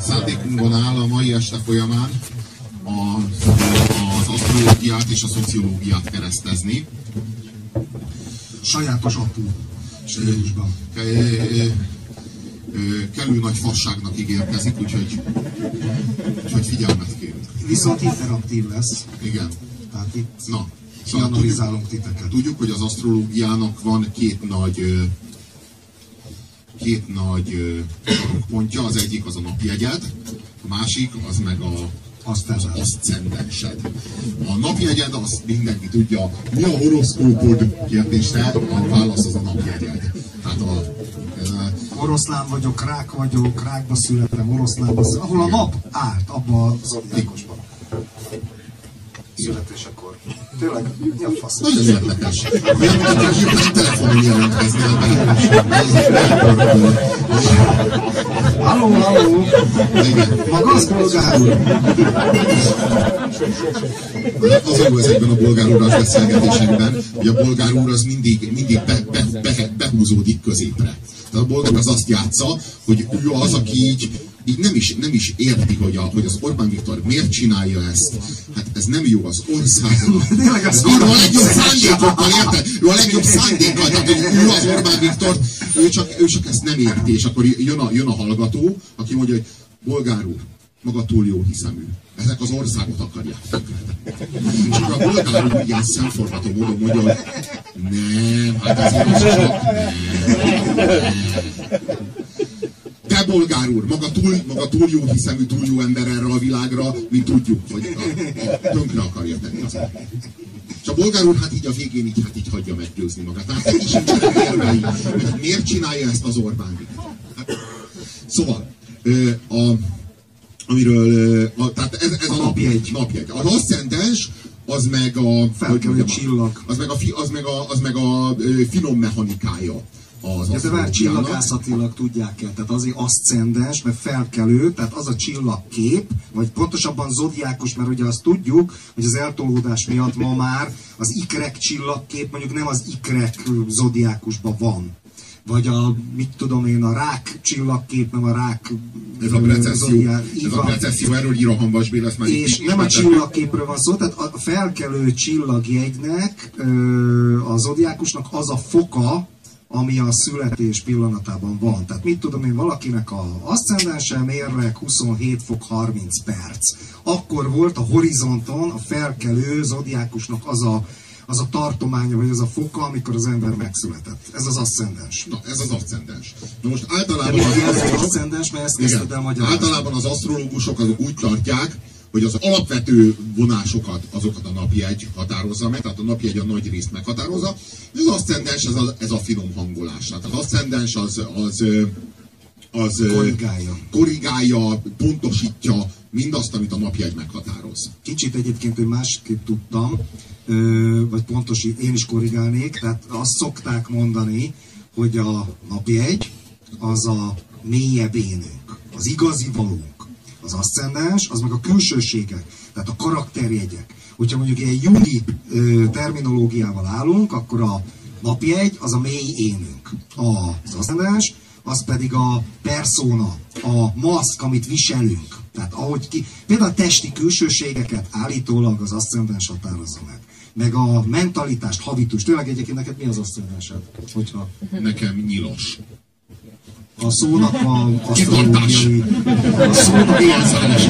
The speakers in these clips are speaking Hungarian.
Szándékunkban áll a mai este folyamán a, az asztrológiát és a szociológiát keresztezni. Sajátos apu stílusban. Kellő nagy fasságnak ígérkezik, úgyhogy, úgyhogy figyelmet kérünk. Viszont interaktív lesz. Igen. Tehát itt Na, kianalizálunk titeket. Tudjuk, hogy az asztrológiának van két nagy két nagy ö, sarokpontja, az egyik az a napjegyed, a másik az meg a Azt az az aszcendensed. A napjegyed, azt mindenki tudja, mi a horoszkópod kérdésre, a válasz az a napjegyed. Tehát a, Oroszlán vagyok, rák vagyok, rákba születtem, oroszlánba születtem. Ahol a nap állt, abban a zodiákosban. Születésekor. Tényleg, mi a fasz? nagyon érdekes. Mint hogy hirtelen telefonon jelentkeznél Halló, halló! Igen. Maga az polgár úr? Az jó ezekben a bolgár uras beszélgetésekben, hogy a bolgár úr az mindig, mindig be, be, be, behúzódik középre. Tehát a bolgár az azt játsza, hogy ő az, aki így, így nem, is, nem is érti, hogy, a, hogy az Orbán Viktor miért csinálja ezt. Hát ez nem jó az országnak. Ő a legjobb szándékokkal, érted? Ő a legjobb szándékkal, tehát hogy ő az Orbán Viktor, ő csak, ő csak ezt nem érti, és akkor jön a, jön a hallgató, aki mondja, hogy bolgár úr, maga túl jó hiszemű. Ezek az országot akarják. És akkor a bolgár úr ilyen szemforgató módon mondja, hogy nem, hát azért az csak nem. De bolgár úr, maga túl, maga túl jó hiszemű, túl jó ember erre a világra, mint tudjuk, hogy a, a, tönkre akarja tenni az. És a bolgár úr hát így a végén így, hát így hagyja meggyőzni magát. Hát neki sincsenek érvei, hát miért csinálja ezt az Orbán. Hát, szóval, a, amiről, a, tehát ez, ez a, A napjegy. napjegy. Az aszcendens, az meg a... Felkelő csillag. Az meg a, az meg a, az meg a ö, finom mechanikája. Az Ja, de már csillagászatilag tudják el, tehát azért aszcendens, mert felkelő, tehát az a csillagkép, vagy pontosabban zodiákus, mert ugye azt tudjuk, hogy az eltolódás miatt ma már az ikrek csillagkép mondjuk nem az ikrek zodiákusban van. Vagy a, mit tudom én, a rák csillagkép, nem a rák Ez a precesszió, ez a precesszió, erről ír a Hanvas Béla, már És nem a csillagképről van szó, tehát a felkelő csillagjegynek, a zodiákusnak az a foka, ami a születés pillanatában van. Tehát mit tudom én, valakinek a aszcendense mérleg 27 fok 30 perc. Akkor volt a horizonton a felkelő zodiákusnak az a, az a tartománya, vagy az a foka, amikor az ember megszületett. Ez az aszcendens. Na, ez az aszcendens. Na most De általában... mit az az aszcendens, mert ezt kezdted el magyarázni. Általában az asztrológusok azok úgy tartják, hogy az alapvető vonásokat, azokat a napjegy határozza meg, tehát a napjegy a nagy részt meghatározza, és az aszcendens, ez a, ez a finom hangolás. Tehát az aszcendens az, az, az Korrigálja. korrigálja, pontosítja mindazt, amit a napjegy meghatároz. Kicsit egyébként, hogy másképp tudtam, vagy pontosít, én is korrigálnék, tehát azt szokták mondani, hogy a napjegy az a mélyebb énünk, az igazi valónk. Az aszcendens, az meg a külsőségek, tehát a karakterjegyek. Hogyha mondjuk ilyen jungi terminológiával állunk, akkor a napjegy az a mély énünk. Az aszcendens, az pedig a persona, a maszk, amit viselünk. Tehát ahogy ki, például a testi külsőségeket állítólag az aszcendens határozza meg. Meg a mentalitást, habitus. Tényleg egyébként neked mi az aszcendensed? Hogyha Nekem nyilas. A szónak a asztrológiai, a szónak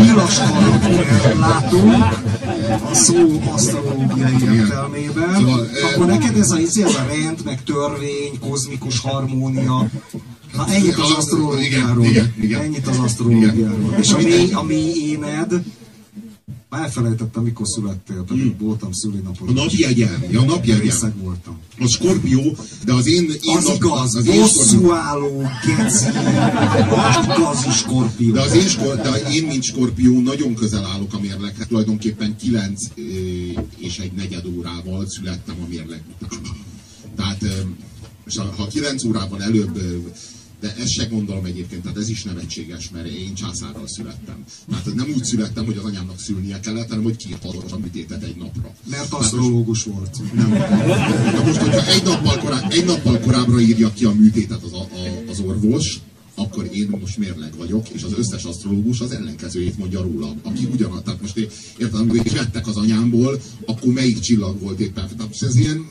nyilas karaktert látunk, a szó asztrológiai értelmében, Szóval, akkor neked ez a, ez a rend, meg törvény, kozmikus harmónia, Na ennyit az Igen, asztrológiáról. igen, igen. Ennyit az asztrológiáról. És a mély, a mély éned, már elfelejtettem, mikor születtél, pedig voltam szülinapod. A napjegyen, ja. Részeg voltam. A skorpió, de az én... én Az nap- igaz, az én skorpió, bosszúálló, geci, igazi skorpió. de az én, skor, de én, mint skorpió, nagyon közel állok a mérleghez. Tulajdonképpen 9 és egy negyed órával születtem a mérleg után. Tehát, és ha- ha 9 órával előbb de ezt se gondolom egyébként, tehát ez is nevetséges, mert én császárral születtem. Tehát nem úgy születtem, hogy az anyámnak szülnie kellett, hanem hogy kiírhatott a műtétet egy napra. Mert asztrológus volt. Nem. De most, hogyha egy nappal, korá, egy nappal korábbra írja ki a műtétet az, a, a, az orvos, akkor én most mérleg vagyok, és az összes asztrológus az ellenkezőjét mondja rólam, aki ugyanaz. Tehát most értem, amikor vettek az anyámból, akkor melyik csillag volt éppen? Tehát ez ilyen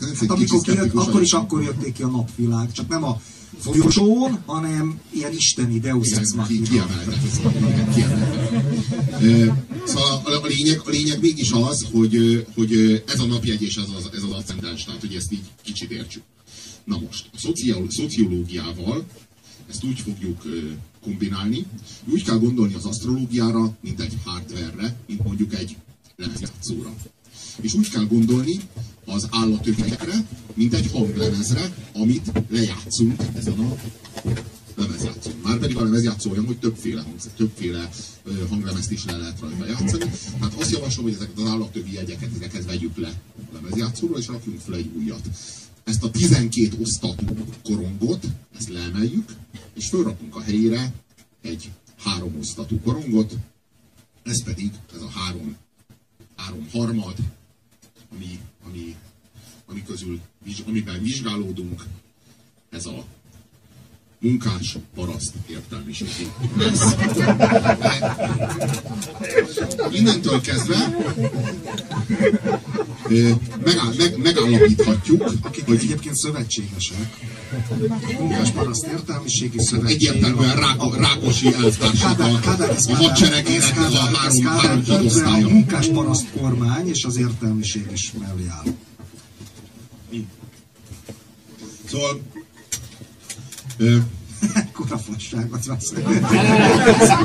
Hát amikor kijött, akkor is akkor jötték ki a napvilág, csak nem a folyosón, hanem ilyen isteni Deus Ex Machina. Szóval a, a, lényeg, a lényeg mégis az, hogy, hogy ez a napjegy és ez az, ez az ascendens, tehát hogy ezt így kicsit értsük. Na most, a szociológiával ezt úgy fogjuk kombinálni, úgy kell gondolni az asztrológiára, mint egy hardware mint mondjuk egy lemezjátszóra. És úgy kell gondolni az állatövegekre, mint egy hanglemezre, amit lejátszunk ezen a lemezjátszón. Már pedig a lemezjátszó olyan, hogy többféle, hang, többféle hanglemezt is le lehet rajta játszani. Hát azt javaslom, hogy ezeket az állattövi jegyeket, ezeket vegyük le a lemezjátszóról, és rakjunk fel egy újat. Ezt a 12 osztatú korongot, ezt leemeljük, és fölrakunk a helyére egy három osztatú korongot, ez pedig, ez a három, három harmad, ami, ami, ami közül, amiben vizsgálódunk, ez a munkás paraszt értelmiségi lesz. Innentől kezdve megáll, meg, megállapíthatjuk, akik hogy egyébként szövetségesek. Munkás paraszt értelmiségi szövetség. Egyértelműen Ráko, Rákosi elvtársak a, a hadseregének ez a hadosztálya. A munkás paraszt kormány és az értelmiség is mellé áll. Szóval Kurafosságot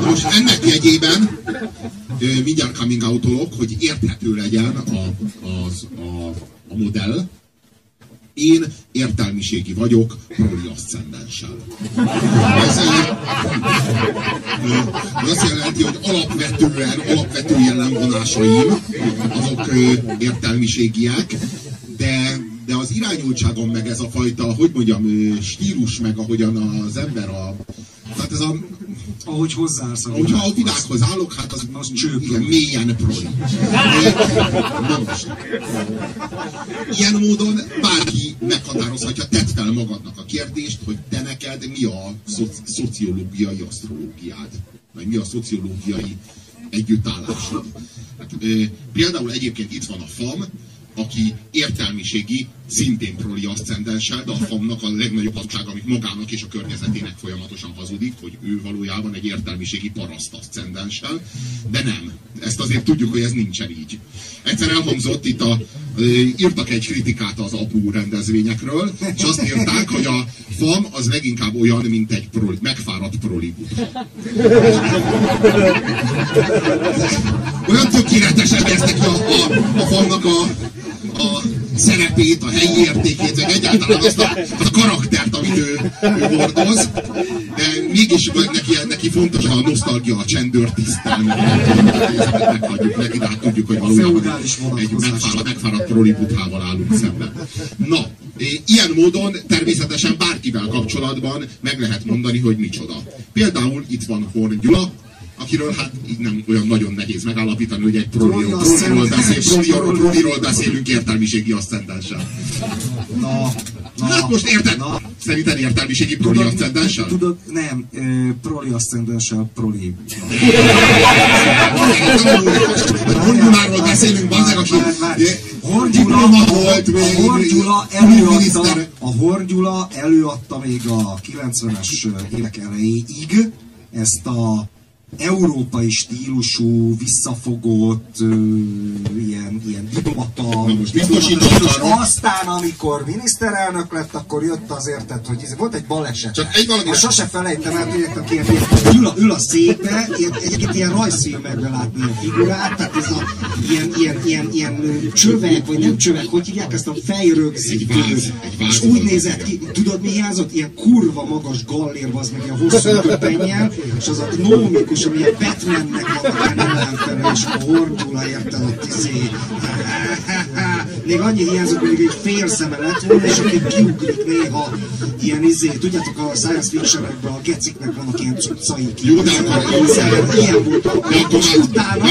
Most ennek jegyében mindjárt coming out hogy érthető legyen a, az, a, a modell. Én értelmiségi vagyok, Proli Ascendenssel. Ez, ez azt jelenti, hogy alapvetően, alapvető jellemvonásaim azok értelmiségiek, de de az irányultságom meg ez a fajta, hogy mondjam, stílus meg ahogyan az ember a... Tehát ez a... Ahogy hozzáállsz. Ahogy a világhoz állok, hát az, az ilyen mélyen proli. Na most. Ilyen módon bárki meghatározhatja, tedd fel magadnak a kérdést, hogy te neked mi a szoci szociológiai asztrológiád, vagy mi a szociológiai együttállásod. Hát, például egyébként itt van a FAM, aki értelmiségi, szintén proli aszcendenssel, de a famnak a legnagyobb hazugság, amit magának és a környezetének folyamatosan hazudik, hogy ő valójában egy értelmiségi paraszt aszcendenssel, de nem. Ezt azért tudjuk, hogy ez nincsen így. Egyszer elhangzott itt a, írtak egy kritikát az APU rendezvényekről, és azt írták, hogy a fam az leginkább olyan, mint egy proli, megfáradt proli Olyan tökéletesen vesznek ki a, a, a famnak a a szerepét, a helyi értékét, meg egyáltalán azt a, azt a karaktert, amit ő, ő hordoz, de mégis neki, neki fontos a nosztalgia, a csendőr tisztel, meghagyjuk neki, de hát tudjuk, hogy valójában egy megfáradt, megfáradt prolibuthával állunk szemben. Na, ilyen módon természetesen bárkivel kapcsolatban meg lehet mondani, hogy micsoda. Például itt van Horn Gyula, akiről hát így nem olyan nagyon nehéz megállapítani, hogy egy proliról, proliról, beszél, proliról, proliról beszélünk értelmiségi aszcendenssel. Na, na, hát most érted? Na, Szerinted értelmiségi proli aszcendenssel? Tudod, nem, e, proli aszcendenssel, proli. Hornyuláról beszélünk, bazdeg, aki Horgyula volt még. A Horgyula előadta, a Horgyula előadta még a 90-es évek elejéig ezt a európai stílusú, visszafogott, uh, ilyen, ilyen diplomata. Aztán, amikor miniszterelnök lett, akkor jött az érted, hogy ez volt egy baleset. Csak egy valami... sose felejtem el, hogy ilyen, ül, a, ül a szépe, egyébként ilyen rajzfilmekben látni a figurát, tehát ez a ilyen, ilyen, ilyen, ilyen csövek, vagy nem csövek, hogy hívják ezt a fejrögzítő. És úgy nézett ki, tudod mi hiányzott? Ilyen kurva magas gallér, az meg ilyen hosszú köpennyel, és az a gnómikus és amilyen Batmannek vannak ilyen ellenfele, és a hordula érted a izé. Még annyi hiányzott, hogy egy fél szeme lett volna, és aki kiugrik néha ilyen izé, tudjátok a science fictionekben a geciknek vannak ilyen de akkor ilyen volt. Utána,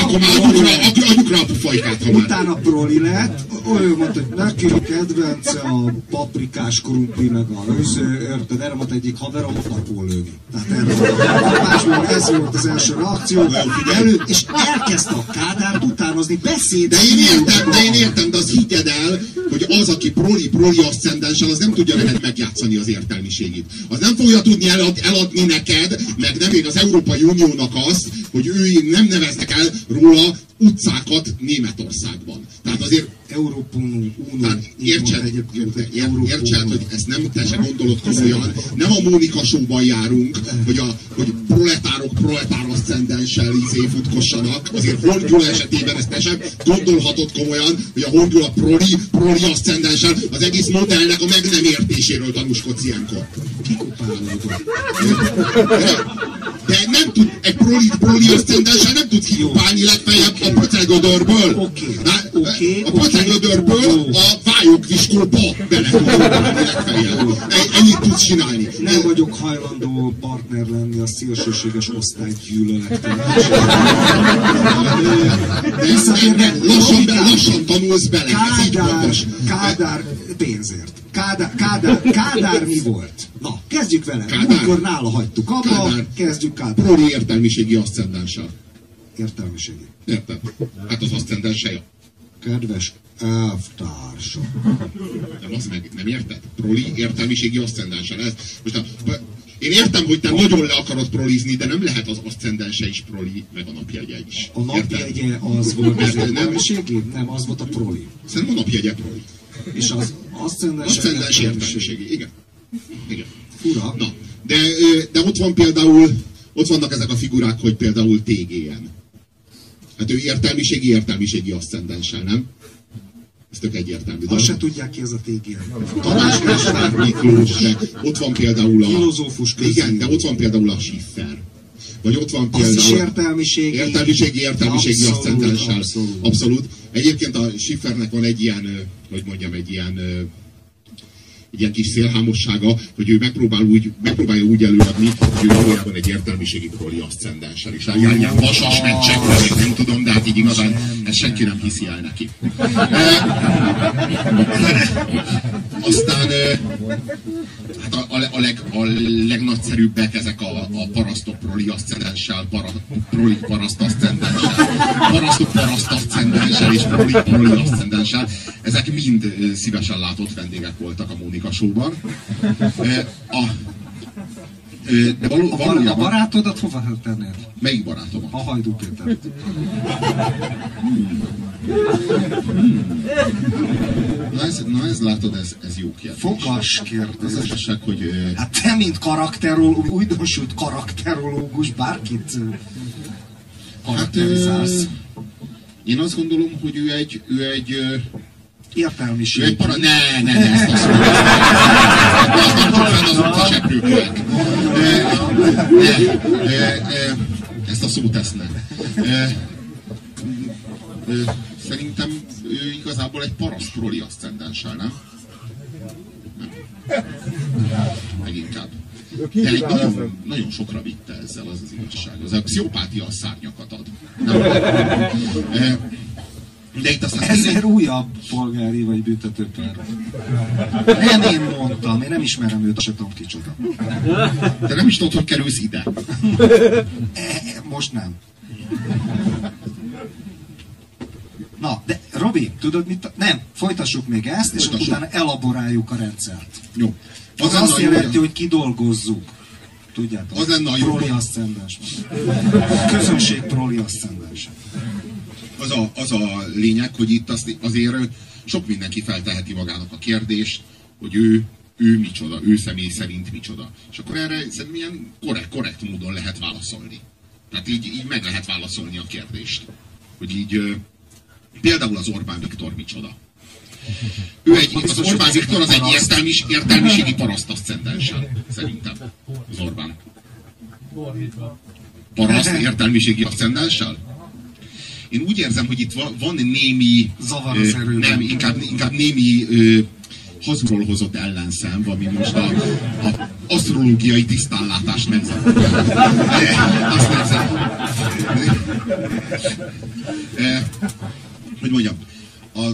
a fajkát, utána proli lett, Olyan mondta, hogy neki kedvence a paprikás krumpli, meg a őző, érted, erre mondta egyik haverom, a lőni. Tehát erre másból ez volt az első reakció, elő, és elkezdte a kádárt utánozni, beszéd. De én értem, de én értem, de az higgyed el, hogy az, aki proli, proli aszcendenssel, az nem tudja neked megjátszani az értelmiségét. Az nem fogja tudni elad, eladni neked, meg nem még az Európai Uniónak azt, hogy ő nem neveznek el róla utcákat Németországban. Tehát azért Európa Unió, értsed, értsed, hogy ezt nem te se gondolod komolyan, nem a Mónika showban járunk, hogy, a, hogy proletárok proletár aszcendenssel izé futkossanak, azért Horgyula esetében ezt te sem gondolhatod komolyan, hogy a Horgyula proli, proli aszcendenssel az egész modellnek a meg nem értéséről tanúskodsz ilyenkor. De nem tud, egy proli, proli aszcendenssel nem tudsz kikupálni legfeljebb a pöcegödörből. Oké, oké, A pöcegödörből a vályogviskóba bele Ennyit tudsz csinálni. Nem vagyok hajlandó partner lenni a szélsőséges osztálygyűlölettel. Visszatérve, Lassan, lassan tanulsz bele, Kádár. Kádár pénzért. Kádár, Kádár, Kádár mi volt? Na, kezdjük vele. Kádár. Akkor nála hagytuk abba, Kádár. kezdjük Kádár. Proli értelmiségi aszcendenssel. Értelmiségi. Érted? Hát az aszcendenssel. Kedves elvtársa. Nem az meg, nem érted? Proli értelmiségi aszcendenssel. Ez, most a, én értem, hogy te nagyon le akarod prolizni, de nem lehet az aszcendense is proli, meg a napjegye is. A napjegye az volt az értelmiségi? Nem, az volt a proli. Szerintem a napjegye proli. És az aszcendens Aszcendens értelmiségi, igen. Igen. Fura. Na, de, de ott van például, ott vannak ezek a figurák, hogy például TGN. Hát ő értelmiségi, értelmiségi aszcendenssel, nem? Ez tök egyértelmű. Azt se tudják ki ez a TGN. Tamás Gáspár Miklós, ott van például a... Filozófus közül. Igen, de ott van például a Schiffer. Vagy ott van Az is például... értelmiségi. Értelmiségi, értelmiségi Abszolút, abszolút. Abszolút. Egyébként a Schiffernek van egy ilyen, hogy mondjam, egy ilyen egy ilyen kis szélhámossága, hogy ő megpróbál úgy, megpróbálja úgy előadni, hogy ő valójában egy értelmiségi proli aszcendenssel is. Ilyen, ilyen vasas meccsek, vagy nem tudom, de hát így igazán ezt senki nem hiszi el neki. Aztán hát a, a, a, leg, a legnagyszerűbbek ezek a, a parasztok proli aszcendenssel, para, proli paraszt aszcendenssel, parasztok paraszt aszcendenssel és proli proli aszcendenssel. Ezek mind szívesen látott vendégek voltak a Mónika Ö, A, de való, A, bar- a barátodat hova tennéd? melyik barátomat? A Hajdú Péter. Na ez, na ez látod, ez, ez jó kérdés. Fogas kérdés. az igazság, hogy Hát te, mint karakterológus, újdonsült karakterológus, bárkit hát, karakterizálsz. ö, én azt gondolom, hogy ő egy, ő egy Értelmiség. egy para... Ne, ne, ne, ezt. Azt csak fenn az ne, ezt a szót ezt nem. Szerintem ő igazából egy paraszt proli aszcendenssel, nem? Nem. Leginkább. De egy nagyon, nagyon sokra vitte ezzel, az az igazság. Az a pszichopátia a szárnyakat ad. Nem? De itt aztán Ezért újabb polgári vagy büntetőper. Nem én mondtam, én nem ismerem őt, se tudom kicsoda. Te nem is tudod, hogy kerülsz ide. E, most nem. Na, de Robi, tudod mit? Nem, folytassuk még ezt, és Folytassuk. utána elaboráljuk a rendszert. Jó. Az lenne azt jó, jelenti, hogy kidolgozzuk. Tudjátok? Az lenne a jó, Proli. Közönség proli aszcendens. Az a, az a lényeg, hogy itt azt, azért sok mindenki felteheti magának a kérdést, hogy ő, ő micsoda, ő személy szerint micsoda. És akkor erre szerintem ilyen korrekt, korrekt módon lehet válaszolni. Tehát így, így meg lehet válaszolni a kérdést. Hogy így például az Orbán Viktor micsoda. Ő egy, az Orbán Viktor az egy értelmis, értelmiségi paraszt aszcendenssel, szerintem. Az Orbán. Paraszt értelmiségi aszcendenssel? Én úgy érzem, hogy itt van, van némi... Zavarszerű. Nem, inkább, inkább némi ö, hazról hozott ellenszem, ami most a, a asztrológiai tisztállátás nemzet. Azt érzem. Hogy mondjam, a,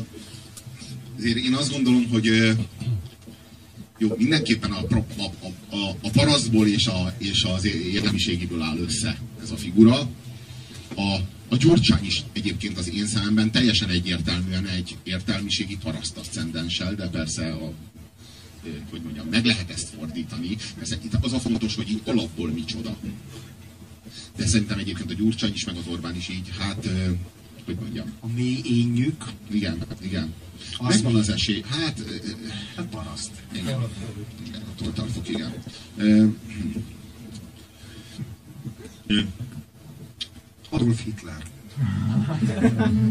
azért én azt gondolom, hogy jó, mindenképpen a, a, a, a parasztból és, a, és az érdemiségiből áll össze ez a figura. A, a Gyurcsány is egyébként az én szememben teljesen egyértelműen egy értelmiségi paraszt aszcendenssel, de persze a, hogy mondjam, meg lehet ezt fordítani. Persze itt az a fontos, hogy így alapból micsoda. De szerintem egyébként a Gyurcsány is, meg az Orbán is így, hát, hogy mondjam. A mély ényük. Igen, igen. Az Megvan az esély. Hát... Hát paraszt. Igen, igen attól tartok, igen. Adolf Hitler.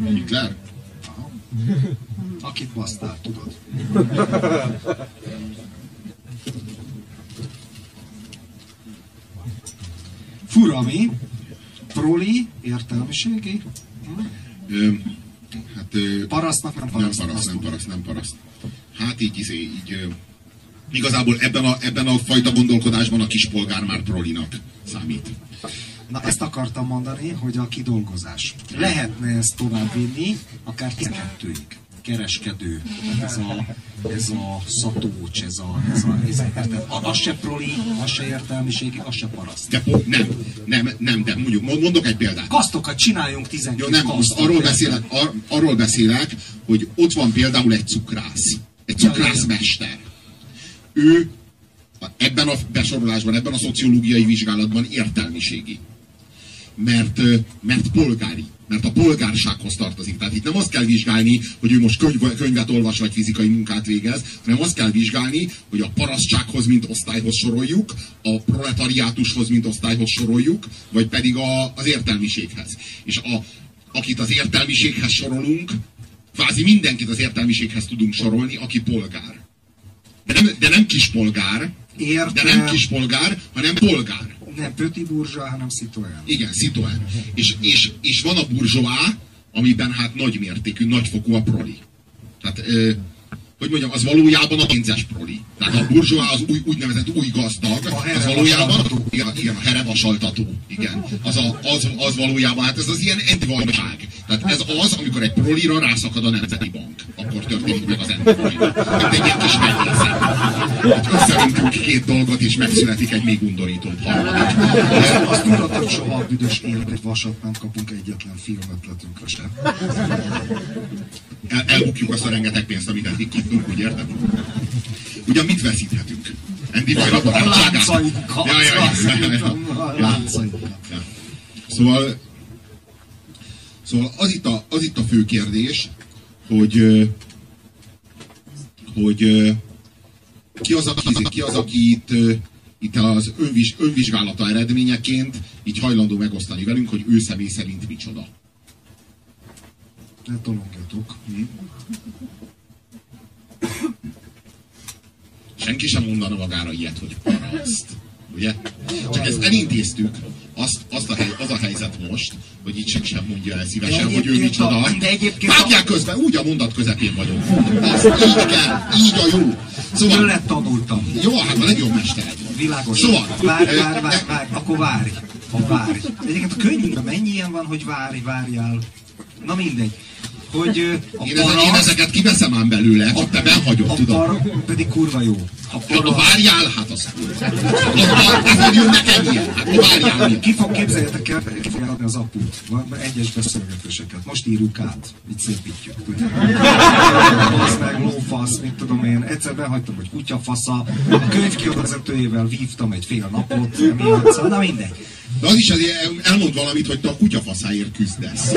Hitler? Aha. Akit basztál, tudod. Fura mi? Proli, értelmiségi? Ö, hát, ö, Parasztnak nem nem paraszt. paraszt, azt nem paraszt, nem paraszt. Hát így, izé, így ö, igazából ebben a, ebben a fajta gondolkodásban a kispolgár már prolinak számít. Na ezt akartam mondani, hogy a kidolgozás. Lehetne ezt továbbvinni, akár 12-ig. Kereskedő, ez a, ez a szatócs, ez a, ez a, ez a? A- Az se proli, az se értelmiségi, az se paraszt. De po, nem, nem, nem, de mondjuk, mond- mondok egy példát. Kasztokat csináljunk 12 Jó, nem, most kasztot, arról beszélek, ar, arról beszélek, hogy ott van például egy cukrász. Egy cukrászmester. Ő ebben a besorolásban, ebben a szociológiai vizsgálatban értelmiségi. Mert, mert polgári. Mert a polgársághoz tartozik. Tehát itt nem azt kell vizsgálni, hogy ő most könyv, könyvet olvas, vagy fizikai munkát végez, hanem azt kell vizsgálni, hogy a parasztsághoz, mint osztályhoz soroljuk, a proletariátushoz, mint osztályhoz soroljuk, vagy pedig a, az értelmiséghez. És a, akit az értelmiséghez sorolunk, kvázi mindenkit az értelmiséghez tudunk sorolni, aki polgár. De nem, de nem kispolgár, Értem. de nem kispolgár, hanem polgár. Nem Petit Bourgeois, hanem Citroën. Igen, Citroen. És, és, és van a burzsóá, amiben hát nagy mértékű, nagyfokú a proli. Tehát, ö, hogy mondjam, az valójában a pénzes proli. Tehát a burzsóá az új, úgynevezett új gazdag, A az valójában, herevasaltató. igen, igen, a herevasaltató, igen. Az, a, az, az valójában, hát ez az ilyen entivajság. Tehát ez az, amikor egy prolira rászakad a Nemzeti Bank. Akkor történik meg az entivajság. Mint egy ilyen kis megnézet. Hogy összeöntünk két dolgot, és megszületik egy még undorítóbb harmadik. De- Azt tudod, soha a büdös életben vasat nem kapunk egyetlen filmötletünkre sem. el, elbukjuk azt a rengeteg pénzt, amit eddig kaptunk, úgy érted? Ugyan mit veszíthetünk? Andy Vajra A barátságát? láncainkat. Ja, ja, ja. A. Szóval, szóval az, itt a, az itt a fő kérdés, hogy, hogy ki az, aki, ki az, aki itt, itt az önviz, önvizsgálata eredményeként így hajlandó megosztani velünk, hogy ő személy szerint micsoda. Ne tolongjatok. Senki sem mondana magára ilyet, hogy paraszt. Ugye? Csak ezt elintéztük, azt, azt a hely, az a helyzet most, hogy itt senki sem mondja el szívesen, De hogy ő micsoda. a- de egyébként Vágják a- közben, úgy a mondat közepén vagyok. Az így kell, így a jó. Szóval, Tőled tanultam. jó, hát a legjobb mestered. Világos. Szóval, Várj, várj, várj, várj, akkor várj. Ha várj. Egyébként a könyvünkben mennyi ilyen van, hogy várj, várjál. Na mindegy. Hogy a Én, ezek, én ezeket kiveszem ám belőle, csak te benhagyod, a tudod. par, pedig kurva jó. A A paraszt, várjál, hát az kurva. Azért jön nekem ilyen, hát a várjál mi? ki fog képzeljétek el, ki fogja adni az aput. Van egyes beszélgetéseket. Most írjuk át. Így szépítjük. Az meg lófasz, mit tudom én. Egyszer behagytam, hogy kutyafasza. A könyv kiadvezetőjével vívtam egy fél napot. Emiatt, szóval, na mindegy. De az is azért el- elmond valamit, hogy te a kutyafaszáért küzdesz.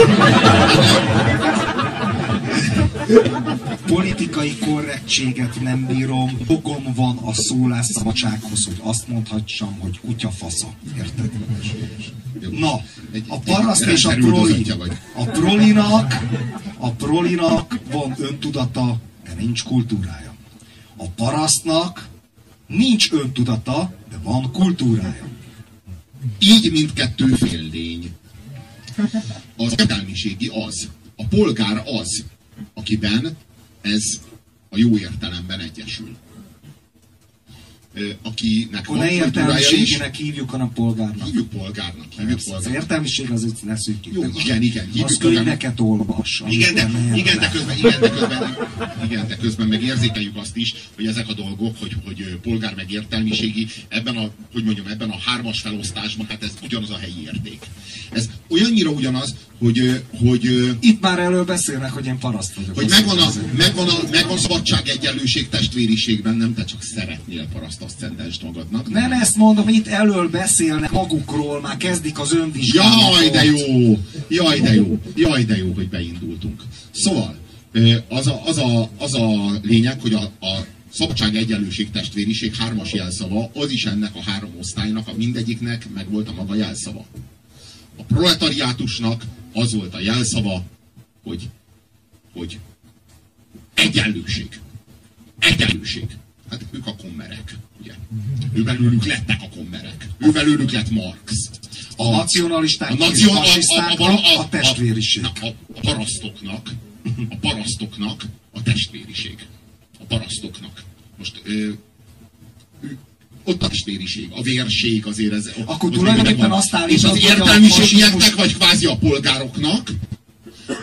Politikai korrektséget nem bírom, jogom van a szólásszabadsághoz, hogy azt mondhassam, hogy kutyafasza. Érted? Na, a paraszt és a proli. A prolinak, a prolinak van öntudata, de nincs kultúrája. A parasztnak nincs öntudata, de van kultúrája. Így mindkettő féllény. Az értelmiségi az. A polgár az, akiben ez a jó értelemben egyesül. Akinek Akkor ne értelmiségének hívjuk, hanem polgárnak. Hívjuk polgárnak. Hívjuk polgárnak. Az értelmiség az itt ne szűkjük. Jó, igen, igen. Hívjuk az könyveket olvas. Igen de, igen, de közben, igen, de közben, igen, de közben meg érzékeljük azt is, hogy ezek a dolgok, hogy, hogy polgár meg értelmiségi, ebben a, hogy mondjam, ebben a hármas felosztásban, hát ez ugyanaz a helyi érték. Ez olyannyira ugyanaz, hogy, hogy itt már elő beszélnek, hogy én paraszt vagyok. Hogy megvan a, megvan, a, megvan szabadság, egyenlőség, testvériségben, nem te csak szeretnél paraszt, szentensd magadnak. Nem ezt mondom, itt elől beszélnek magukról, már kezdik az önvizsgálatot. Jaj, de jó! Jaj, de jó! Jaj, de jó, hogy beindultunk. Szóval, az a, az a, az a lényeg, hogy a, a szabadság, egyenlőség, testvériség hármas jelszava, az is ennek a három osztálynak, a mindegyiknek meg volt a maga jelszava. A proletariátusnak az volt a jelszava, hogy, hogy egyenlőség. Egyenlőség. Hát ők a kommerek, ugye? Ő belőlük lettek a kommerek. Ő belőlük lett Marx. A, a nacionalisták, a, nacion, a, a, a, a, a testvériség. A, a, a parasztoknak, a parasztoknak a testvériség. A parasztoknak. Most ö, ott a testvériség, a vérség azért ez... Akkor tulajdonképpen azt állítod, És az értelmiségieknek, vagy kvázi a polgároknak,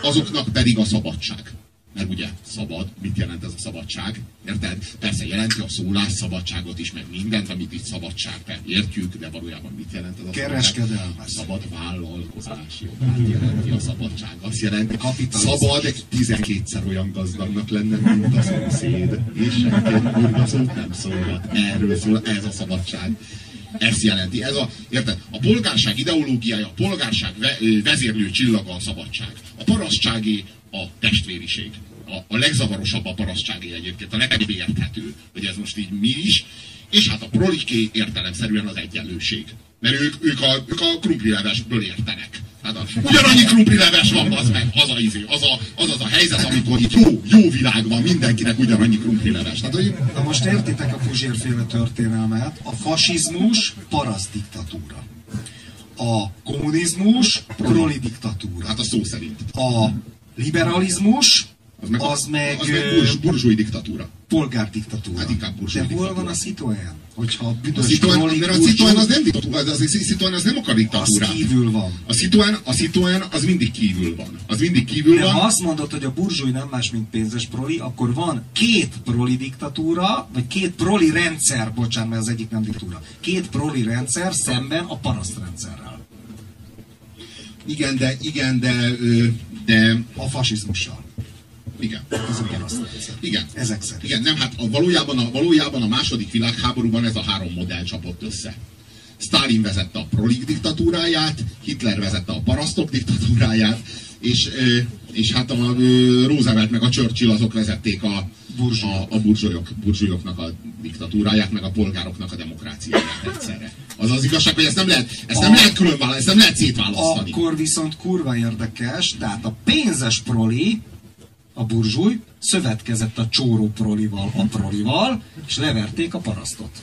azoknak pedig a szabadság. Mert ugye szabad, mit jelent ez a szabadság? Érted? Persze jelenti a szólásszabadságot is, meg mindent, amit itt szabadság, értjük, de valójában mit jelent ez a Kereskedelme. Szabad vállalkozás jogát jelenti a szabadság. Azt jelenti, szabad egy 12-szer olyan gazdagnak lenne, mint a szomszéd. És senki kurva szót nem szólhat. Erről szól, ez a szabadság. Ezt jelenti. Ez a, érted? A polgárság ideológiája, a polgárság ve, vezérlő csillaga a szabadság. A parasztságé a testvériség. A, a legzavarosabb a parasztságé egyébként, a legkevésbé érthető, hogy ez most így mi is. És hát a proliké értelemszerűen az egyenlőség. Mert ők, ők, a, ők a krumplilevesből értenek. Hát a, ugyanannyi krumplileves van, az meg, az, a, izé, az, a, az az a helyzet, amikor itt jó, jó világ van, mindenkinek ugyanannyi krumplileves. Tehát, hogy... Na most értitek a Puzsérféle történelmet? A fasizmus parasztdiktatúra. A kommunizmus proli diktatúra. Hát a szó szerint. A liberalizmus, az meg, az meg, az meg burs, burzsói diktatúra. Polgárdiktatúra. Hát De hol van a Citroen? Hogyha a büdös a Citroen, mert a Citroen az nem diktatúra, az, a Citroen az nem akar diktatúrát. Az kívül van. A Citroen, a Citroen az mindig kívül van. Az mindig kívül De van. ha azt mondod, hogy a burzsói nem más, mint pénzes proli, akkor van két proli diktatúra, vagy két proli rendszer, bocsánat, mert az egyik nem diktatúra. Két proli rendszer szemben a parasztrendszerrel. Igen, de, igen, de, de... A fasizmussal. Igen. Ez a paraszt Igen. Ezek szerint. Igen, nem, hát a, valójában, a, valójában a második világháborúban ez a három modell csapott össze. Stalin vezette a prolik diktatúráját, Hitler vezette a parasztok diktatúráját, és, és hát a Roosevelt meg a Churchill azok vezették a, a, a burzsólyok, burzsólyoknak a diktatúráját, meg a polgároknak a demokráciáját egyszerre. Az az igazság, hogy ezt nem lehet, ezt nem a, lehet külön választani, ezt nem lehet szétválasztani. Akkor viszont kurva érdekes, tehát a pénzes proli, a burzsúj, szövetkezett a csóró prolival, a prolival, és leverték a parasztot.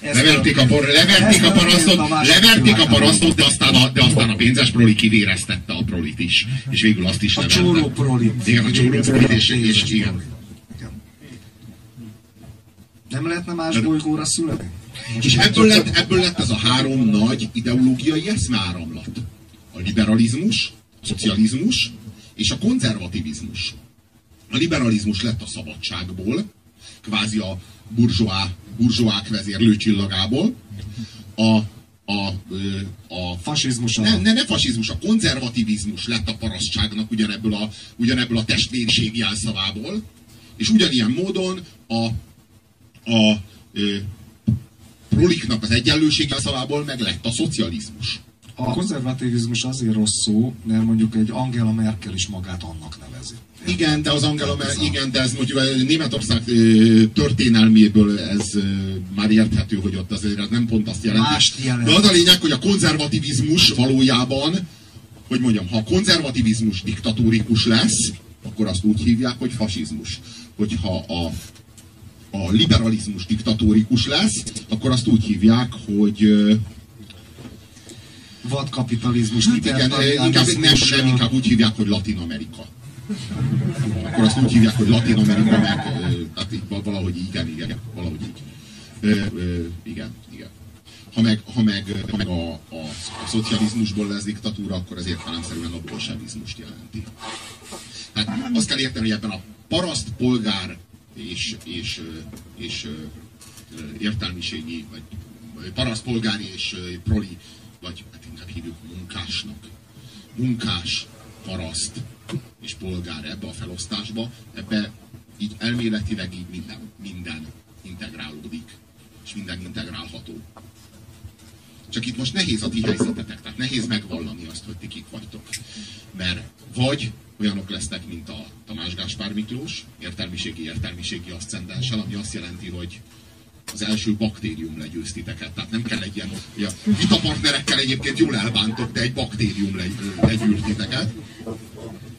Ez leverték a, por, leverték a parasztot, a leverték a parasztot, de aztán a, de aztán a pénzes proli kivéreztette a prolit is. És végül azt is A csóró prolit. Igen, a csóró prolit, és, és igen. Nem lehetne más bolygóra születni? És ebből lett, ebből lett ez a három nagy ideológiai eszmeáramlat. A liberalizmus, a szocializmus és a konzervativizmus. A liberalizmus lett a szabadságból, kvázi a burzsóá, burzsóák vezérlő csillagából. A, a, a fasizmus. Ne, ne, ne fasizmus, a konzervativizmus lett a parasztságnak ugyanebből a, ugyanebből a testvérség jelszavából, és ugyanilyen módon a, a, a proliknak az egyenlőség jelszavából meg lett a szocializmus. A konzervativizmus azért rossz szó, mert mondjuk egy Angela Merkel is magát annak nevezi. Igen, de az Angela igen, de ez mondjuk a Németország történelméből ez már érthető, hogy ott azért ez nem pont azt jelenti. Mást jelent. De az a lényeg, hogy a konzervativizmus valójában, hogy mondjam, ha a konzervativizmus diktatórikus lesz, akkor azt úgy hívják, hogy fasizmus. Hogyha a, a liberalizmus diktatórikus lesz, akkor azt úgy hívják, hogy vadkapitalizmus, hát igen, inkább, nem, nem, inkább úgy hívják, hogy Latin Amerika. Akkor azt úgy hívják, hogy Latin Amerika, meg tehát valahogy igen, igen, valahogy így. Ö, ö, igen, igen. Ha meg, ha meg, ha meg a, a, a szocializmusból lesz diktatúra, akkor az értelemszerűen a bolsevizmust jelenti. Tehát azt kell érteni, hogy ebben a paraszt polgár és, és, és értelmiségi, vagy paraszt polgári és proli, vagy hát inkább hívjuk munkásnak. Munkás, paraszt és polgár ebbe a felosztásba, ebbe így elméletileg így minden, minden integrálódik, és minden integrálható. Csak itt most nehéz a ti helyzetetek, tehát nehéz megvallani azt, hogy ti kik vagytok. Mert vagy olyanok lesznek, mint a Tamás Gáspár Miklós, értelmiségi értelmiségi aszcendenssel, ami azt jelenti, hogy az első baktérium legyőz titeket. Tehát nem kell egy ilyen, ugye, vitapartnerekkel egyébként jól elbántok, de egy baktérium legy, legyűrt titeket.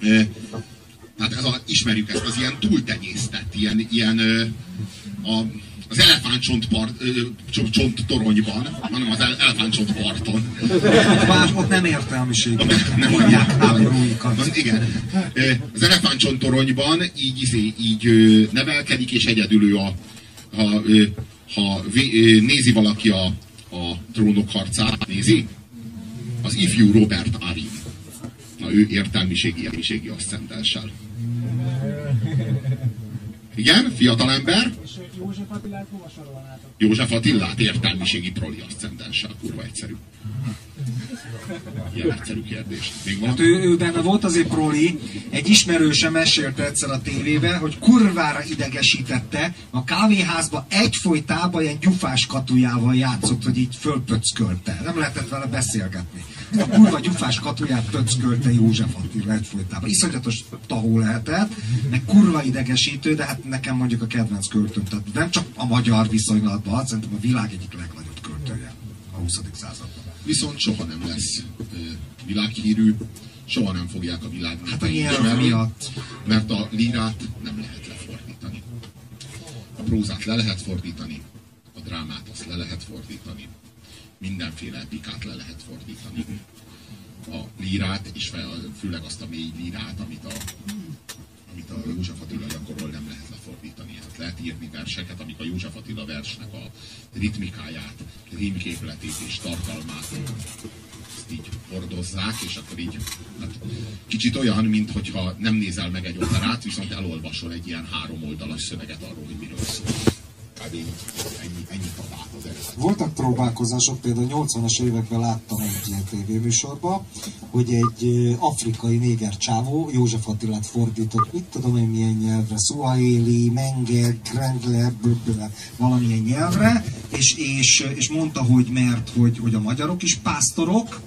E, tehát ez a, ismerjük ezt az ilyen túltenyésztett, ilyen, ilyen a, az elefántcsont part, csont toronyban, hanem az elefántcsont parton. Bár ott nem értelmiség. Nem mondják Az, igen. Az elefántcsont toronyban így, izé, így nevelkedik, és egyedül ő a, ha, ha nézi valaki a, a trónok harcát, nézi, az ifjú Robert Arin. Na ő értelmiségi, értelmiségi asszendenssel. Igen, fiatalember. És József Attilát hova sorolnátok? József Attilát értelmiségi proli asszendenssel, kurva egyszerű. Ilyen egyszerű kérdés. Még van? Hát ő, ő benne volt azért proli, egy ismerőse mesélte egyszer a tévében, hogy kurvára idegesítette, a kávéházba egyfolytában ilyen gyufás katujával játszott, hogy így fölpöckölte. Nem lehetett vele beszélgetni. A kurva gyufás katuját pöckölte József Attila egyfolytában. Iszonyatos tahó lehetett, meg kurva idegesítő, de hát nekem mondjuk a kedvenc költőm. Tehát nem csak a magyar viszonylatban, szerintem a világ egyik legnagyobb költője a 20. században viszont soha nem lesz világhírű, soha nem fogják a világ hát a nyelv miatt. mert a lírát nem lehet lefordítani. A prózát le lehet fordítani, a drámát azt le lehet fordítani, mindenféle epikát le lehet fordítani. A lírát, és főleg azt a mély lírát, amit a, amit a József Attila gyakorol, nem lehet lefordítani. Hát lehet írni verseket, amik a József Attila versnek a ritmikáját, rímképletét és tartalmát ezt így hordozzák, és akkor így hát kicsit olyan, mintha nem nézel meg egy operát, viszont elolvasol egy ilyen három oldalas szöveget arról, hogy miről szól ennyi, ennyi eredet. Voltak próbálkozások, például 80-as években láttam egy ilyen tévéműsorban, hogy egy afrikai néger csávó József Attilát fordított, mit tudom én milyen nyelvre, Suaheli, Menge, Krengle, valamilyen nyelvre, és, és, és mondta, hogy mert, hogy, hogy a magyarok is pásztorok,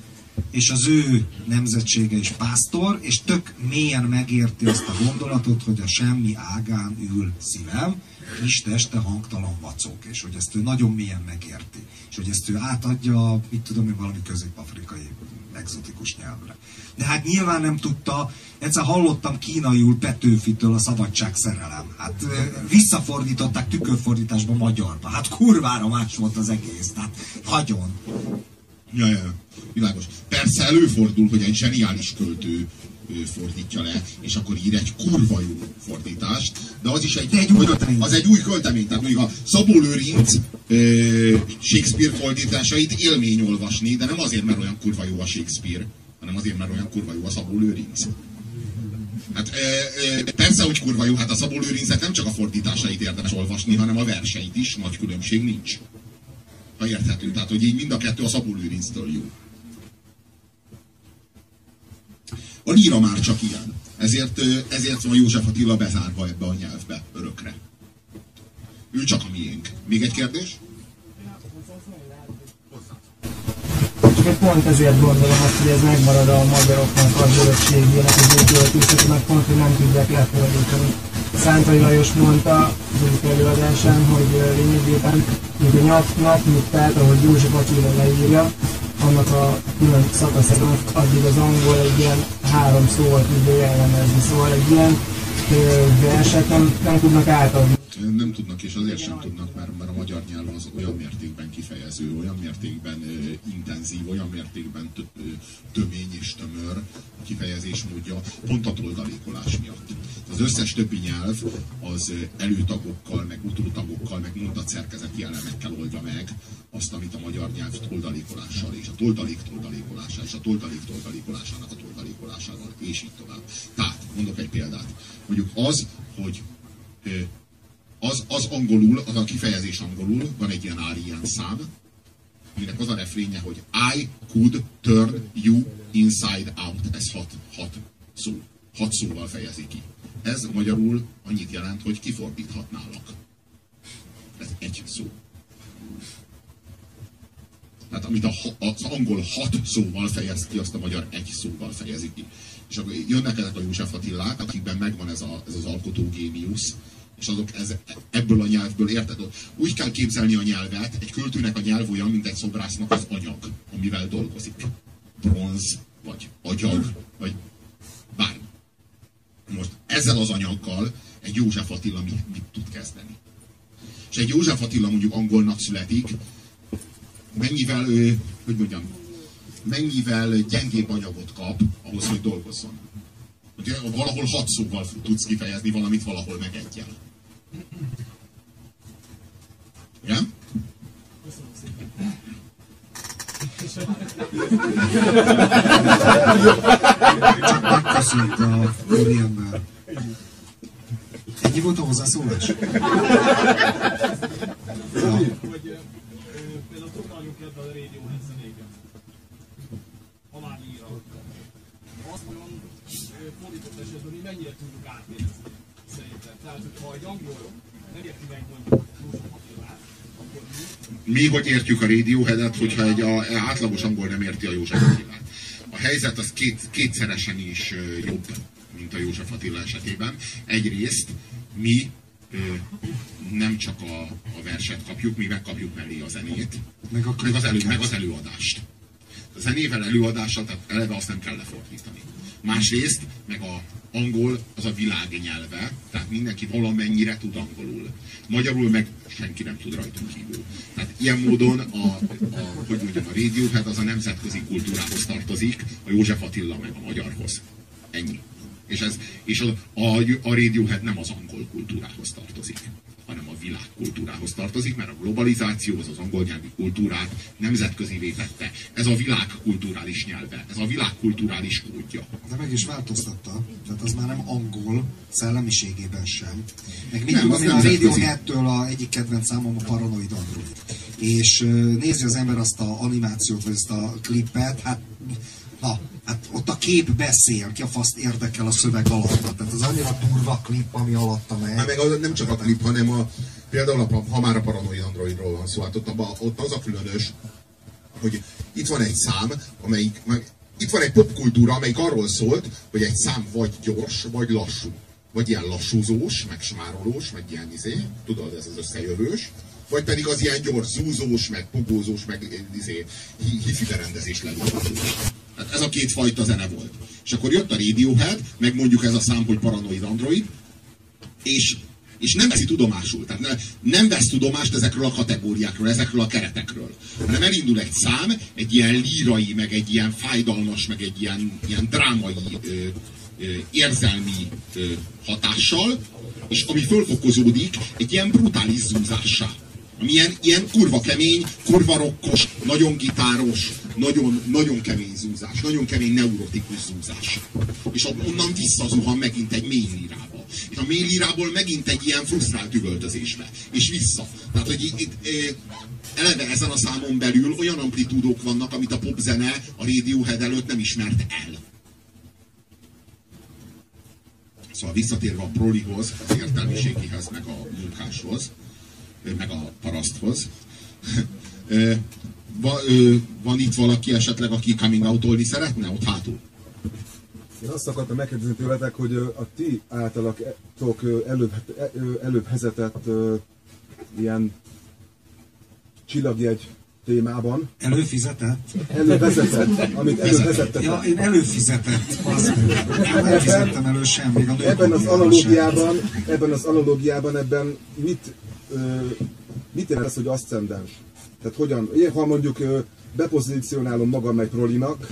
és az ő nemzetsége is pásztor, és tök mélyen megérti azt a gondolatot, hogy a semmi ágán ül szívem, kis teste hangtalan vacok, és hogy ezt ő nagyon mélyen megérti, és hogy ezt ő átadja, mit tudom én, valami közép-afrikai exotikus nyelvre. De hát nyilván nem tudta, egyszer hallottam kínaiul Petőfitől a szabadság szerelem. Hát visszafordították tükörfordításba magyarba. Hát kurvára más volt az egész. Tehát hagyjon. Ja, ja, világos. Persze előfordul, hogy egy zseniális költő fordítja le, és akkor ír egy kurva jó fordítást, de az is egy, egy új költemény. Az egy új költemény. Tehát mondjuk a Szabó Lőrinc Shakespeare fordításait élmény olvasni, de nem azért, mert olyan kurva jó a Shakespeare, hanem azért, mert olyan kurva jó a Szabó Lőrinc. Hát e, e, persze, hogy kurva jó, hát a Szabó Lőrincet nem csak a fordításait érdemes olvasni, hanem a verseit is, nagy különbség nincs. Ha érthető, tehát hogy így mind a kettő a Szabó Lőrinctől jó. A líra már csak ilyen. Ezért, ezért van József Attila bezárva ebbe a nyelvbe örökre. Ő csak a miénk. Még egy kérdés? Csak pont ezért gondolom azt, hogy ez megmarad a magyaroknak az örökségének, az meg pont, hogy nem tudják lefordítani. Szántai Lajos mondta az egyik előadásán, hogy lényegében, mint a nap, nap, tehát ahogy József Attila leírja, annak a külön szakaszában addig az angol egy ilyen három szóval tudja jellemezni. Szóval egy ilyen verset nem, nem tudnak átadni. Nem tudnak, és azért sem tudnak, mert, mert a magyar az olyan mértékben kifejező, olyan mértékben ö, intenzív, olyan mértékben tö, ö, tömény és tömör a kifejezés módja, pont a toldalékolás miatt. Az összes többi nyelv az előtagokkal, meg utótagokkal, meg mondatszerkezeti elemekkel oldja meg azt, amit a magyar nyelv toldalékolással, és a toldalék toldalékolással, és a toldalék toldalékolásának a toldalékolásával, és így tovább. Tehát, mondok egy példát. Mondjuk az, hogy az, az angolul, az a kifejezés angolul, van egy ilyen árián szám, aminek az a refrénye, hogy I could turn you inside out. Ez hat, hat szó. Hat szóval fejezi ki. Ez magyarul annyit jelent, hogy kifordíthatnálak. Ez egy szó. Tehát amit a, az angol hat szóval fejez ki, azt a magyar egy szóval fejezi ki. És akkor jönnek ezek a József Attilák, akikben megvan ez, a, ez az alkotógéniusz, és azok ez, ebből a nyelvből érted? Úgy kell képzelni a nyelvet, egy költőnek a nyelv olyan, mint egy szobrásznak az anyag, amivel dolgozik. Bronz, vagy agyag, vagy bármi. Most ezzel az anyaggal egy József Attila mit, mit tud kezdeni? És egy József Attila mondjuk angolnak születik, mennyivel, hogy mondjam, mennyivel gyengébb anyagot kap ahhoz, hogy dolgozzon. Ugye valahol hat szóval tudsz kifejezni valamit, valahol meg egyel. Igen? Köszönöm szépen. Csak megköszönt a úriember. Ennyi volt a hozzászólás? Ja. Hogy például tudnáljuk ebben a Radiohead zenéket. Ha már ír Azt mondom, fordított esetben mi mennyire tudjuk szerintem. Tehát, ha egy angol nem érti meg mondjuk József Attilát, akkor mi Mi hogy értjük a Radioheadet, hogyha egy a, átlagos angol nem érti a József Attilát? A helyzet az két, kétszeresen is jobb, mint a József Attila esetében. Egyrészt mi nem csak a, a verset kapjuk, mi megkapjuk mellé a zenét, Meg a meg az, elő, meg az előadást. A zenével előadással, tehát eleve azt nem kell lefordítani. Másrészt, meg a angol az a világ nyelve, tehát mindenki valamennyire tud angolul. Magyarul meg senki nem tud rajtunk kívül. Tehát ilyen módon a, a, hogy mondjam, a Radiohead az a nemzetközi kultúrához tartozik, a József Attila meg a magyarhoz. Ennyi. És, ez, és a, a, a Radiohead nem az angol kultúrához tartozik, hanem a világ kultúrához tartozik, mert a globalizáció az az angol nyelvi kultúrát nemzetközi tette. Ez a világ kulturális nyelve, ez a világ kulturális kódja. De meg is változtatta. Tehát az már nem angol szellemiségében sem. Meg mit Nem, én, a. Radiohead-től a egyik kedvenc számom a Paranoid Android. És nézi az ember azt a animációt, vagy azt a klippet, hát na, hát ott a kép beszél, ki a faszt érdekel a szöveg alatt. Tehát az annyira durva klip, ami alatta megy. Hát meg az, nem csak a klip, hanem a, például a, ha már a Paranoid Androidról van szó, hát ott, abba, ott az a különös, hogy itt van egy szám, amelyik, meg, itt van egy popkultúra, amelyik arról szólt, hogy egy szám vagy gyors, vagy lassú. Vagy ilyen lassúzós, meg smárolós, meg ilyen izé, tudod, ez az összejövős. Vagy pedig az ilyen gyors, zúzós, meg pugózós, meg izé, hi- hifi berendezés lelúzós. Hát ez a két fajta zene volt. És akkor jött a Radiohead, meg mondjuk ez a szám, hogy Paranoid Android, és, és nem veszi tudomásul. Tehát ne, nem vesz tudomást ezekről a kategóriákról, ezekről a keretekről. Hanem elindul egy szám, egy ilyen lírai, meg egy ilyen fájdalmas, meg egy ilyen, ilyen drámai, ö, ö, érzelmi ö, hatással, és ami fölfokozódik egy ilyen brutális zúzássá. Ami ilyen, ilyen kurva kemény, kurva rokkos, nagyon gitáros, nagyon, nagyon kemény zúzás, nagyon kemény neurotikus zúzás. És onnan visszazuhan megint egy mély lírába. És a mély lírából megint egy ilyen frusztrált üvöltözésbe. És vissza. Tehát, hogy itt, itt eh, eleve ezen a számon belül olyan amplitúdók vannak, amit a popzene a Radiohead előtt nem ismert el. Szóval visszatérve a prolihoz, az értelmiségihez, meg a munkáshoz, meg a paraszthoz. Ö, Va, ö, van itt valaki esetleg, aki coming out szeretne ott hátul? Én azt akartam megkérdezni tőletek, hogy a ti általatok ö, előbb, ö, előbb vezetett ilyen csillagjegy témában Előfizetett? elővezetett, amit elővezetett. Ja, én előfizetett. Az, nem fizettem elő semmit. Ebben az analógiában, ebben az analógiában, ebben mit, ö, mit jelent az, hogy aszcendens? Tehát hogyan, én, ha mondjuk bepozícionálom magam egy prolinak,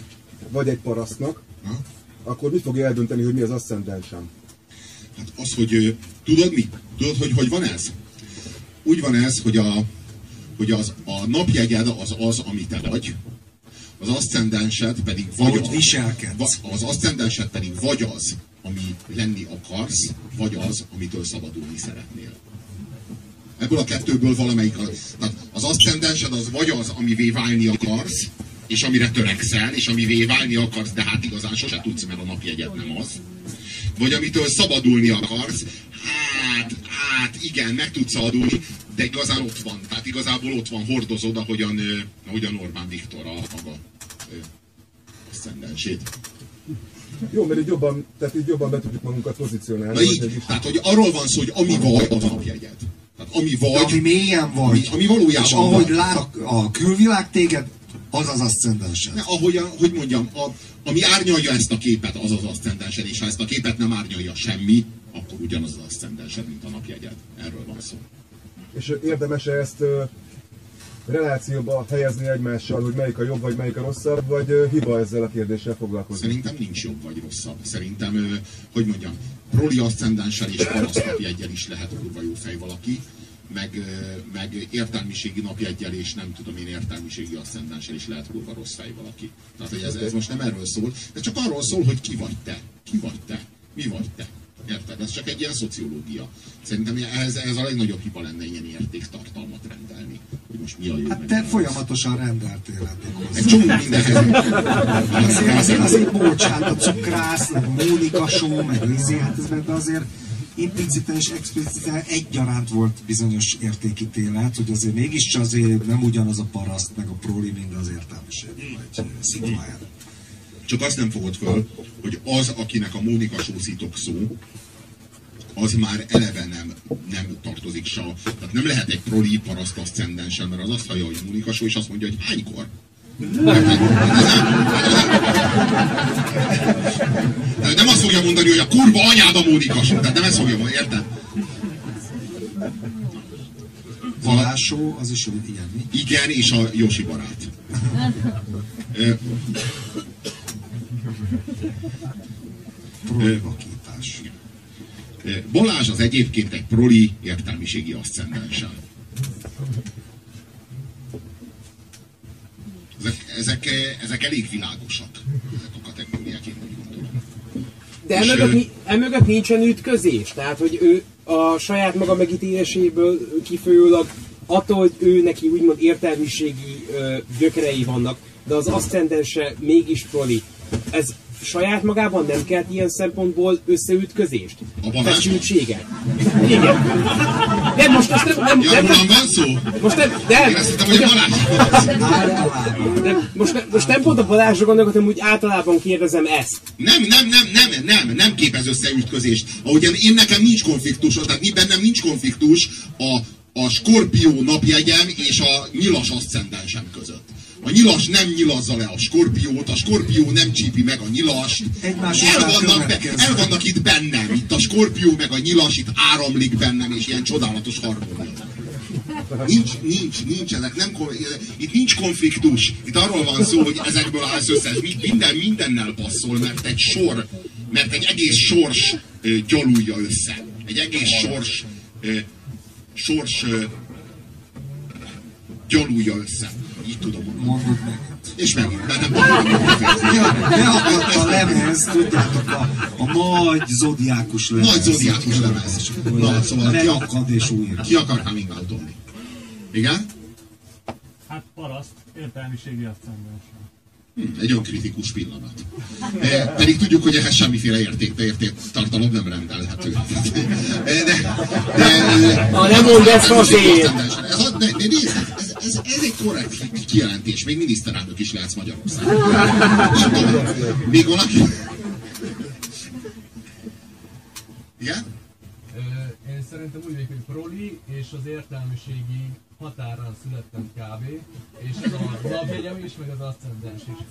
vagy egy parasztnak, Ha? akkor mi fogja eldönteni, hogy mi az aszcendensem? Hát az, hogy tudod mi? Tudod, hogy hogy van ez? Úgy van ez, hogy a, hogy az, a napjegyed az az, ami te vagy, az aszcendensed pedig vagy Ahogy a- viselkedsz. az aszcendensed pedig vagy az, ami lenni akarsz, vagy az, amitől szabadulni szeretnél. Ebből a kettőből valamelyik. Az, tehát az aszcendensed az vagy az, amivé válni akarsz, és amire törekszel, és amivé válni akarsz, de hát igazán sose tudsz, mert a napjegyed nem az. Vagy amitől szabadulni akarsz, hát, hát igen, meg tudsz szabadulni, de igazán ott van. Tehát igazából ott van, hordozod, ahogyan, ahogyan Orbán Viktor a maga aszcendensét. Jó, mert így jobban, tehát így jobban be tudjuk magunkat pozícionálni. Na így, tehát hogy arról van szó, hogy ami vagy, az a napjegyed. Tehát ami vagy, ami mélyen vagy, Ami- ami valójában és ahogy vagy. lát a, a külvilág téged, az az aszcendensed. Ne, ahogy, hogy mondjam, a, ami árnyalja ezt a képet, az az aszcendensed, és ha ezt a képet nem árnyalja semmi, akkor ugyanaz az aszcendensed, mint a napjegyed. Erről van szó. És érdemes-e ezt relációba helyezni egymással, hogy melyik a jobb, vagy melyik a rosszabb, vagy hiba ezzel a kérdéssel foglalkozni? Szerintem nincs jobb vagy rosszabb. Szerintem, hogy mondjam, proli aszcendenssel és paraszt napjeggyel is lehet kurva jó fej valaki, meg, meg értelmiségi napjeggyel és nem tudom én értelmiségi aszcendenssel is lehet kurva rossz fej valaki. Tehát, hogy ez, ez most nem erről szól, ez csak arról szól, hogy ki vagy te. Ki vagy te. Mi vagy te. Érted? Ez csak egy ilyen szociológia. Szerintem ez, ez a legnagyobb hiba lenne ilyen értéktartalmat rendelni. Hogy most mi a jó, Hát te mi a rossz. folyamatosan rendeltél eddig hozzá. Egy csomó mindenhez. Azért, azért, azért bocsánat, a cukrász, a Mónika show, meg Lizi, hát ez de azért impliciten és expliciten egyaránt volt bizonyos értékítélet, hogy azért mégiscsak azért nem ugyanaz a paraszt, meg a proli, mint az értelmiség, vagy szituáján. Csak azt nem fogod föl, hogy az, akinek a Mónika sószítok szó, az már eleve nem, nem tartozik se. Tehát nem lehet egy proli paraszt aszcendensen, mert az azt hallja, hogy Mónika só, és azt mondja, hogy hánykor? Tehát nem azt fogja mondani, hogy a kurva anyád a Mónika só. Tehát nem ezt fogja mondani, érted? Valásó, az is mi? Igen, és a Josi barát. Vakítás. ö, Balázs az egyébként egy proli értelmiségi aszcendenssel. Ezek, ezek, ezek elég világosak, ezek a kategóriák, én úgy gondolom. De És, emögött, ö, ni- emögött nincsen ütközés. Tehát, hogy ő a saját maga megítéléséből kifolyólag attól, hogy ő neki úgymond értelmiségi ö, gyökerei vannak, de az aszcendense mégis proli. Ez saját magában nem kelt ilyen szempontból összeütközést? Feszültséget? Igen. De most, most nem, nem, nem, van szó? most nem, nem, Én azt hittem, hogy a Balázs. Általában. nem, most, ne- most nem pont a Balázsra gondolok, hanem úgy általában kérdezem ezt. Nem, nem, nem, nem, nem, nem képez összeütközést. Ahogyan én nekem nincs konfliktus, tehát mi bennem nincs konfliktus a, a skorpió napjegyem és a nyilas aszcendensem között. A nyilas nem nyilazza le a skorpiót, a skorpió nem csípi meg a nyilast. Egymás El vannak, be, el vannak itt bennem, itt a skorpió meg a nyilas itt áramlik bennem, és ilyen csodálatos harmónia. Nincs, nincs, nincs, ezek nem, itt nincs konfliktus. Itt arról van szó, hogy ezekből állsz össze, ez mi- minden mindennel passzol, mert egy sor, mert egy egész sors gyalulja össze. Egy egész sors, sors gyalulja össze. Így tudom mondani. Mondod meg. És tudom. Ja, beakadt a lemez, tudjátok, a, a nagy zodiákus lemez. Nagy zodiákus lemez. Na, szóval ki, ak- Beakad és újra. ki akar coming out Igen? Hát paraszt, értelmiségi aszcendenssel. Hm, Egy önkritikus pillanat. E, pedig tudjuk, hogy ehhez semmiféle érték, érték tartalom nem rendelhető. E, de, de, Ha nem mondd ezt azért! Ez, a- ne, ne, nézd, ez, ez, ez egy korrekt kijelentés, még miniszterelnök is lehetsz Magyarországon. Még valaki... Igen? Én szerintem úgy végül, hogy proli és az értelmiségi határán születtem kb. És ez a napjegyem is, meg az aszcendens is.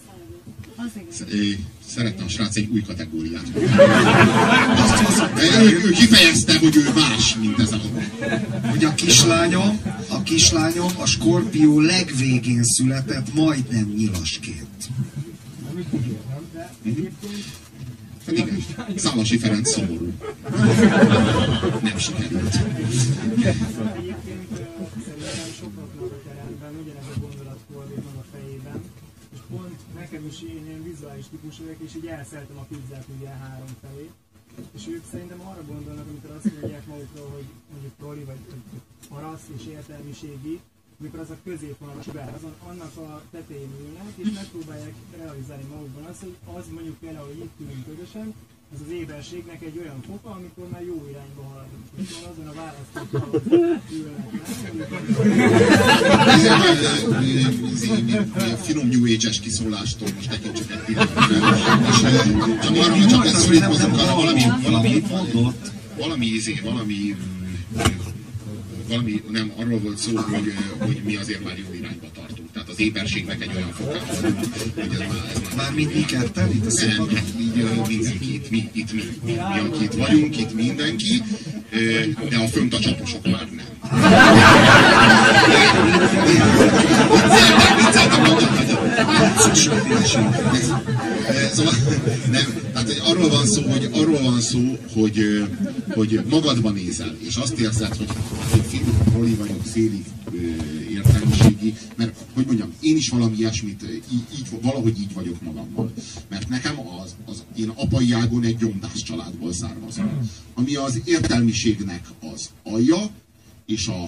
Ö, Szerette a srác egy új kategóriát. Ő, ő kifejezte, hogy ő más, mint ez a... Hogy a kislányom, a kislányom a Skorpió legvégén született, majdnem nyilasként. Hát igen, Szálasi Ferenc szomorú. Nem sikerült. Egyébként ö, szerintem sokaknak a teremben ugyanez a gondolat fordít meg a fejében, és pont nekem is én ilyen vizuális típus vagyok, és így elszeltem a pizzát ugye három felé, és ők szerintem arra gondolnak, amikor azt mondják magukról, hogy mondjuk proli vagy, paraszt és értelmiségi, amikor az a középvonalas be, azon, annak a tetején ülnek, és megpróbálják realizálni magukban azt, hogy az mondjuk például, hogy itt ülünk közösen, ez az éberségnek egy olyan foka, amikor már jó irányba haladunk. És azon a meg, Finom New Age-es kiszólástól most tekintsük egy ö, csak arra, csak ezt szorítkozunk arra, valami, valami, valami, izé, valami, valami, nem, arról volt szó, hogy, hogy mi azért már jó irányba tartunk. Tehát az éberségnek egy olyan fokában, hogy ez már, ez már Mármint mi ketten itt a színpadon. így mindenki, itt mi, itt mi, mi, akik itt vagyunk, itt mindenki, de a fönt a csaposok már nem. Szóval, nem, tehát arról van szó, hogy arról van szó, hogy, hogy magadban nézel, és azt érzed, hogy, hogy félig vagyok, félig értelmiségi, mert hogy mondjam, én is valami ilyesmit, ö, így, így, valahogy így vagyok magammal. Mert nekem az, az én apai ágon egy gyomdás családból származom, ami az értelmiségnek az alja, és a,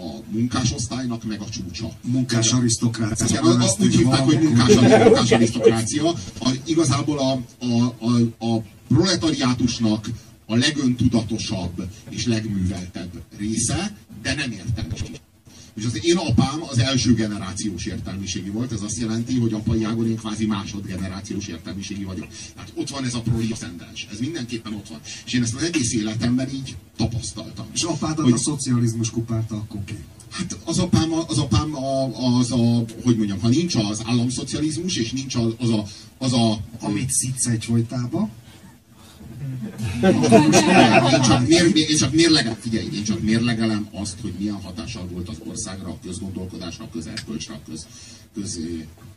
a munkásosztálynak meg a csúcsa. Munkás arisztokrácia. Igen, a, a, úgy hívták, hogy munkás, munkás arisztokrácia. A, igazából a, a, a, a proletariátusnak a legöntudatosabb és legműveltebb része, de nem értelmiség. És az én apám az első generációs értelmiségi volt, ez azt jelenti, hogy apai ágon én kvázi másodgenerációs értelmiségi vagyok. Tehát ott van ez a proli aszcendens, ez mindenképpen ott van. És én ezt az egész életemben így tapasztaltam. És apádat Hogy- a szocializmus kupálta akkor ki. Hát az apám, az apám a, az a, hogy mondjam, ha nincs az államszocializmus, és nincs az, az a, az a, Amit szitsz egy folytába, én csak, mér, én csak mérlegem, figyelj, én csak mérlegelem azt, hogy milyen hatással volt az országra, a közgondolkodásra, a közerkölcsre, a köz, köz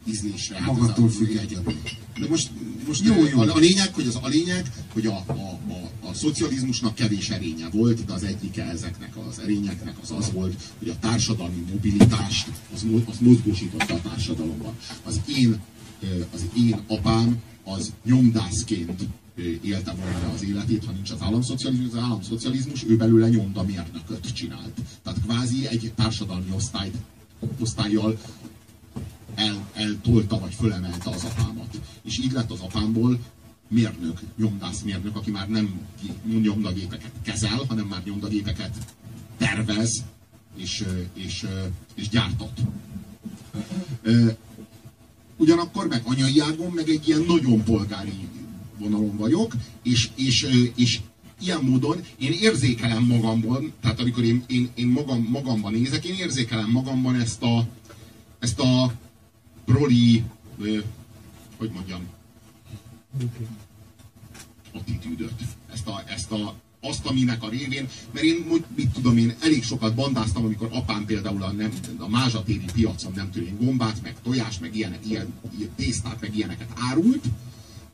ízlésre. Hát függetlenül. De most, most Jó, jó. A, a, lényeg, hogy az a lényeg, hogy a, a, a, a szocializmusnak kevés erénye volt, de az egyike ezeknek az erényeknek az az volt, hogy a társadalmi mobilitást az, az mozgósította a társadalomban. Az én, az én apám az nyomdászként élte volna az életét, ha nincs az államszocializmus, az államszocializmus, ő belőle nyomdamérnököt csinált. Tehát kvázi egy társadalmi osztályt, osztályjal el, eltolta vagy fölemelte az apámat. És így lett az apámból mérnök, nyomdászmérnök, aki már nem nyomdagépeket kezel, hanem már nyomdagépeket tervez és, és, és gyártott. Ö, Ugyanakkor meg anyai ágon meg egy ilyen nagyon polgári vonalon vagyok, és, és, és ilyen módon én érzékelem magamban, tehát amikor én, én, én magam, magamban nézek, én érzékelem magamban ezt a, ezt a Broli, hogy mondjam, attitűdöt. Ezt a, ezt a, azt, aminek a révén, mert én, mit tudom én, elég sokat bandáztam, amikor apám például a, nem, a mázsatéri piacon nem tudom gombát, meg tojás, meg ilyenek, ilyen, ilyen tésztát, meg ilyeneket árult,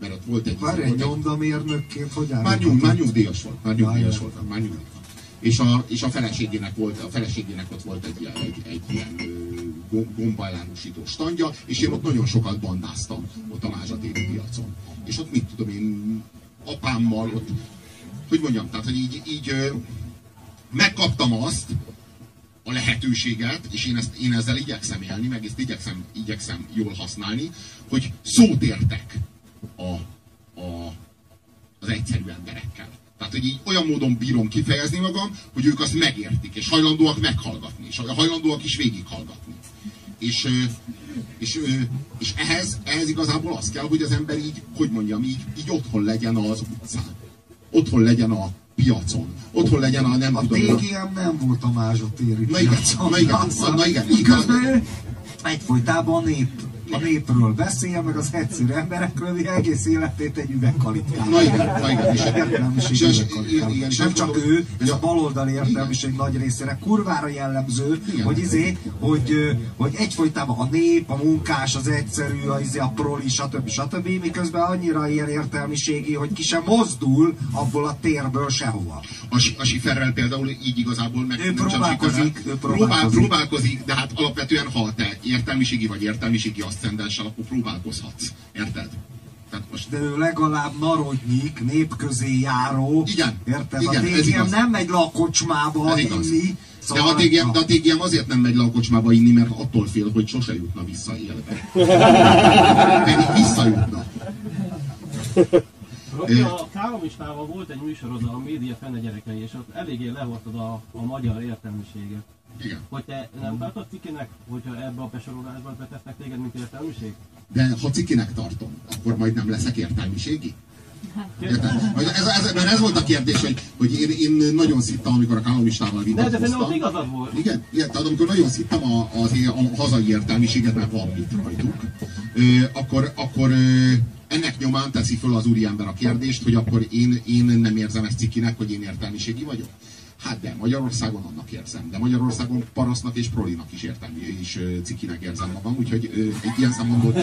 mert ott volt egy... Már egy nyomdamérnökként hogy már, állítottak? nyug, már nyugdíjas volt, már nyugdíjas Már- volt, már nyugdíjas volt. És a, és a feleségének volt, a feleségének ott volt egy, ilyen- egy, egy ilyen gombaelárusító standja, és én ott nagyon sokat bandáztam, ott a mázsatéri piacon. És ott mit tudom én, apámmal ott, hogy mondjam, tehát, hogy így, így megkaptam azt, a lehetőséget, és én, ezt, én ezzel igyekszem élni, meg ezt igyekszem, igyekszem jól használni, hogy szót értek a, a, az egyszerű emberekkel. Tehát, hogy így olyan módon bírom kifejezni magam, hogy ők azt megértik, és hajlandóak meghallgatni, és hajlandóak is végighallgatni. És, és, és ehhez, ehhez igazából az kell, hogy az ember így, hogy mondjam, így, így otthon legyen az utcán. Otthon legyen a piacon. Otthon legyen a nem A tudom... TGM nem volt a mázsatéri Na igen, piacon. na igen, na igen. Miközben egyfolytában a nép, a népről beszél, meg az egyszerű emberekről, hogy egész életét egy üvegkalitkán. Na igen, na igen. És, Értelmiség üvegkalitkán. nem azt csak ő, és a- baloldali értelmiség nagy részére kurvára jellemző, hogy izé, hogy, hogy egyfolytában a nép, a munkás, az egyszerű, a, izé, a proli, stb. stb. Miközben annyira ilyen értelmiségi, hogy ki sem mozdul abból a térből sehova. A, a Siferrel például így igazából meg Ő próbálkozik, ő Próbál, próbálkozik. próbálkozik, de hát alapvetően ha te értelmiségi vagy értelmiségi aszcendenssel, akkor próbálkozhatsz. Érted? Tehát most De ő legalább narodnyik, népközé járó. Igen, Érted? igen, a TGM nem megy le a kocsmába inni. De a, TGM, de a TGM azért nem megy le a kocsmába inni, mert attól fél, hogy sose jutna vissza élve. Pedig visszajutna. Robi, a Káromistával volt egy műsorod a média fenne gyerekei, és ott eléggé lehoztad a, a magyar értelmiséget. Igen. Hogy te nem tartod cikinek, hogyha ebbe a besorolásban betesznek téged, mint értelmiség? De ha cikinek tartom, akkor majd nem leszek értelmiségi? Érted? Ez, ez, mert ez volt a kérdés, hogy, hogy én, én nagyon szittam, amikor a kálomistával De, de szerintem ott vitatkoztam. igazad volt. Igen, igen, tehát amikor nagyon szittam a, az, a hazai értelmiséget, mert van mit rajtuk, ö, akkor, akkor ö, ennek nyomán teszi föl az úriember a kérdést, hogy akkor én, én nem érzem ezt cikinek, hogy én értelmiségi vagyok. Hát de, Magyarországon annak érzem. De Magyarországon parasznak és prolinak is értelmi, és cikinek érzem magam, úgyhogy egy ilyen szempontból.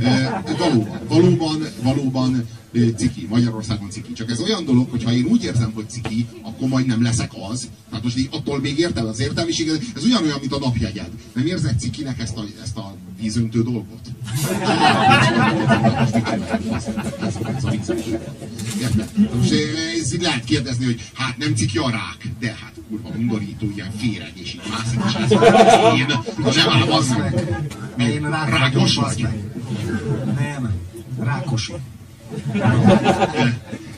Ö, Valóban, valóban, valóban ciki, Magyarországon ciki. Csak ez olyan dolog, hogy ha én úgy érzem, hogy ciki, akkor majd nem leszek az. Tehát most így attól még értel az értelmiség, ez, ez ugyanolyan, mint a napjegyed. Nem érzed cikinek ezt a, ezt a vízöntő dolgot? Most? Ez, eh, lehet kérdezni, hogy hát nem ciki a rák, de hát kurva undorító, ilyen féreg, és így mászik, és ez én, nem áll az meg. Én rák Rákos vagy? Nem, rákosi.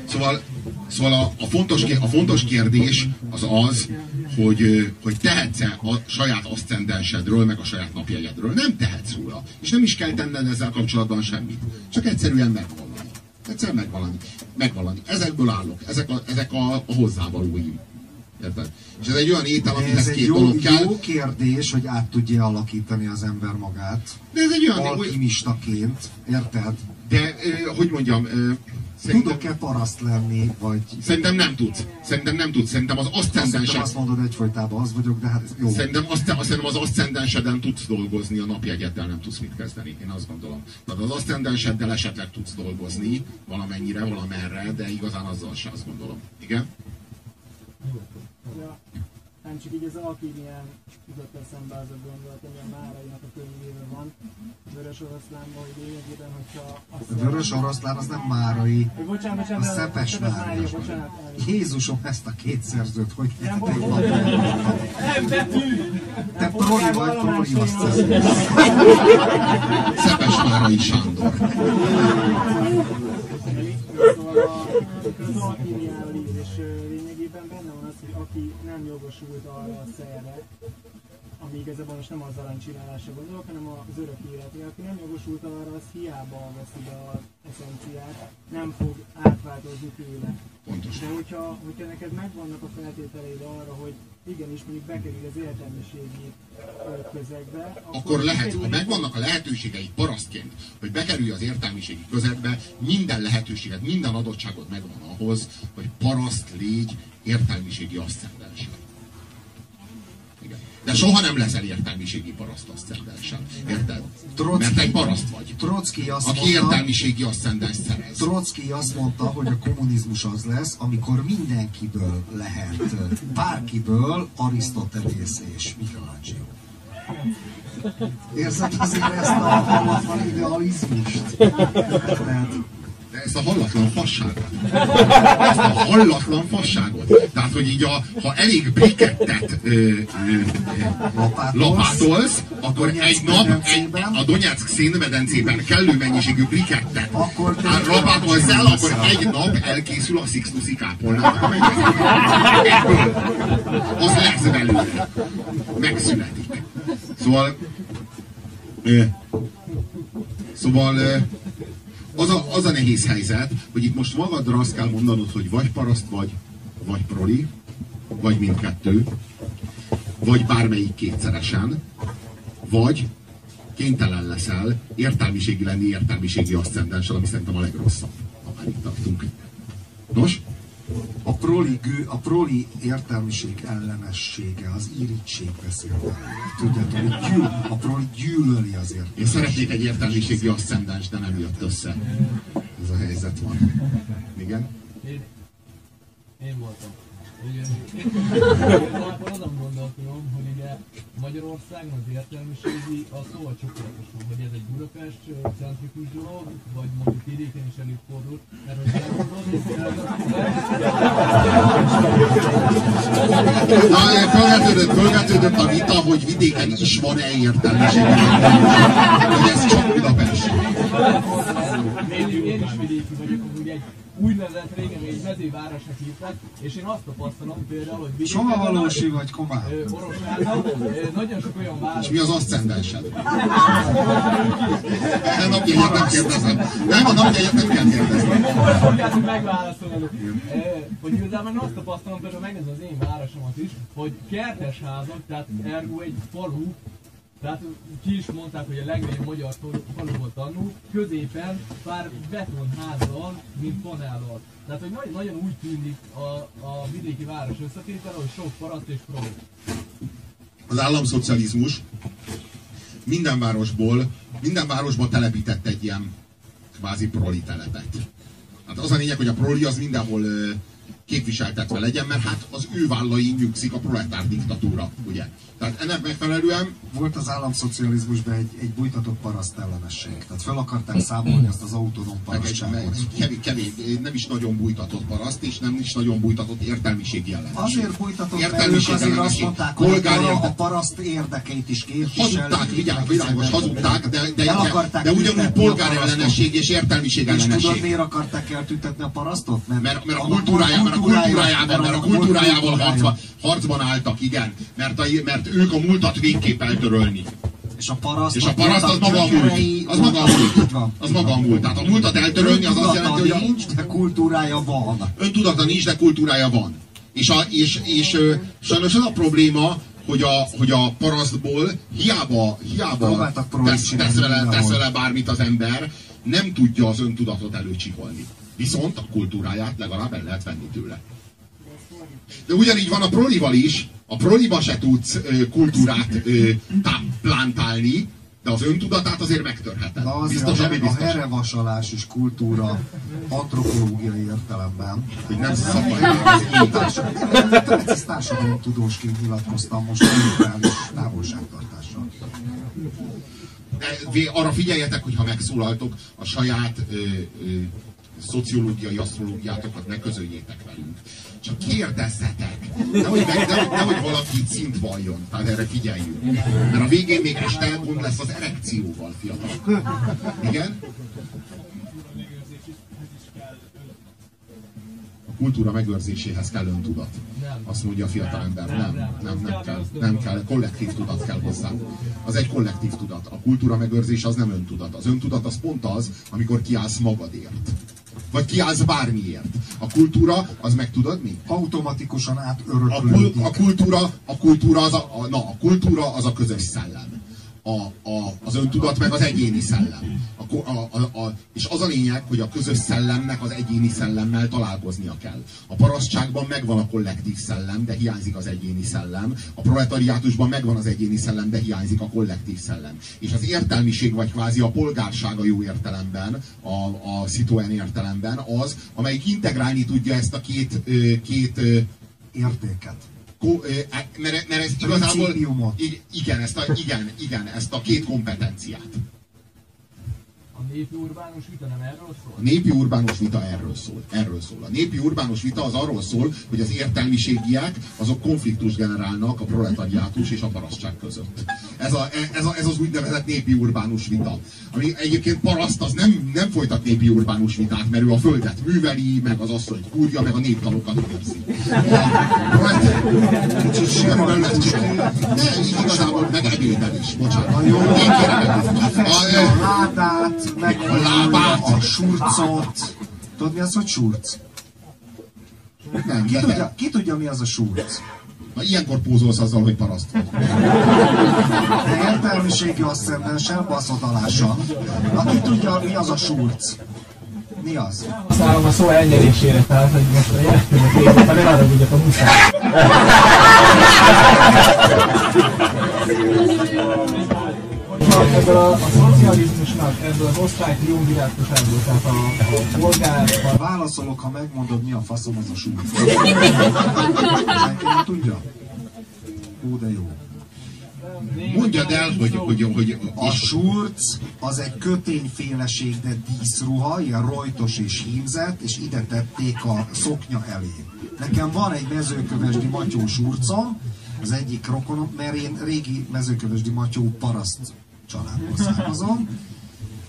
Szóval, szóval a, a, fontos, a fontos kérdés az az, hogy, hogy tehetsz-e a saját aszcendensedről, meg a saját napjegyedről. Nem tehetsz róla. És nem is kell tenned ezzel kapcsolatban semmit. Csak egyszerűen megvallani. Egyszerűen megvallani. Megvallani. Ezekből állok. Ezek a, ezek a, a hozzávalóim. Érted? És ez egy olyan étel, amihez két jó, dolog kell. jó kérdés, hogy át tudja alakítani az ember magát. De ez egy olyan, Alkimistaként, érted? de hogy mondjam, Tudok-e paraszt lenni, vagy... szerintem nem tudsz. Szerintem nem tudsz. Szerintem az aszcendensed azt mondod egyfolytában az vagyok, de hát jó. Szerintem, azt, azt szerintem az aszcendenseden tudsz dolgozni, a napjegyeddel nem tudsz mit kezdeni. Én azt gondolom. Tehát az aszcendenseddel esetleg tudsz dolgozni, valamennyire, valamerre, de igazán azzal se azt gondolom. Igen? Ja, nem csak így az alkímián jutott eszembe az a gondolat, ami a Márainak a könyvében van, Vörös Oroszlánban, hogy lényegében, hogyha azt A vörös oroszlán az nem márai, Bocsánat, bocsánat, Szepes Szepes Mária. Bocsánat. Jézusom, ezt a két szerzőt, hogy Nem te vagy? Nem betű! Te proli vagy, proli azt. Szepes Márai Sándor. Szóval a- az alkímiával így, és aki nem jogosult arra a szerre, ami igazából most nem az aranycsinálásra gondolok, hanem az örök életre. Aki nem jogosult arra, az hiába veszi be az eszenciát, nem fog átváltozni tőle. Pontos. De hogyha, hogyha neked megvannak a feltételeid arra, hogy igenis mondjuk bekerül az értelmiségi közegbe, Akkor lehet, ha megvannak a lehetőségeid parasztként, hogy bekerülj az értelmiségi közegbe, minden lehetőséget, minden adottságot megvan ahhoz, hogy paraszt légy értelmiségi aszcendenssel. De soha nem leszel értelmiségi paraszt aszcendenssel. Érted? Trotsky- Mert egy paraszt vagy. Trotsky azt Aki mondta, értelmiségi aszcendens szerez. Trotsky azt mondta, hogy a kommunizmus az lesz, amikor mindenkiből lehet, bárkiből Arisztotelész és Michelangelo. Érzed azért ezt a hallatlan idealizmust? Tehát, De ezt a hallatlan fasságot. Ezt a hallatlan fasságot. Tehát, hogy így a, ha elég brikettet ö, ö, Lapátolsz. lapátolsz, akkor egy nap egy, a Donetsk szénmedencében kellő mennyiségű brikettet Akkor hát lapátolsz el, akkor egy nap elkészül a Sixtusi kápolnának. Az lesz belőle. Megszületik. Szóval ö, Szóval az a, az a nehéz helyzet, hogy itt most magadra azt kell mondanod, hogy vagy paraszt vagy, vagy proli, vagy mindkettő, vagy bármelyik kétszeresen, vagy kénytelen leszel értelmiségi lenni értelmiségi aszcendenssel, ami szerintem a legrosszabb, ha már itt tartunk. Nos, A proli, gő, a proli értelmiség ellenessége, az irítség beszél. Tudjátok, hogy gyűl, a proli gyűlöli az én értelmiség. szeretnék egy értelmiségi aszcendens, de nem jött össze. Ez a helyzet van. Igen? Én, én voltam. Akkor azon gondolkodom, hogy ugye Magyarországon az értelmiségi a szóval csoportosul, hogy ez egy Budapest centrikus dolog, vagy mondjuk vidéken is előfordul, mert hogy eh, fölvetődött, fölvetődött a vita, hogy vidéken is van-e értelmiség. Hogy ez csak Budapest. én, én is vidéki vagyok, amúgy egy úgynevezett régen egy mezővárosnak hívták, és én azt tapasztalom például, hogy. Soma valósi vagy Orosháza, ö, nagyon sok olyan város, És mi az aszcendensed? Nem, napjegyet nem kérdezem. Nem, a napjegyet nem kell kérdezni. Tudjátok megválaszolni. Eh, Hogy igazából én azt tapasztalom, például megnézem az én városomat is, hogy kertes házak, tehát ergo egy falu, tehát ki is mondták, hogy a legnagyobb magyar falu falu volt annó, középen pár betonházzal, mint panállal. Tehát, hogy nagyon, nagyon úgy tűnik a, a vidéki város összetétele, hogy sok paraszt és proli. Az államszocializmus minden városból, minden városba telepített egy ilyen kvázi proli telepet. Hát az a lényeg, hogy a proli az mindenhol képviseltetve legyen, mert hát az ő vállain nyugszik a proletár diktatúra, ugye? Tehát ennek megfelelően Volt az államszocializmusban egy, egy bújtatott paraszt ellenesség. Tehát fel akarták számolni azt az autonóm parasztságot. kevés, kevés, nem is nagyon bújtatott paraszt, és nem is nagyon bújtatott értelmiség jelenség. Azért bújtatott Értelmiség azért azt ellenesség. mondták, hogy a paraszt érdekeit is képviseli. Hazudták, vigyázz, világos, hazudták, de, de, de, de ugyanúgy polgárellenesség és értelmiség És tudod, ellenesség. miért akarták eltüntetni a parasztot? Mert, mert, a kultúrájával, mert a kultúrájával, mert a kultúrájával harcban álltak, igen. Mert, a, mert ők a múltat végképp eltörölni. És a paraszt, És a paraszt az maga a múlt. Az maga a múlt. Az maga a múlt. Tehát a múltat eltörölni az azt jelenti, hogy a nincs, de kultúrája van. öntudata nincs, de kultúrája van. És, a, és, és sajnos az a probléma, hogy a, hogy a parasztból hiába, hiába tesz, tesz, vele, tesz vele bármit az ember, nem tudja az öntudatot előcsiholni. Viszont a kultúráját legalább el lehet venni tőle. De ugyanígy van a prolival is, a proliba se tudsz kultúrát ö, táplantálni, de az öntudatát azért megtörheted. Na azért biztos, a, ami a biztos. herevasalás is kultúra antropológiai értelemben. Hogy nem szabad. Ez társadalomtudósként nyilatkoztam most a távolságtartással. De arra figyeljetek, hogy ha megszólaltok, a saját ö, ö, szociológiai asztrológiátokat ne közöljétek velünk. Csak kérdezzetek. Nehogy, meg, nehogy, nehogy valaki szint valljon. Tehát erre figyeljünk. Mert a végén még este gond lesz az erekcióval, fiatal. Igen? Kultúra megőrzéséhez kell öntudat. Azt mondja a fiatal ember. Nem. nem, nem kell. Nem kell. Kollektív tudat kell hozzá. Az egy kollektív tudat. A kultúra megőrzés az nem öntudat. Az öntudat az pont az, amikor kiállsz magadért. Vagy kiállsz bármiért. A kultúra, az meg tudod mi? Automatikusan A, átöröklődik. kul, a, kultúra, a kultúra az a, a, na, a kultúra az a közös szellem. A, a, az öntudat meg az egyéni szellem. A, a, a, a, és az a lényeg, hogy a közös szellemnek az egyéni szellemmel találkoznia kell. A parasztságban megvan a kollektív szellem, de hiányzik az egyéni szellem. A proletariátusban megvan az egyéni szellem, de hiányzik a kollektív szellem. És az értelmiség, vagy kvázi a polgárság a jó értelemben, a, a Citroen értelemben az, amelyik integrálni tudja ezt a két, két Értéket. Ko, mert, mert ez igazából... Igen, ezt a, igen, igen, ezt a két kompetenciát. A népi urbánus vita nem erről szól? A népi urbánus vita erről szól. Erről szól. A népi urbánus vita az arról szól, hogy az értelmiségiek azok konfliktus generálnak a proletariátus és a parasztság között. Ez, a, ez, a, ez az úgynevezett népi urbánus vita. Ami egyébként paraszt az nem, nem folytat népi urbánus vitát, mert ő a földet műveli, meg az asszonyt kúrja, meg a néptalokat őrzi. A prolet- Kicsit sűrűn lesz csinálva. Ne, így igazából meg ebédel is, bocsánat. Én kérem ebéd. A, A ö, hátát, meg A lábát. a surcot. Tudod mi az, hogy surc? Nem, Ki tudja, ki tudja mi az a surc? na, ilyenkor pózolsz azzal, hogy paraszt vagy. De értelmiségi asszendensen, baszotalással. Aki tudja, mi az a surc? Mi az? Szállom a szó elnyerésére, tehát hogy most a jelentőnek lévő, ha ne haragudjak a muszáj. Ebből a, a szocializmusnak, ebből az osztály triumvirátusából, tehát a, a polgár, válaszolok, ha megmondod, mi a faszom az a. Senki nem tudja? Hú, de jó. Mondjad el, hogy, hogy, hogy A surc az egy kötényféleség, de díszruha, ilyen rojtos és hímzett, és ide tették a szoknya elé. Nekem van egy mezőkövesdi matyó surcom, az egyik rokonom, mert én régi mezőkövesdi matyó paraszt családból származom.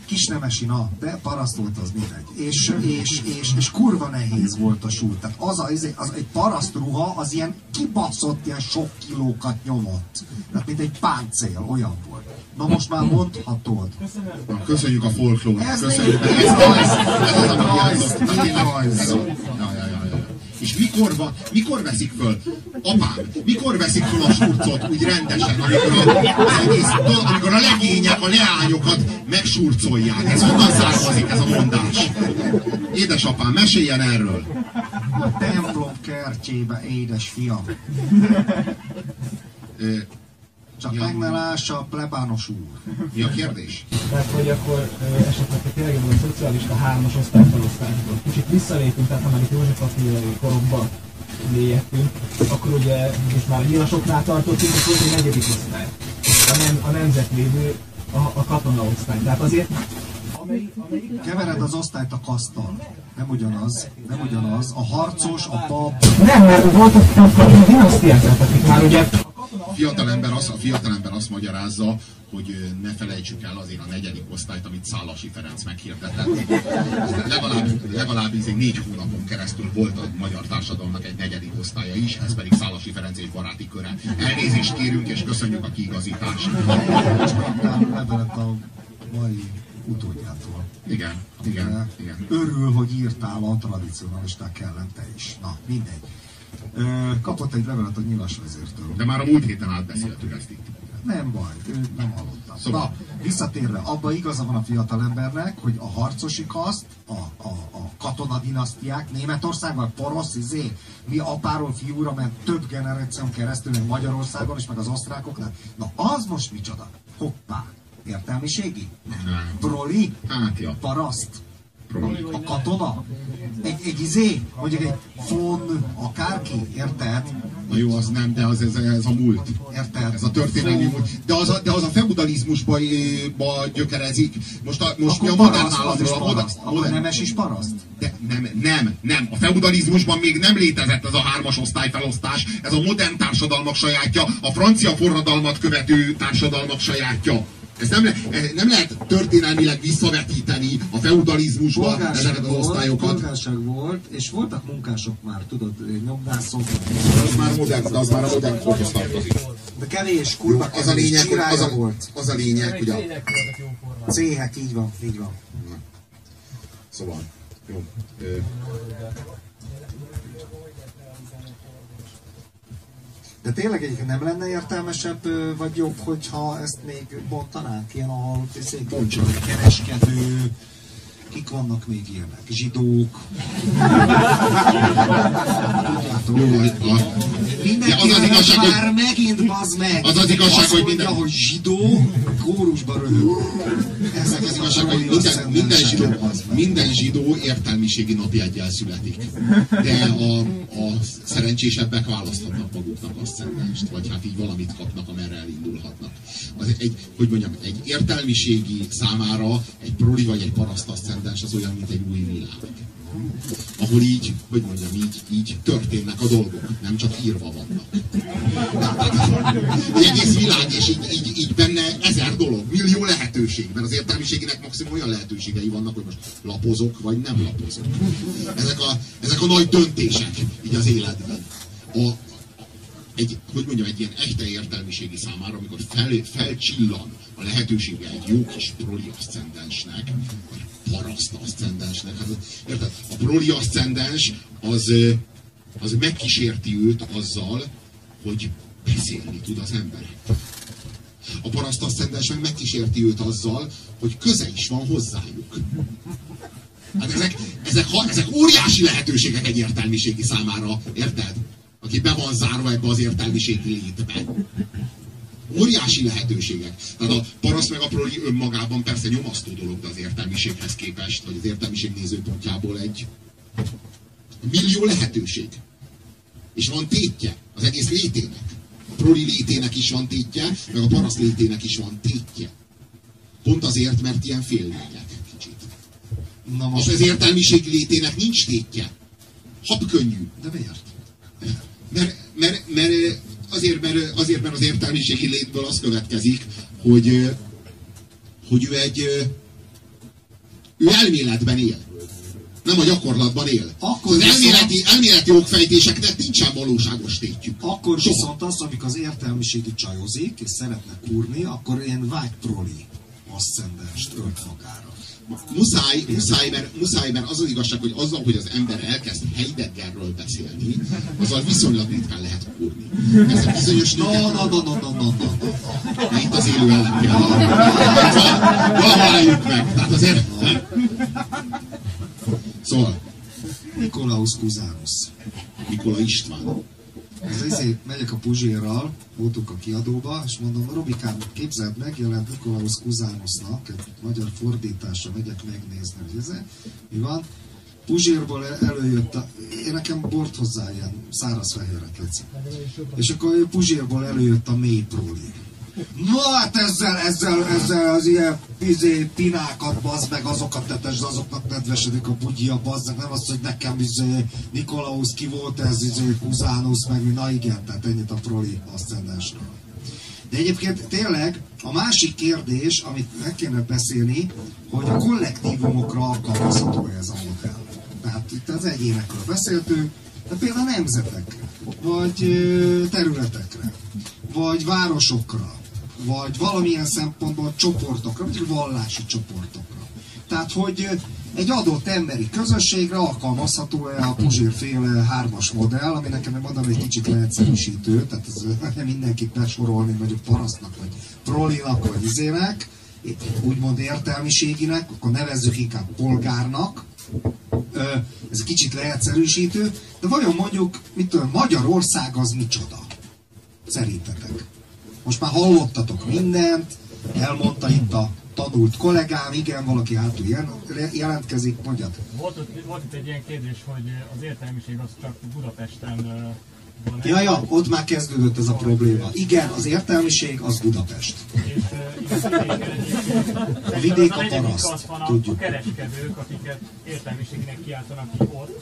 Kisnemesi, na, de paraszt volt az mindegy. És, és, és, és kurva nehéz volt a súly. Tehát az, a, az, egy paraszt ruha, az ilyen kibaszott, ilyen sok kilókat nyomott. Tehát mint egy páncél, olyan volt. Na most már mondhatod. Na, köszönjük a folklórt. Ez Köszönjük. Ez, ez, ez, Rajz. Ez rajz. És mikor, van, mikor veszik föl, apám, mikor veszik föl a surcot úgy rendesen, amikor a, az egész, amikor a legények, a leányokat megsurcolják. Ez honnan származik ez a mondás? Édesapám, meséljen erről. A templom kertjébe, édes fiam. Csak Ja. meg ne lássa a plebános úr. Mi a kérdés? tehát hogy akkor esetleg tényleg a szocialista hármas osztályfelosztásból kicsit visszalépünk, tehát ha már itt József Attila korokba mélyedtünk, akkor ugye most már a nyilasoknál tartottunk, akkor volt egy negyedik osztály. A, nem, a nemzetvédő, a, a katona osztály. Tehát azért amelyik Kevered az osztályt a kasztal. Nem ugyanaz, nem ugyanaz. A harcos, a pap, Nem, mert volt a, dinasztiák, akik már ugye fiatalember, az, a fiatalember azt magyarázza, hogy ne felejtsük el azért a negyedik osztályt, amit Szálasi Ferenc meghirdetett. Legalább, legalább négy hónapon keresztül volt a magyar társadalomnak egy negyedik osztálya is, ez pedig Szálasi Ferenc és baráti köre. Elnézést kérünk és köszönjük a kiigazítást. levelet a mai utódjától. Igen, igen, igen. Örül, hogy írtál a tradicionalisták ellen te is. Na, mindegy. Kapott egy levelet a nyilas vezértől. De már a múlt héten átbeszéltük ezt itt. Nem baj, ő nem hallottam. Szóval- Na, visszatérve, abba igaza van a fiatalembernek, hogy a harcosi kaszt, a, a, a katonadinasztiák, Németországban porosz, izé, mi apáról fiúra ment több generáción keresztül, meg Magyarországon is, meg az osztrákoknál. Na, az most micsoda? Hoppá! Értelmiségi? Nem. Proli? Hát, ja. Paraszt? A katona? Egy, egy izé, mondjuk egy fon, akárki, érted? Na jó, az nem, de az, ez, ez a múlt. Érted? Ez a történelmi múlt. De az a, de az a feudalizmusba ö, ba gyökerezik. Most, a, most mi a Akkor modern államról, a modern, Akkor nemes is paraszt? de nem, nem, nem. A feudalizmusban még nem létezett ez a hármas osztályfelosztás. Ez a modern társadalmak sajátja, a francia forradalmat követő társadalmak sajátja. Ez nem, le, eh, nem lehet történelmileg visszavetíteni a feudalizmusba Polgárság ezeket az volt, osztályokat. polgárság volt, és voltak munkások már, tudod, nyomdászok, Az már modern, de az már a modern korhoz tartozik. de kevés, kurva Az a lényeg, hogy az a, volt. az a lényeg, hogy a, jó. Céhek, így van, így van. Szóval, jó. Ö, De tényleg egyébként nem lenne értelmesebb, vagy jobb, hogyha ezt még bontanánk, ilyen a Bontsuk. kereskedő, kik vannak még ilyenek? Zsidók. Mindenki az az igazság, hogy- már megint bazd meg. Az az igazság, Azt hogy mondja, minden- hogy zsidó, kórusba röhög. Ez az igazság, hogy minden, minden, zsidó, minden zsidó értelmiségi napjegyel születik. De a, a szerencsésebbek választhatnak maguknak asszendenst, vagy hát így valamit kapnak, amerre elindulhatnak. Az egy, hogy mondjam, egy értelmiségi számára egy proli vagy egy paraszt asszendens az olyan, mint egy új világ. Ahol így, hogy mondjam, így, így történnek a dolgok, nem csak írva vannak. Egy egész világ, és így, így, így benne ezer dolog, millió lehetőség, mert az értelmiségének maximum olyan lehetőségei vannak, hogy most lapozok, vagy nem lapozok. Ezek a, ezek a nagy döntések így az életben. A, egy, hogy mondjam, egy ilyen echte értelmiségi számára, amikor fel, felcsillan a lehetősége egy jó kis proli aszcendensnek, paraszt aszcendensnek. Hát, érted? A proli aszcendens az, az megkísérti őt azzal, hogy beszélni tud az ember. A paraszt aszcendens meg megkísérti őt azzal, hogy köze is van hozzájuk. Hát ezek, ezek, ezek óriási lehetőségek egy értelmiségi számára, érted? Aki be van zárva ebbe az értelmiségi létbe. Óriási lehetőségek. Tehát a paraszt meg a proli önmagában persze nyomasztó dolog, de az értelmiséghez képest, vagy az értelmiség nézőpontjából egy millió lehetőség. És van tétje az egész létének. A proli létének is van tétje, meg a paraszt létének is van tétje. Pont azért, mert ilyen féllények kicsit. Na Most most, az értelmiség létének nincs tétje. Habkönnyű. de miért? Mert, mert, mert azért, mert, azért, mert az értelmiségi létből az következik, hogy, hogy ő egy ő elméletben él. Nem a gyakorlatban él. Akkor az viszont- elméleti, elméleti okfejtéseknek nincsen valóságos tétjük. Akkor Soha. viszont az, amikor az értelmiségi csajozik, és szeretne kurni, akkor ilyen white proli asszendenst ölt magára. Muszáj, muszáj, mert, muszáj, mert az az igazság, hogy azzal, hogy az ember elkezd Heideggerről beszélni, azzal viszonylag ritkán lehet kurni. Ezek bizonyos No, no, no, no, no, no, no. Na, itt az élő ellenpélda. Találjuk meg. Tehát azért... Szóval, Nikolaus Cusanus. Nikola István. Az izé, megyek a Puzsérral, voltunk a kiadóba, és mondom, Robikám, képzeld meg, jelent Nikolaus Cusanusnak, egy magyar fordítása, megyek megnézni, hogy ez mi van. Puzsérból el- előjött, a, én nekem bort hozzá ilyen száraz fehéret létszik. És akkor Puzsérból előjött a mély proli. Na hát ezzel, ezzel, ezzel az ilyen izé, pinákat, bazd meg, azokat tetesd, azoknak nedvesedik a bugyja, bazd meg, nem az, hogy nekem izé, Nikolaus ki volt ez, izé, Kuzánus, meg na igen, tehát ennyit a proli aszcendensről. De egyébként tényleg a másik kérdés, amit meg kéne beszélni, hogy a kollektívumokra alkalmazható ez a modell. Tehát itt az egyénekről beszéltünk, de például nemzetekre, vagy területekre, vagy városokra, vagy valamilyen szempontból csoportokra, vagy vallási csoportokra. Tehát, hogy egy adott emberi közösségre alkalmazható-e a Puzsér-féle hármas modell, ami nekem megmondom egy kicsit leegyszerűsítő, tehát ez nem mindenkit besorolni mondjuk parasztnak, vagy prolinak, vagy izének, úgymond értelmiséginek, akkor nevezzük inkább polgárnak, ez kicsit leegyszerűsítő, de vajon mondjuk, mit tudom, Magyarország az micsoda? Szerintetek? Most már hallottatok mindent, elmondta itt a tanult kollégám, igen, valaki hátul jel- jelentkezik, mondjad. Volt, ott- volt itt egy ilyen kérdés, hogy az értelmiség az csak Budapesten van. Ja, ja, ott már kezdődött ez a probléma. Igen, az értelmiség az Budapest. És A vidék a paraszt, tudjuk. a kereskedők, akiket értelmiségnek kiáltanak ki ott,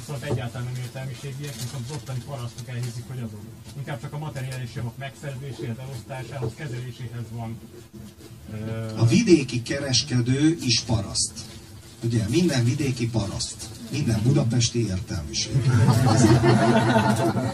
viszont egyáltalán nem értelmiségiek, viszont az ottani parasztok elhízik, hogy azok. Inkább csak a materiális javak megszerzéséhez, elosztásához, kezeléséhez van. Ö, A vidéki kereskedő is paraszt. Ugye, minden vidéki paraszt. Minden budapesti értelmiség.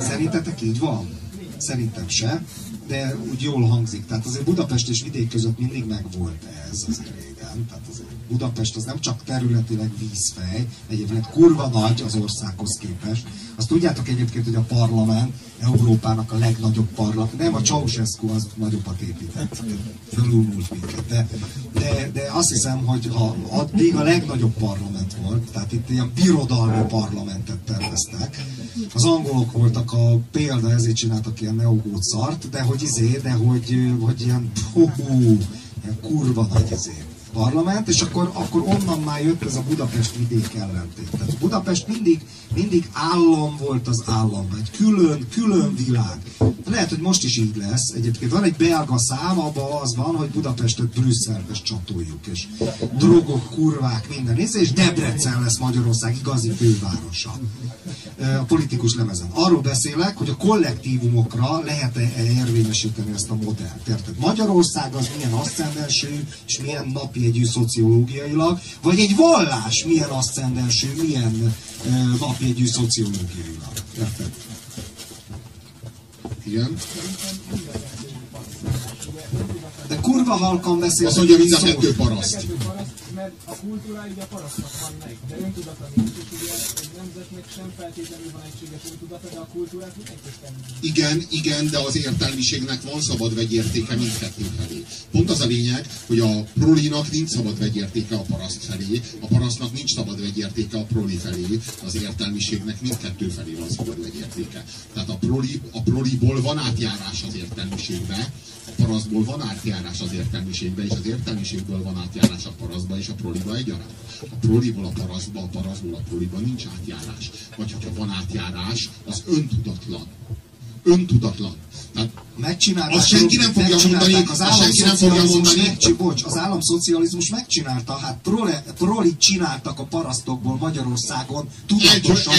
Szerintetek így van? Szerintem se, de úgy jól hangzik. Tehát azért Budapest és vidék között mindig megvolt ez azért régen. Tehát azért Budapest az nem csak területileg vízfej, egyébként kurva nagy az országhoz képest. Azt tudjátok egyébként, hogy a parlament Európának a legnagyobb parlament. Nem, a Ceausescu az nagyobbat épített. Fölülmúlt minket. De, de, de azt hiszem, hogy ha addig a legnagyobb parlament volt, tehát itt ilyen birodalmi parlamentet terveztek. Az angolok voltak a példa, ezért csináltak ilyen neogót szart, de hogy izé, de hogy, hogy ilyen, hú, ilyen kurva nagy izé parlament, és akkor, akkor onnan már jött ez a Budapest vidék ellentét. Tehát Budapest mindig, mindig állam volt az állam, egy külön, külön világ. Lehet, hogy most is így lesz. Egyébként van egy belga szám, abban az van, hogy Budapestet Brüsszelbe csatoljuk, és drogok, kurvák, minden nézze, és Debrecen lesz Magyarország igazi fővárosa. A politikus lemezen. Arról beszélek, hogy a kollektívumokra lehet-e érvényesíteni ezt a modellt. Érted? Magyarország az milyen aszcendensű, és milyen napjegyű szociológiailag, vagy egy vallás milyen aszcendensű, milyen napjegyű szociológiailag. Érted? Igen. De kurva halkan beszélsz. Azt mondja, mind a kettő paraszt. Mert a kultúrája ugye parasztnak van meg, de öntudata nincs, és ugye egy nemzetnek sem feltétlenül van egységes öntudata, de a kultúrát mindenképpen Igen, igen, de az értelmiségnek van szabad vegyértéke mindkettő felé. Pont az a lényeg, hogy a prolinak nincs szabad vegyértéke a paraszt felé, a parasztnak nincs szabad vegyértéke a proli felé, az értelmiségnek mindkettő felé van szabad vegyértéke. Tehát a, proli, a proliból van átjárás az értelmiségbe, a parasztból van átjárás az értelmiségbe, és az értelmiségből van átjárás a parasztba és a proliba egyaránt. A proliból a parasztba, a parasztból a proliba nincs átjárás. Vagy hogyha van átjárás, az öntudatlan. Öntudatlan. Tehát Megcsinálták, Azt senki nem fogja mondani, az azt senki nem fogja mondani. Megcsi, bocs, az államszocializmus megcsinálta, hát prole, prolit csináltak a parasztokból Magyarországon, tudatosan.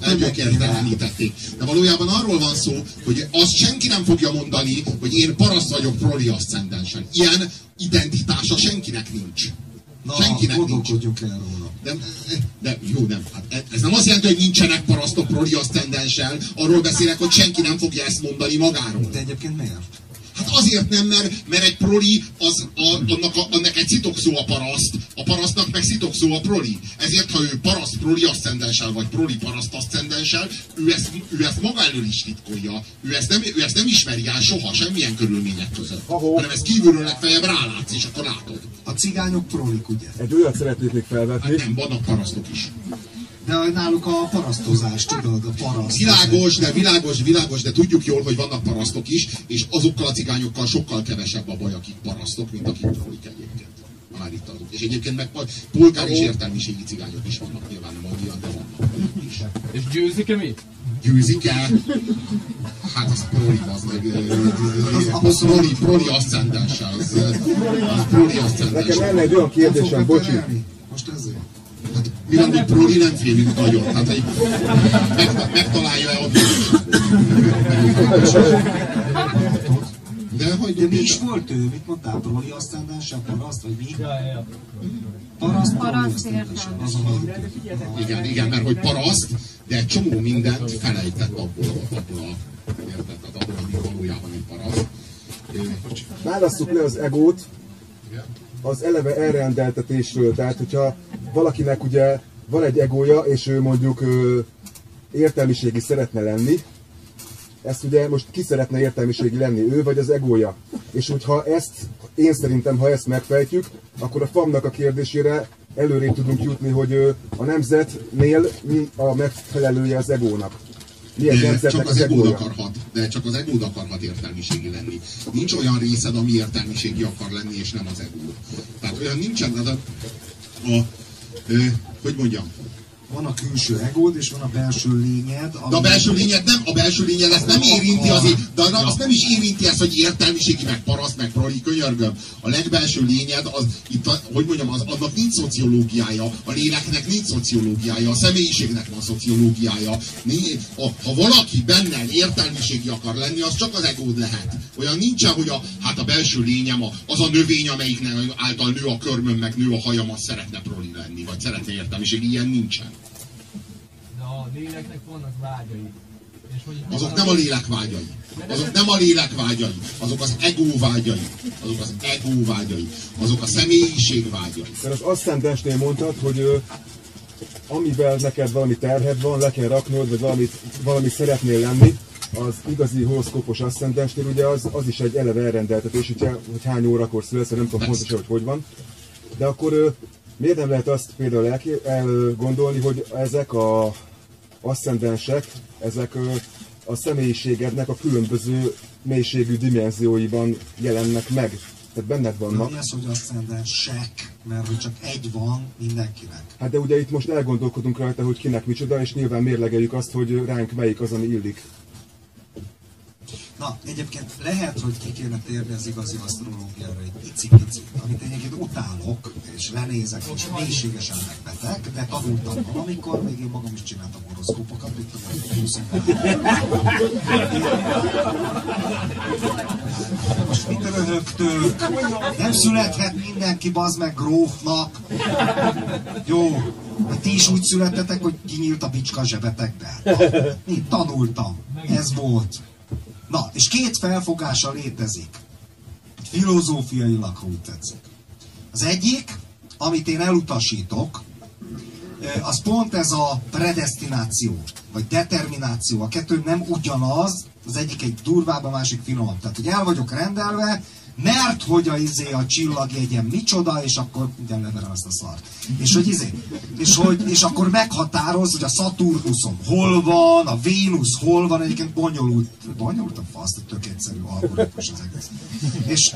Elgyökértelenítették. De valójában arról van szó, hogy azt senki nem fogja mondani, hogy én paraszt vagyok proli aszcendensen. Ilyen identitása senkinek nincs. Na, senkinek gondolkodjunk el róla. De, de jó, nem. Hát ez nem azt jelenti, hogy nincsenek parasztok proli aszcendenssel. Arról beszélek, hogy senki nem fogja ezt mondani magáról. De egyébként miért? Hát azért nem, mert, mert egy proli, az, a, annak, a, annak egy szitokszó a paraszt, a parasztnak meg szitokszó a proli. Ezért, ha ő paraszt proli aszcendenssel, vagy proli paraszt aszcendenssel, ő ezt, ő ezt maga elől is titkolja. Ő ezt, nem, ő ezt nem ismeri el soha, semmilyen körülmények között. Ahó. Hanem ez kívülről legfeljebb rálátsz, és akkor látod. A cigányok prolik, ugye? Egy olyat szeretnék még Hát felvetni. nem, vannak parasztok is. De náluk a parasztozás, tudod, a paraszt. Világos, de világos, világos, de tudjuk jól, hogy vannak parasztok is, és azokkal a cigányokkal sokkal kevesebb a baj, akik parasztok, mint akik prolik egyébként. Már itt azok. És egyébként meg polgár és értelmiségi cigányok is vannak, nyilván nem olyan, de vannak is. És győzik-e mi? Győzik el? Hát az proli, az meg... Az proli, proli aszcendenssel, az, az proli Nekem aszcendenssel. lenne egy olyan kérdésem, bocsi. Most ezért. Hát van, hogy proli nem félünk nagyon. Hát, hogy meg, megtalálja-e a De De hagyjuk mi is volt ő? Mit mondtál? Proli aszcendenssel, paraszt, vagy mi? Paraszt, Paraszt. Azon a Igen, igen, mert hogy paraszt, de egy csomó mindent felejtett abból, abból a, érted, tehát abból, ami valójában egy paraszt. Válasszuk le az egót az eleve elrendeltetésről. Tehát, hogyha valakinek ugye van egy egója, és ő mondjuk ö, értelmiségi szeretne lenni, ezt ugye most ki szeretne értelmiségi lenni, ő vagy az egója? És hogyha ezt, én szerintem, ha ezt megfejtjük, akkor a famnak a kérdésére előrébb tudunk jutni, hogy a nemzetnél mi a megfelelője az egónak. Milyen De csak az egód akarhat, de csak az egód akarhat értelmiségi lenni. Nincs olyan részed, ami értelmiségi akar lenni, és nem az egó. Tehát olyan nincsen, tehát a, a hogy mondjam, Van a külső egód, és van a belső lényed. De a belső lényed nem, a belső lényed ezt nem érinti azért, de na- azt nem is érinti ezt, hogy értelmiségi, meg paraszt, meg proli, könyörgöm. A legbelső lényed, az, itt, a, hogy mondjam, az, annak nincs szociológiája, a léleknek nincs szociológiája, a személyiségnek van szociológiája. Ha valaki benne értelmiségi akar lenni, az csak az egód lehet. Olyan nincsen, hogy a, hát a belső lényem, a, az a növény, amelyik által nő a körmöm, meg nő a hajam, az szeretne proli lenni, vagy szeretne értelmiségi, ilyen nincsen. Léleknek vannak vágyai. És mondjuk Azok nem a lélek vágyai. Azok nem a lélek vágyai. Azok az ego vágyai. Azok az ego vágyai. Azok a személyiség vágyai. Mert az aszcendensnél mondtad, hogy amivel neked valami terhed van, le kell raknod, vagy valamit, valami szeretnél lenni, az igazi horoszkópos aszcendensnél ugye az, az is egy eleve elrendeltetés, hogy, hogy hány órakor születsz, nem tudom pontosan, hogy hogy van. De akkor miért nem lehet azt például elgondolni, hogy ezek a aszcendensek, ezek a személyiségednek a különböző mélységű dimenzióiban jelennek meg. Tehát benned vannak. Mi az, hogy aszcendensek? Mert hogy csak egy van mindenkinek. Hát de ugye itt most elgondolkodunk rajta, hogy kinek micsoda, és nyilván mérlegeljük azt, hogy ránk melyik az, ami illik. Na, egyébként lehet, hogy ki kéne térni az igazi asztrológiára egy icipicit, amit egyébként utálok, és lenézek, és mélységesen megbetek, de tanultam valamikor, még én magam is csináltam horoszkópokat, mit tudom, hogy 20 De most mit röhögtök? Nem születhet mindenki, bazd meg, grófnak. Jó, de ti is úgy születtetek, hogy kinyílt a bicska zsebetekbe. Én tanultam. Ez volt. Na, és két felfogása létezik. Filozófiailag, ha úgy tetszik. Az egyik, amit én elutasítok, az pont ez a predestináció, vagy determináció. A kettő nem ugyanaz, az egyik egy durvább, a másik finomabb. Tehát, hogy el vagyok rendelve, mert hogy a izé a csillagjegyem micsoda, és akkor minden leverem ezt a szart. És hogy izé, és, hogy, és akkor meghatároz, hogy a Szaturnuszom hol van, a Vénusz hol van, egyébként bonyolult, bonyolult a fasz, tök egyszerű algoritmus az egész. És,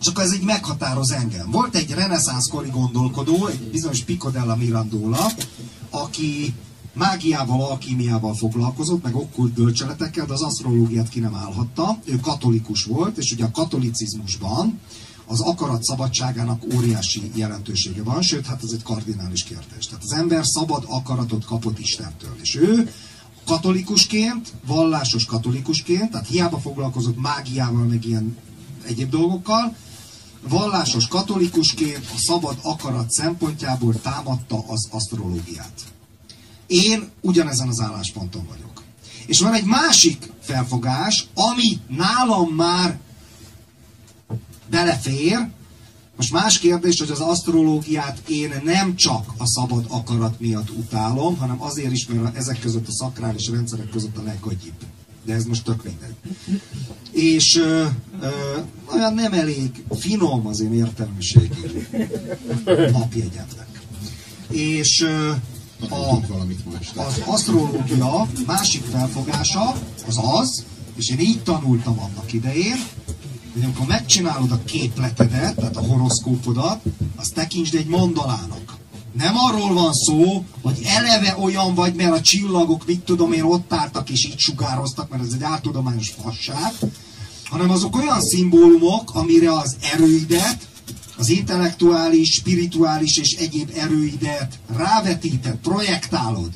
és akkor ez így meghatároz engem. Volt egy reneszánszkori gondolkodó, egy bizonyos Pico della Mirandola, aki mágiával, alkímiával foglalkozott, meg okkult bölcseletekkel, de az asztrológiát ki nem állhatta. Ő katolikus volt, és ugye a katolicizmusban az akarat szabadságának óriási jelentősége van, sőt, hát ez egy kardinális kérdés. Tehát az ember szabad akaratot kapott Istentől, és ő katolikusként, vallásos katolikusként, tehát hiába foglalkozott mágiával, meg ilyen egyéb dolgokkal, vallásos katolikusként a szabad akarat szempontjából támadta az asztrológiát. Én ugyanezen az állásponton vagyok. És van egy másik felfogás, ami nálam már belefér. Most más kérdés, hogy az asztrológiát én nem csak a szabad akarat miatt utálom, hanem azért is, mert ezek között a szakrális rendszerek között a leggagyibb. De ez most tök mindegy. És ö, ö, olyan nem elég finom az én értelmiségi napjegyemnek. És ö, a, az asztrológia másik felfogása az az, és én így tanultam annak idején, hogy amikor megcsinálod a képletedet, tehát a horoszkópodat, azt tekintsd egy mandalának. Nem arról van szó, hogy eleve olyan vagy, mert a csillagok, mit tudom én, ott álltak és így sugároztak, mert ez egy áltudományos fasság, hanem azok olyan szimbólumok, amire az erőidet, az intellektuális, spirituális és egyéb erőidet rávetíted, projektálod,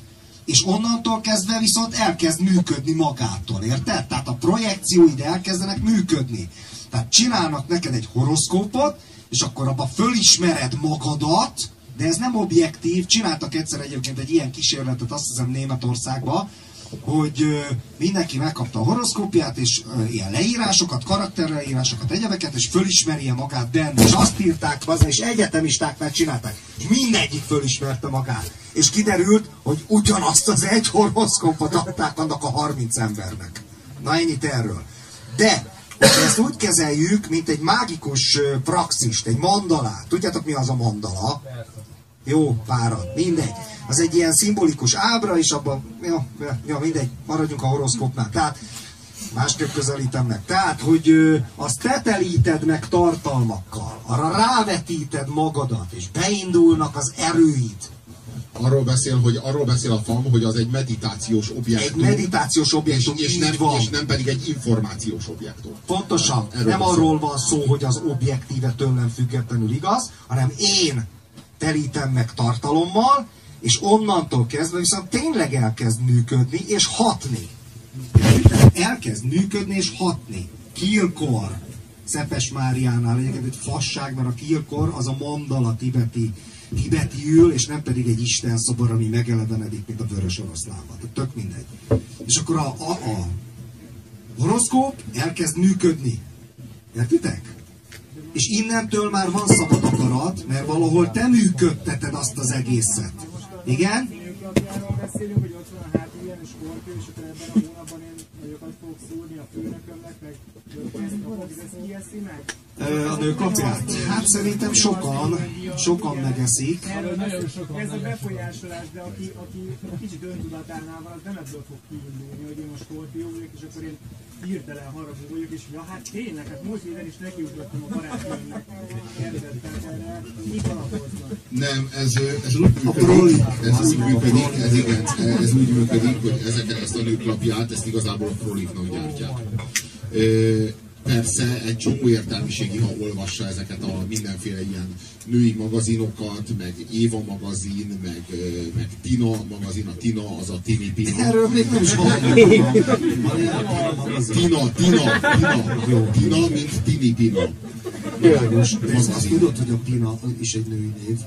és onnantól kezdve viszont elkezd működni magától, érted? Tehát a projekcióid elkezdenek működni. Tehát csinálnak neked egy horoszkópot, és akkor abba fölismered magadat, de ez nem objektív. Csináltak egyszer egyébként egy ilyen kísérletet, azt hiszem Németországban, hogy mindenki megkapta a horoszkópját, és ilyen leírásokat, karakterleírásokat, egyebeket, és fölismerje magát benne. És azt írták haza, és egyetemisták megcsinálták. És mindegyik fölismerte magát. És kiderült, hogy ugyanazt az egy horoszkópot adták annak a 30 embernek. Na ennyit erről. De, hogyha ezt úgy kezeljük, mint egy mágikus praxist, egy mandalát. Tudjátok mi az a mandala? Jó, párat, mindegy. Az egy ilyen szimbolikus ábra, és abban, ja, ja, mindegy, maradjunk a horoszkópnál. Tehát, másképp közelítem meg. Tehát, hogy ö, azt tetelíted meg tartalmakkal, arra rávetíted magadat, és beindulnak az erőid. Arról beszél, hogy arról beszél a FAM, hogy az egy meditációs Egy objektum. meditációs és, objektum, és, így nem, van. és nem pedig egy információs objektum. Pontosan. Erről nem beszél. arról van szó, hogy az objektíve tőlem függetlenül igaz, hanem én telítem meg tartalommal, és onnantól kezdve viszont tényleg elkezd működni és hatni. Elkezd működni és hatni. Kilkor. Szepes Máriánál egyébként egy fasság, mert a kilkor az a mandala tibeti, tibeti ül, és nem pedig egy Isten szobor, ami megelevenedik, mint a vörös oroszlánban. Tehát tök mindegy. És akkor a, a, a horoszkóp elkezd működni. Értitek? És innentől már van szabad akarat, mert valahol te működteted azt az egészet. Igen? Beszélünk, hónapban én nagyokat fogok szúrni a főnökömnek, meg ezt kapok, de ezt ki eszi meg? Ö, A nőklapját? Hát szerintem sokan, sokan megeszik. Ez a befolyásolás, de aki, aki kicsit öntudatánál van, az nem ebből fog kiindulni, hogy én a skorpió vagyok, és akkor én hirtelen haragú vagyok, és ja, hát tényleg, hát most én is nekiugrottam a barátnőmnek. Nem, ez, ez úgy működik, ez úgy működik, ez igen, ez úgy működik, hogy ezeket, ezt a nőklapját, ezt igazából a prolifnak gyártják. Ö, Persze egy csomó értelmiségi, ha olvassa ezeket a mindenféle ilyen női magazinokat, meg Éva magazin, meg, meg Tina magazin, a Tina, az a Tini Pina. Erről még nem is. Tina, Tina, Tina, jó, Tina, mint Tini Pina. Világos. Azt Magazin. tudod, hogy a Pina is egy női név?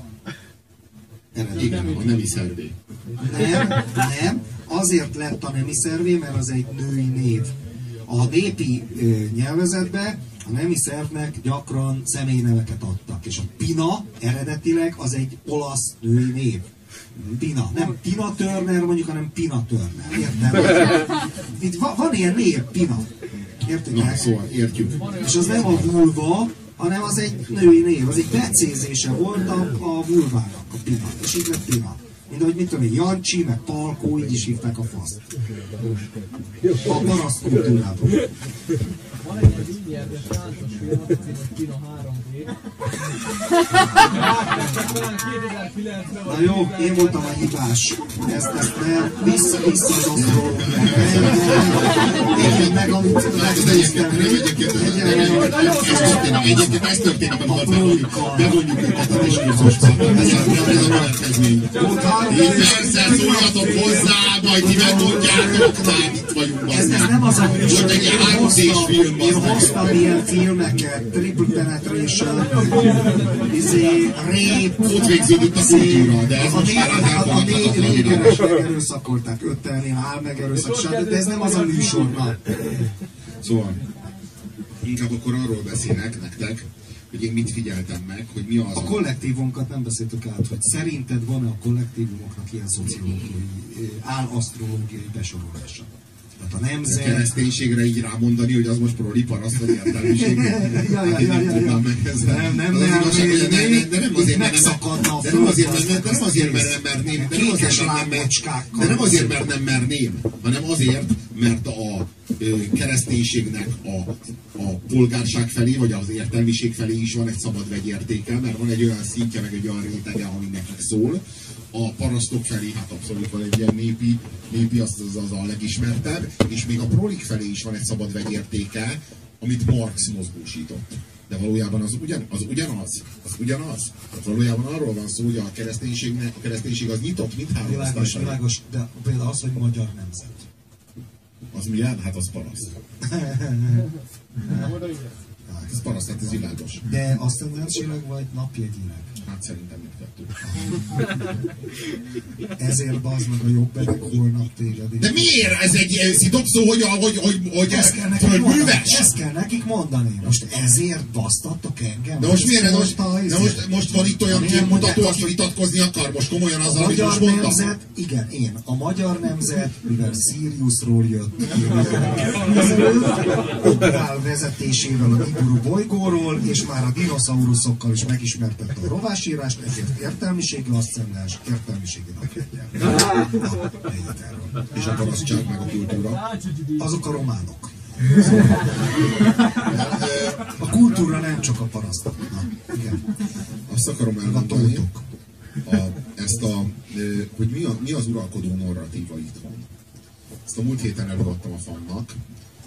Eredetileg. Igen, a nemi szervé. Nem, nem. Azért lett a nemi szervé, mert az egy női név. A népi ö, nyelvezetben a nemi szervnek gyakran személyneveket adtak, és a Pina eredetileg az egy olasz női név. Pina, nem Tina Turner mondjuk, hanem Pina Turner. Érted? Itt va- van ilyen név, Pina. Érted? Na, szóval értjük. És az nem a vulva, hanem az egy női név, az egy becézése volt a, a vulvának, a Pina, és így lett Pina. Mint ahogy mit tudom én, Jancsi, meg Palkó, így is hívták a faszt. A paraszt kultúrában. Van egy ilyen érdekes, hogy a Pina 3 Na jó, én voltam a hibás. Ezt, ezt nem, vissza, vissza az nem. Érted meg, amit ez egyébként, ez- történik, egyébként ez történik, amikor bevonjuk, bevonjuk őket a diskurzusba. Ez a, ez a következmény. Persze, szóljatok hozzá, majd ti megmondjátok, már itt vagyunk. Ez, nem az a műsor, én ilyen 3 d hoztam, film, én bazdmeg. hoztam ilyen filmeket, Triple Penetration, izé, kultúra, de ez a négy, a, négy megerőszakolták, öttelnél áll megerőszak. De ez nem az a műsor, na. Szóval, inkább akkor arról beszélek nektek, hogy én mit figyeltem meg, hogy mi az A kollektívunkat nem beszéltük át, hogy szerinted van-e a kollektívumoknak ilyen szociológiai, eh, állasztrológiai besorolása? Tehát a a nemzet, kereszténységre így rámondani, hogy az most proli paraszt vagy értelmiség. Ja, ja, ja, ja, ja. Nem, nem, nem, nem, nem, de nem azért, mert a de nem azért, mert, nem azért, mert nem merném, de nem azért, mert nem, de nem azért, mert nem merném, hanem azért, mert a kereszténységnek a, a polgárság felé, vagy az értelmiség felé is van egy szabad vegyértéke, mert van egy olyan szintje, meg egy olyan rétege, ami nekik szól. A parasztok felé, hát abszolút van egy ilyen népi, népi az, az, az a legismertebb, és még a prolik felé is van egy szabad vegyértéke, amit Marx mozgósított. De valójában az, ugyan, az ugyanaz. Az ugyanaz. Tehát valójában arról van szó, hogy a kereszténységnek, a kereszténység az nyitott mindhárom Világos, osztály felé. világos, de például az, hogy magyar nemzet. Az milyen? Hát az paraszt. Hát ez paraszt, hát ez világos. De aszcendensileg vagy napjegyileg. Hát szerintem mindkettő. Ezért bazd meg a jobbek holnap téged. De miért? Ez egy szidobszó, hogy, hogy, hogy, hogy ez Ezt kell nekik mondani. Ezt kell nekik mondani. Most ezért basztattok engem? De most miért? Most, de izé? most, most van itt olyan képmutató, aki vitatkozni akar most komolyan A azzal, amit most mondtam. nemzet, igen, én. A magyar nemzet, mivel Siriusról jött Oktál vezetésével a Nibiru bolygóról, és már a dinoszauruszokkal is megismertette a rovásírást, ezért értelmiségi aszcendens, értelmiségi napjegyel. És a parasztság meg a kultúra. Azok a románok. A kultúra nem csak a parasztok. Na, igen. Azt akarom elmondani, a, ezt a, hogy mi, a, mi az uralkodó narratíva itthon. Ezt a múlt héten előadtam a fannak,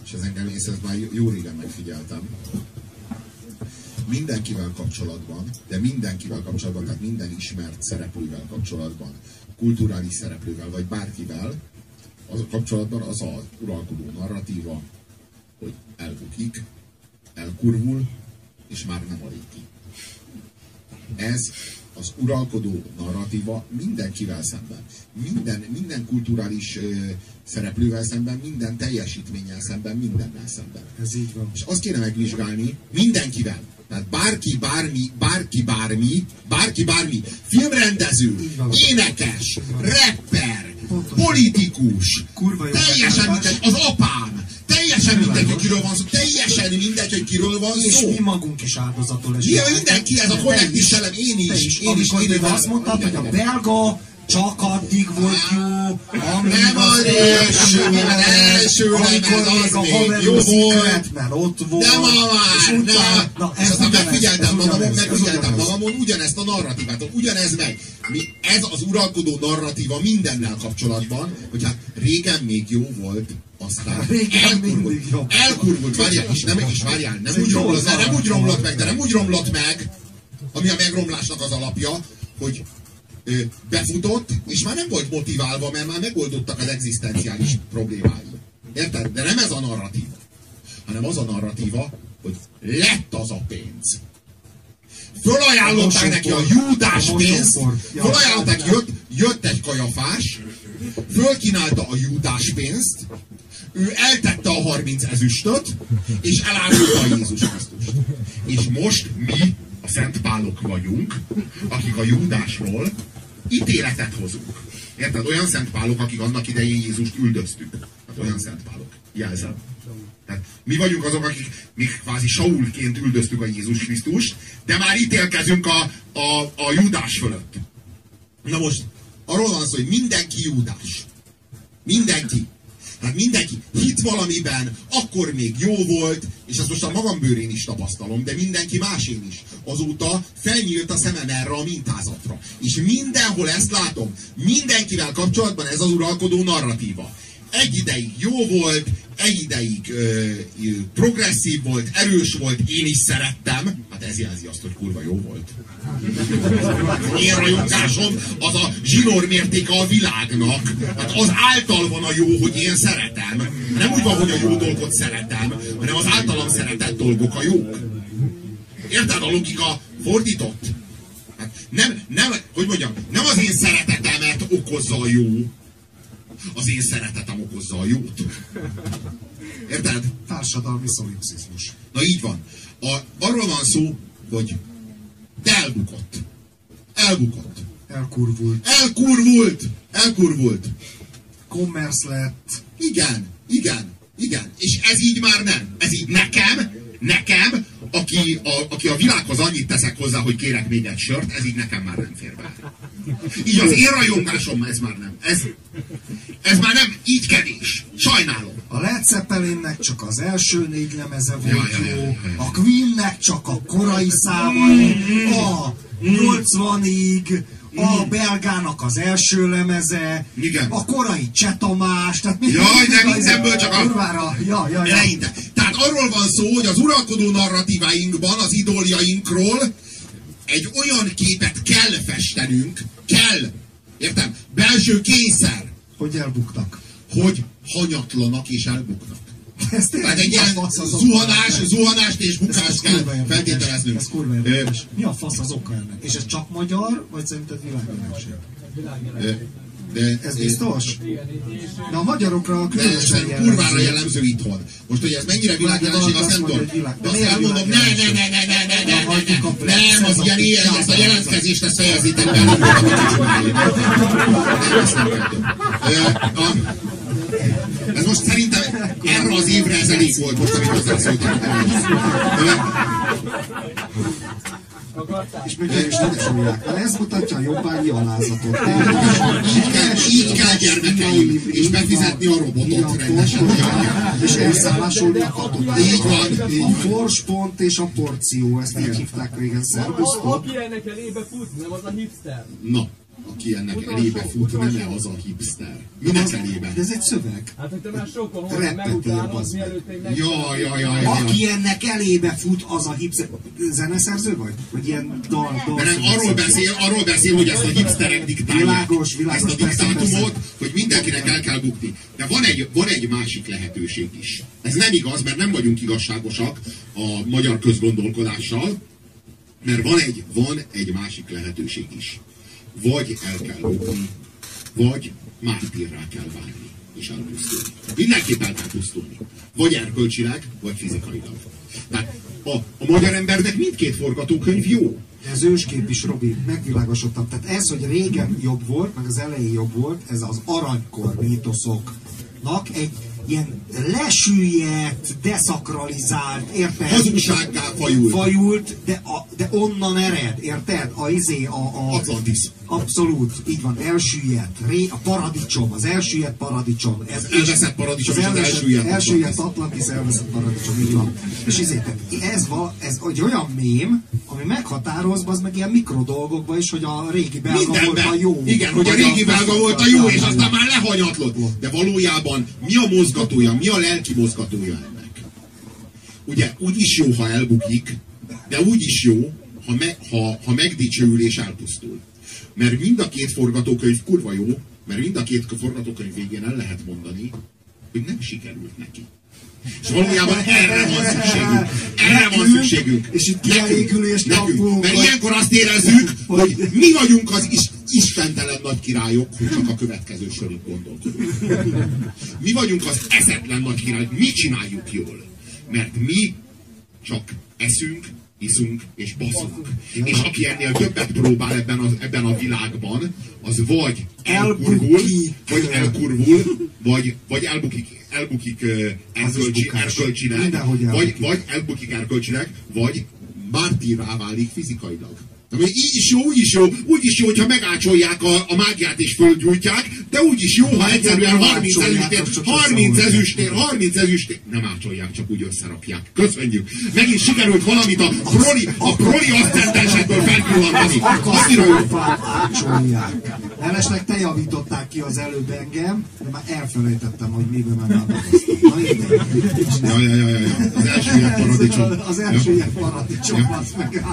és ez engem, és ezt már jó régen megfigyeltem. Mindenkivel kapcsolatban, de mindenkivel kapcsolatban, tehát minden ismert szereplővel kapcsolatban, kulturális szereplővel, vagy bárkivel, az a kapcsolatban az a uralkodó narratíva, hogy elbukik, elkurvul, és már nem alig ki. Ez az uralkodó narratíva mindenkivel szemben. Minden, minden kulturális ö, szereplővel szemben, minden teljesítménnyel szemben, mindennel szemben. Ez így van. És azt kéne megvizsgálni mindenkivel. Tehát bárki, bármi, bárki, bármi, bárki, bármi, filmrendező, énekes, rapper, politikus, Kurva jó teljesen mindegy, az apám, teljesen mindegy, hogy kiről van szó, teljesen mindegy, hogy kiről van És szó. mi magunk is áldozatul esünk. Igen, mindenki, ez a kollektív is. szellem, én is, Te is. én is, én is. a belga csak addig volt jó, amíg Nem az első, lemez, első lemez, amikor az a még haverú jó volt. Secretman ott volt. De ma és már, utána- nem. Na, És aztán megfigyeltem magamon, megfigyeltem magamon ugyanezt a narratívát, ugyanez meg. Mi, ez az uralkodó narratíva mindennel kapcsolatban, hogy hát régen még jó volt, aztán Régen elkurvult, elkurvult, várjál, és nem, és várjál, nem úgy, romlott, nem úgy romlott meg, de nem úgy romlott meg, ami a megromlásnak az alapja, hogy befutott, és már nem volt motiválva, mert már megoldottak az egzisztenciális problémái. Érted? De nem ez a narratíva, hanem az a narratíva, hogy lett az a pénz. Fölajánlották neki a júdás pénzt. Ja. fölajánlották, jött, jött egy kajafás, fölkínálta a Júdás pénzt, ő eltette a 30 ezüstöt, és elárulta a Jézus Krisztust. És most mi, a Szent Pálok vagyunk, akik a Júdásról ítéletet hozunk. Érted? Olyan Szent Pálok, akik annak idején Jézust üldöztük. Hát olyan Szent Pálok. Jelzem. Tehát mi vagyunk azok, akik mi kvázi Saulként üldöztük a Jézus Krisztust, de már ítélkezünk a, a, a Júdás fölött. Na most, arról van szó, hogy mindenki Júdás. Mindenki. Mindenki hit valamiben, akkor még jó volt, és ezt most a magam bőrén is tapasztalom, de mindenki másén is. Azóta felnyílt a szemem erre a mintázatra. És mindenhol ezt látom. Mindenkivel kapcsolatban ez az uralkodó narratíva. Egy ideig jó volt, egy ideig ö, progresszív volt, erős volt, én is szerettem. Hát ez jelzi azt, hogy kurva jó volt. Én rajongásom az a zsinór mértéke a világnak. Hát az által van a jó, hogy én szeretem. Nem úgy van, hogy a jó dolgot szeretem, hanem az általam szeretett dolgok a jók. Érted a logika fordított? Hát nem, nem, hogy mondjam, nem az én szeretetemet okozza a jó, az én szeretetem okozza a jót. Érted? Társadalmi szolipszizmus. Na így van. A, arról van szó, hogy de elbukott. Elbukott. Elkurvult. Elkurvult. Elkurvult. Commerce lett. Igen, igen, igen. És ez így már nem. Ez így nekem, nekem, aki a, aki a világhoz annyit teszek hozzá, hogy kérek még egy sört, ez így nekem már nem fér be. Így az én rajongásom ez már nem. Ez, ez már nem, így kevés. Sajnálom. A Led Zeppelinnek csak az első négy lemeze volt Ja, ja, ja, jó, ja, ja. a Queennek csak a korai számai, a 80-ig, a belgának az első lemeze, Igen. a korai Cseh Tamás, tehát mi, Jaj, de mi- mindenből csak a- Kurvára, ja, ja, ja. Eleinte. Tehát arról van szó, hogy az uralkodó narratíváinkban, az idóljainkról egy olyan képet kell festenünk, kell, értem, belső kényszer, Hogy elbuktak. hogy hanyatlanak és elbuknak. Ez Tehát egy ilyen zuhanás, zuhanást és bukást kell feltételeznünk. Ez kurva érdekes. Mi a fasz az oka ennek? És ez csak magyar, vagy szerinted világjelenség? Ö, De, Ez biztos? De a magyarokra különösen ez kurvára jellemző. jellemző itthon. Most, hogy ez mennyire világjelenség, azt nem Azt tudom. De azt elmondom, ne, ne, világjelenség? ne, ne, ne, ne, ne, a ne, nem, az ilyen, ilyen, ezt a jelentkezést, ezt fejezzétek be. Nem, ezt nem kell. Ez most szerintem erre az évre ez elég volt, most amit hozzászóltam. És még el is nem tudják. Ez mutatja a jobbágyi alázatot. Így kell, így kell gyermekeim, és befizetni a robotot rendesen. És elszállásolni a katonát. Így van, A forspont és a porció, ezt így hívták régen. Szervusztok. Aki ennek elébe fut, nem az a hipster. Na, aki ennek elébe fut, nem-e az a hipster? Minek elébe? De ez egy szöveg. Hát, hogy te már sokkal hozzá Reppetér, megutálod, bazd meg. mielőtt még meg... Ja, ja, ja, ja. Aki ennek elébe fut, az a hipster. Zeneszerző vagy? Vagy ilyen dal, dal nem, arról beszél, arról beszél, hogy ezt a hipsterek diktálják. Világos, világos, ezt a diktátumot, hogy mindenkinek el kell bukni. De van egy, van egy másik lehetőség is. Ez nem igaz, mert nem vagyunk igazságosak a magyar közgondolkodással, mert van egy, van egy másik lehetőség is. Vagy el kell bukni, vagy mártírrá kell válni, és elpusztulni. Mindenképp el kell pusztulni. Vagy erkölcsileg, vagy fizikailag. Tehát a, a magyar embernek mindkét forgatókönyv jó. Ez őskép is, Robi, megvilágosodtam. Tehát ez, hogy régen jobb volt, meg az elején jobb volt, ez az aranykor mítoszoknak egy ilyen lesüllyedt, deszakralizált, érted? Hazugsággá fajult. Fajult, de, a, de onnan ered, érted? A izé, a, a, Atlantis. Abszolút, így van, elsüllyedt, ré, a paradicsom, az elsüllyedt paradicsom. Ez, Az elveszett paradicsom és az elsüllyedt elsüllyedt Atlantis, elveszett paradicsom, így van. És tehát ez, val, ez egy olyan mém, ami meghatároz, az meg ilyen mikrodolgokban is, hogy a régi belga volt a Mindenben. jó. Igen, hogy a régi belga volt a jó, és aztán már lehanyatlott. De valójában mi a mozgatója, mi a lelki mozgatója ennek? Ugye, úgy is jó, ha elbukik, de úgy is jó, ha, me, ha, ha megdicsőül és elpusztul. Mert mind a két forgatókönyv kurva jó, mert mind a két forgatókönyv végén el lehet mondani, hogy nem sikerült neki. És valójában erre van szükségünk. Erre van szükségünk. és itt Nekünk, kielégülést nekünk. Mert ilyenkor azt érezzük, hogy mi vagyunk az is, istentelen nagy királyok, hogy csak a következő sorig gondolkodunk. Mi vagyunk az eszetlen nagy királyok. Mi csináljuk jól? Mert mi csak eszünk, iszunk és baszunk. És aki ennél többet próbál ebben, az, ebben a világban, az vagy elkurvul, vagy elkurvul, vagy, vagy elbukik, elbukik erkölcsi, Mindenhogy vagy, elbukik. vagy elbukik erkölcsinek, vagy mártírrá válik fizikailag. Ami így is jó, úgy is jó, úgy is jó, hogyha megácsolják a, a mágiát és földgyújtják, de úgy is jó, ha egyszerűen 30 ácsolják, ezüstér, az csak 30 összehordják. ezüstér, 30 ezüstér, nem ácsolják, csak úgy összerakják. Köszönjük. Megint sikerült valamit a proli, a proli aszcendensebből felpillantani. Annyira jó. Fát ácsolják. Mellesleg te javítottál ki az előbb engem, de már elfelejtettem, hogy miben megállapodoztam. Na. Ja, ja, ja, ja, ja. Az első ilyen paradicsom. Az első ilyen paradicsom, az meg.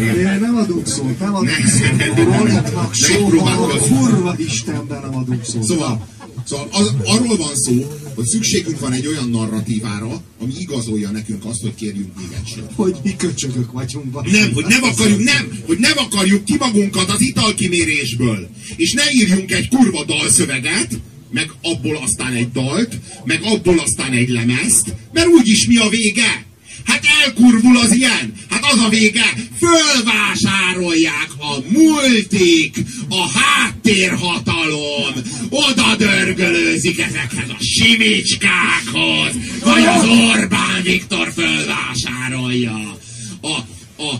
Én nem adunk szót, nem Ne, szót. Ne soha, próbálkozz. kurva Istenben nem adunk szót. Szóval, szóval az, arról van szó, hogy szükségünk van egy olyan narratívára, ami igazolja nekünk azt, hogy kérjünk még egy sört. Hogy mi köcsögök vagyunk. Nem, hogy nem akarjuk, nem, hogy nem akarjuk ki magunkat az italkimérésből. És ne írjunk egy kurva dalszöveget, meg abból aztán egy dalt, meg abból aztán egy lemezt, mert úgyis mi a vége? Hát elkurvul az ilyen. Az a vége, fölvásárolják a multik, a háttérhatalom, oda dörgölőzik ezekhez a simicskákhoz, vagy az Orbán Viktor fölvásárolja. A, a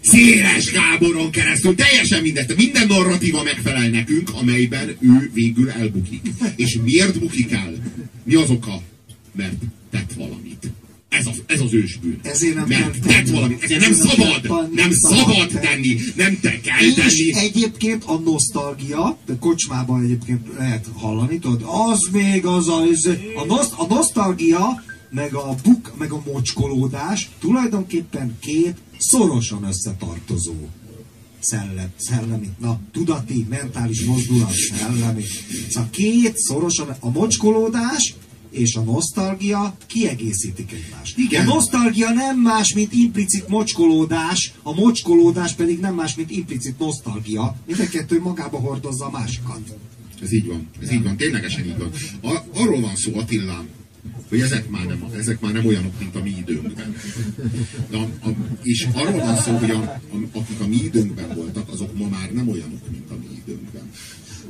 Széles Gáboron keresztül, teljesen mindezt, minden narratíva megfelel nekünk, amelyben ő végül elbukik. És miért bukik el? Mi az oka? Mert tett valamit. Ez, a, ez az ősbűn. Ezért nem Mert kell tett tenni. valamit. Ezért nem szabad. Nem szabad tenni. Nem te kell És tenni. egyébként a nosztalgia, de kocsmában egyébként lehet hallani, tudod, az még az a, ez, a, noszt, a nosztalgia, meg a buk, meg a mocskolódás tulajdonképpen két szorosan összetartozó szellem, szellemi, na, tudati, mentális mozdulat, szellemi. Szóval két szorosan, a mocskolódás és a nosztalgia kiegészítik egymást. Igen. A nosztalgia nem más, mint implicit mocskolódás, a mocskolódás pedig nem más, mint implicit nosztalgia. Mind a kettő magába hordozza a másikat. Ez így van, ez így van, ténylegesen így van. A, arról van szó Attillám, hogy ezek már, nem, ezek már nem olyanok, mint a mi időnkben. De a, a, és arról van szó, hogy a, a, akik a mi időnkben voltak, azok ma már nem olyanok, mint a mi időnkben.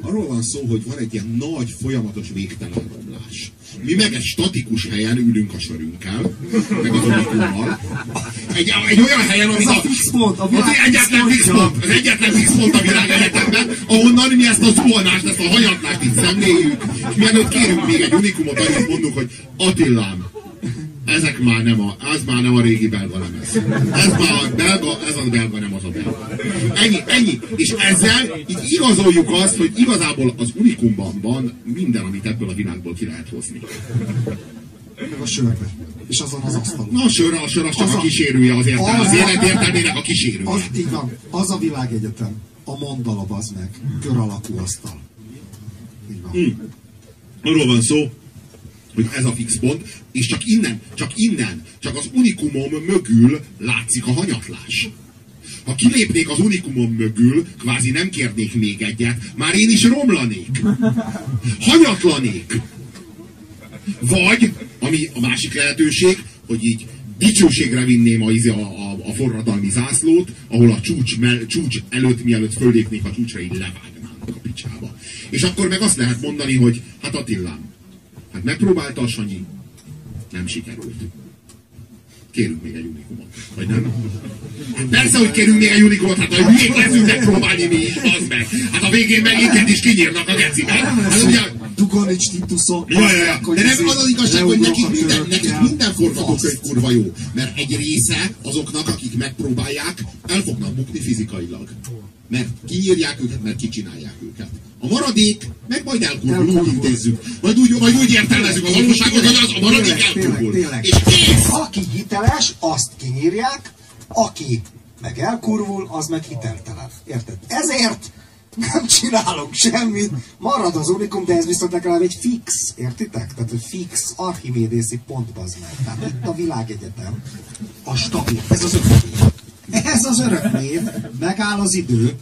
Arról van szó, hogy van egy ilyen nagy, folyamatos, végtelen romlás. Mi meg egy statikus helyen ülünk a sörünkkel, meg az unikummal. Egy, egy olyan helyen, amit Ez a fix pont, a világ az egyetlen fix pont, az egyetlen fix pont a világegyetemben, ahonnan mi ezt a zuhanást, ezt a hanyatlást itt szemléljük, és mielőtt kérünk még egy unikumot, annyit mondunk, hogy Attillám, ezek már nem a, ez már nem a régi belga lemez. Ez már a belga, ez a belga, nem az a belga. Ennyi, ennyi. És ezzel így igazoljuk azt, hogy igazából az unikumban van minden, amit ebből a világból ki lehet hozni. Meg a sörbe. És azon az asztalon. Na a sör, a sör az csak Az a a- kísérője az értelme, az az- élet értelmének a kísérője. Az, így van, az a világegyetem. A mandala az meg. Kör alakú asztal. Így van. Mm. Arról van szó, hogy ez a fix pont, és csak innen, csak innen, csak az unikumom mögül látszik a hanyatlás. Ha kilépnék az unikumom mögül, kvázi nem kérnék még egyet, már én is romlanék. Hanyatlanék. Vagy, ami a másik lehetőség, hogy így dicsőségre vinném a, izé- a, a, a forradalmi zászlót, ahol a csúcs, mell, csúcs előtt, mielőtt föllépnék a csúcsra, így levágnám a picsába. És akkor meg azt lehet mondani, hogy hát Attillám, hát megpróbálta a Sanyi, nem sikerült. Kérünk még egy unikumot. Vagy nem? Hát persze, hogy kérünk még egy unikumot, hát a hülyék leszünk megpróbálni mi is, az meg. Hát a végén meg minket is kinyírnak a gecibe. Hát Dugonics Tituszok. Ja, ja, ja. De nem az az igazság, hogy nekik minden, nekik minden forgatókönyv kurva jó. Mert egy része azoknak, akik megpróbálják, el fognak bukni fizikailag. Mert kinyírják őket, mert kicsinálják őket. A maradék, meg majd elkurvul, úgy intézzük. Vagy úgy, vagy úgy értelmezzük a valóságot, hogy az a maradék tényleg. És kész! Aki hiteles, azt kinyírják, aki meg elkurvul, az meg hiteltelen. Érted? Ezért nem csinálunk semmit, marad az unikum, de ez viszont legalább egy fix, értitek? Tehát egy fix archimédészi pont az meg. Tehát itt a világegyetem, a stabil, ez az név. Ez az örök név, megáll az idő,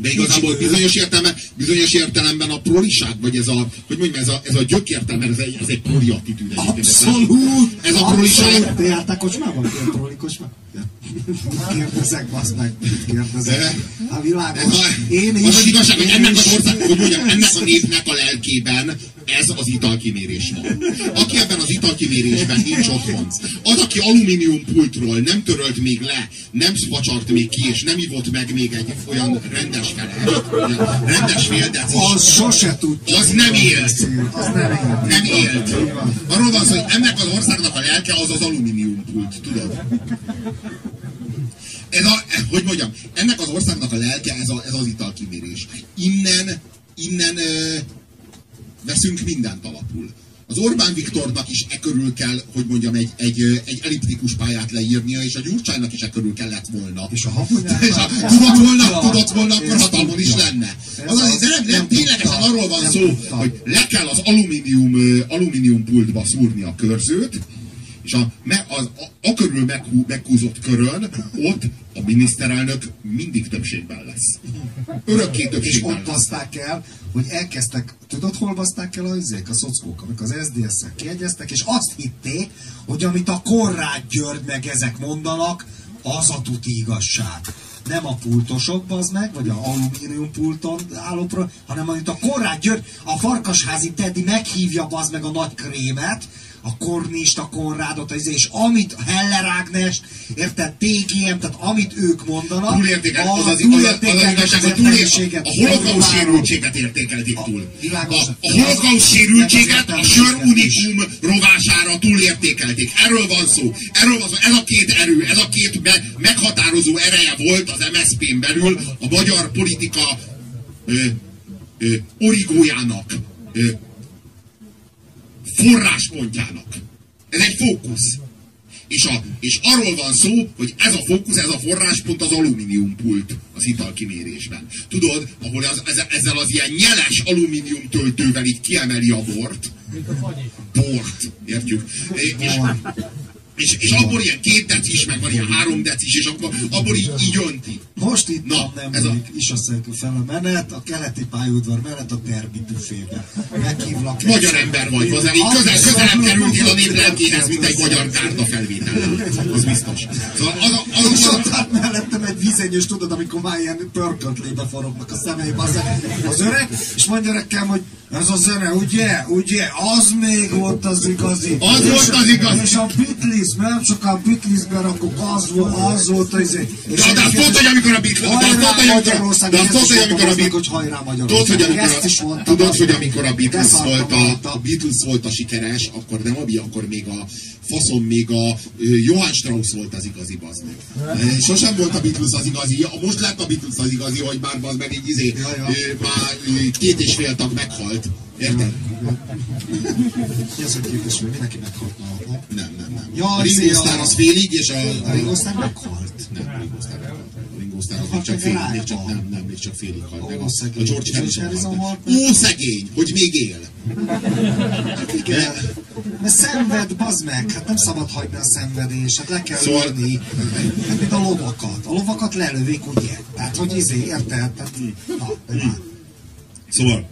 De igazából bizonyos, értelme, bizonyos értelemben a proliság, vagy ez a, hogy mondjam, ez a, ez a gyökértelme, ez egy, ez egy proli attitűd. Abszolút! Ez a proliság. Te jártál kocsmában? Ilyen proli kocsma? Kérdezek, baszd meg. Kérdezek. A világos. Ez a, Én is. az az igazság, hogy ennek is. az ország, hogy mondjam, ennek a népnek a lelkében ez az italkimérés van. Aki ebben az italkimérésben nincs otthon, az, aki alumínium pultról nem törölt még le, nem facsart még ki, és nem ivott meg még egy olyan rendes feles, rendes féldecis, Az sose tudja. az nem élt. Az nem élt. Nem élt. Arról van szó, hogy ennek az országnak a lelke az az alumínium pult, tudod? Ez a, hogy mondjam, ennek az országnak a lelke ez, a, ez az italkimérés. Innen, innen ö, veszünk mindent alapul. Az Orbán Viktornak is e körül kell, hogy mondjam, egy, egy, egy elliptikus pályát leírnia, és a Gyurcsánynak is e körül kellett volna. És a habonyák És ha már- tudott volna, tudott volna, akkor hatalmon is lenne. Az, az- nem, nem, ténylegesen arról van szó, hogy le kell az alumínium, alumínium pultba szúrni a körzőt, és a, az, a, a körül meghú, meghúzott körön, ott a miniszterelnök mindig többségben lesz. Örökké És többségben ott lesz. baszták el, hogy elkezdtek, tudod hol baszták el a izék, a szockók, amik az SDS-szel kiegyeztek, és azt hitték, hogy amit a Korrád György meg ezek mondanak, az a tuti igazság. Nem a pultosok, az meg, vagy a alumínium pulton állópro, hanem amit a Korrád György, a farkasházi Teddy meghívja az meg a nagy krémet, a Kornist, a Konrádot, az, és amit Heller Ágnest, érted, TGM, tehát amit ők mondanak, Túlértékel, az az, az, az, az túlértékelnek igazság, hogy túlér, a holokauszt sérültséget értékelték túl. világos. A, a holokauszt sérültséget a sör unikum rovására túlértékelték. Erről van szó. Erről van szó. Ez a két erő, ez a két me, meghatározó ereje volt az MSZP-n belül a magyar politika ö, ö, origójának, ö, forráspontjának. Ez egy fókusz. És, a, és arról van szó, hogy ez a fókusz, ez a forráspont az alumínium pult az italkimérésben. Tudod, ahol az, ez, ezzel az ilyen nyeles alumínium töltővel így kiemeli a bort. Bort, értjük. És, és, és abból ilyen két decis, meg van ilyen három decis, és akkor abból így, így önti. Most itt Na, nem ez a- is a fel a menet, a keleti pályaudvar mellett a derbi büfébe. Meghívlak. Magyar ember vagy, az elég közel, közelebb kerültél a nép lelkéhez, mint egy magyar kárta felvétel. Az biztos. Szóval az, a- az, az, ott állt mellettem egy vízenyős, tudod, amikor már ilyen pörköntlébe forognak a szemeibe az, az öreg, és mondja nekem, hogy ez a zene, ugye, ugye, az még volt az igazi. Az volt az igazi. És a Beatles, nem csak a Beatlesben rakok, az volt, az volt az izé. De- de azt tudod, hogy amikor a Beatles- de azt tudod, hogy amikor- de azt tudod, hogy amikor a Beatles, Beatles-. Tudod, hogy amikor Ezt is mondtam. tudod, hogy amikor a Beatles volt a, a Beatles volt a sikeres, akkor nem a akkor még a faszom, még a Johann Strauss volt az igazi bazd meg. Sosem volt a Beatles az igazi, most lett a Beatles az igazi, hogy már bazd meg egy izé, már két és fél tag meghalt. Érted? Mi az, hogy két és fél? Mindenki meghalt ma. nem? Nem, nem, nem. Ja, a Ringo Starr a- az félig, és a... A Ringo Starr meghalt. Nem, Ringo Starr meghalt. A Ringo Starr az még csak félig, még csak, nem, nem, még csak félig halt meg. A, szegény. a George Harrison halt. Ó, szegény, hogy még él. Igen. Mert szenved, bazd meg, hát nem szabad hagyni a szenvedést, hát le kell Szóval- ülni. Hát, mint a lovakat. A lovakat lelövik, ugye? Tehát, hogy izé, érted? Tehát, na, de már. Szóval,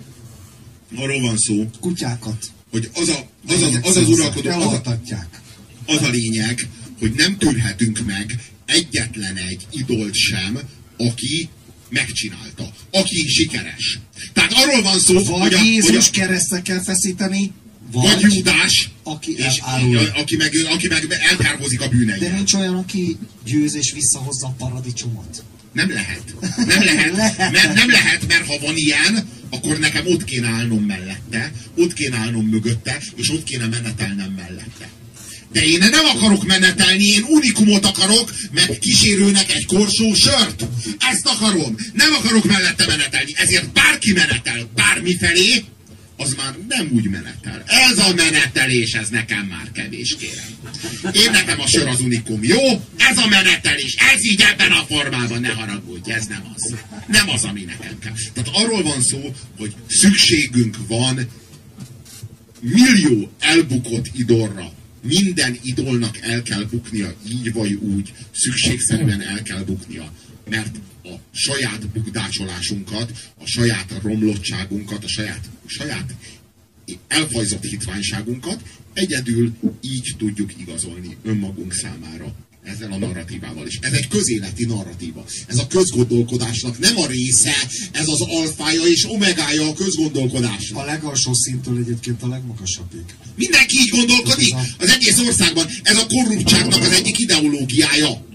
arról van szó, Kutyákat. hogy az a, az, az, az, az uralkodó, az, a, az a lényeg, hogy nem tűrhetünk meg egyetlen egy idolt sem, aki megcsinálta, aki sikeres. Tehát arról van szó, Vagy hogy a, hogy Jézus a, keresztre kell feszíteni, vagy vagy, Júdás, aki és elárul. aki meg, aki meg elkárhozik a De bűneivel. nincs olyan, aki győz és visszahozza a paradicsomot. Nem lehet. Nem lehet. Lehet. Mert, nem lehet, mert ha van ilyen, akkor nekem ott kéne állnom mellette, ott kéne állnom mögötte, és ott kéne menetelnem mellette. De én nem akarok menetelni, én unikumot akarok, meg kísérőnek egy korsó sört. Ezt akarom. Nem akarok mellette menetelni. Ezért bárki menetel bármi felé, az már nem úgy menetel. Ez a menetelés, ez nekem már kevés, kérem. Én nekem a sör az unikum, jó? Ez a menetelés, ez így ebben a formában, ne haragudj, ez nem az. Nem az, ami nekem kell. Tehát arról van szó, hogy szükségünk van millió elbukott idolra. Minden idolnak el kell buknia, így vagy úgy. Szükségszerűen el kell buknia. Mert a saját bukdácsolásunkat, a saját romlottságunkat, a saját, saját elfajzott hitványságunkat egyedül így tudjuk igazolni önmagunk számára ezzel a narratívával is. Ez egy közéleti narratíva. Ez a közgondolkodásnak nem a része, ez az alfája és omegája a közgondolkodásnak. A legalsó szintől egyébként a legmagasabbig. Mindenki így gondolkodik az egész országban. Ez a korruptságnak az egyik ideológiája.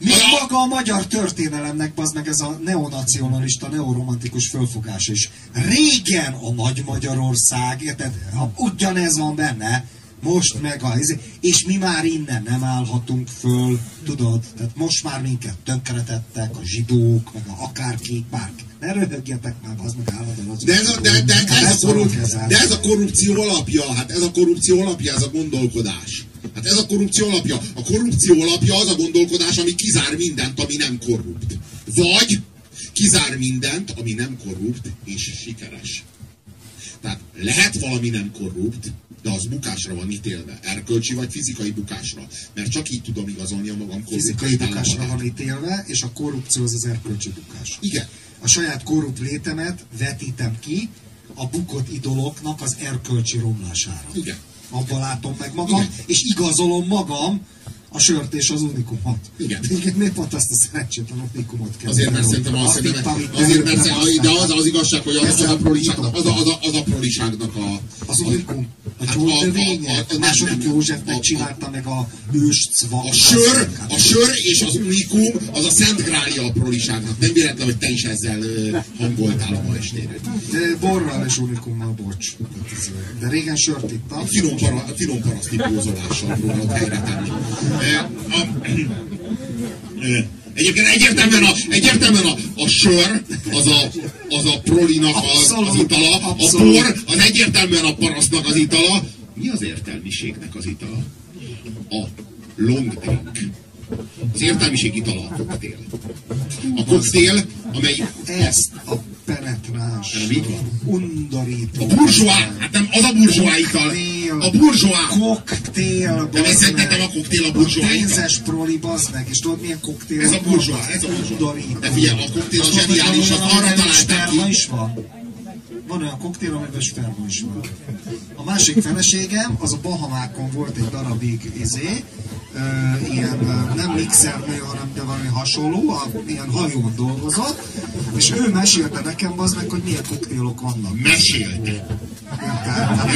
A- maga a magyar történelemnek, az meg ez a neonacionalista, neoromantikus fölfogás is. Régen a Nagy Magyarország, érted? Ugyanez van benne, most meg a... És mi már innen nem állhatunk föl, tudod? Tehát most már minket tönkretettek a zsidók, meg a akárkik, bárki. Ne röhögjetek már, az meg állandóan az. De ez, a, de, de, ez a van korrup, kezel. de ez a korrupció alapja, hát ez a korrupció alapja, ez a gondolkodás. Hát ez a korrupció alapja. A korrupció alapja az a gondolkodás, ami kizár mindent, ami nem korrupt. Vagy kizár mindent, ami nem korrupt és sikeres. Tehát lehet valami nem korrupt, de az bukásra van ítélve. Erkölcsi vagy fizikai bukásra. Mert csak így tudom igazolni a magam Fizikai korrupt bukásra állapotát. van ítélve, és a korrupció az az erkölcsi bukás. Igen. A saját korrupt létemet vetítem ki a bukott idoloknak az erkölcsi romlására. Igen. Abban látom meg magam, Igen. és igazolom magam a sört és az unikumot. Igen. Igen, miért pont azt a szerencsétlen unikumot kell? Azért, mert szerintem az, szerintem, azért, mert szerintem, de az az igazság, hogy az, az, a proliságnak, az, a, az, a, az a proliságnak a... Az unikum, a Hát Gyógy a- a- a- a- második nem, Józsefnek a- csinálta meg a ős cvak. A sör, a sör és az unikum, az a szent grálja a proliságnak. Nem véletlen, hogy te is ezzel hangoltál a ma estére. De borral és unikummal, bocs. De régen sört ittam. A finom, para, a finom paraszti pózolással próbálod helyre tenni. E, a, e, Egyébként egyértelműen a, egyértelműen a, a sör az a, az a prolinak az, az itala, a bor az egyértelműen a parasztnak az itala. Mi az értelmiségnek az itala? A long drink. Az értelmiség itala a koktél. A koktél, amely Ezt a penetráns, undorító. a burzsóá, hát nem az a burzsóá ital. A burzsóá. Koktél, De meg. a koktél a burzsóá ital? Pénzes proli, bazd meg, és tudod milyen koktél? Ez a burzsóá, ez a burzsóá. De figyelj, a koktél a zseniális, az arra találták ki. is van. Van olyan koktél, amiben sperma is van. A másik feleségem, az a Bahamákon volt egy darabig izé, ö, ilyen nem mixernő, hanem de valami hasonló, a, ilyen hajón dolgozott, és ő mesélte nekem az meg, hogy milyen koktélok vannak. Mesélte. Hát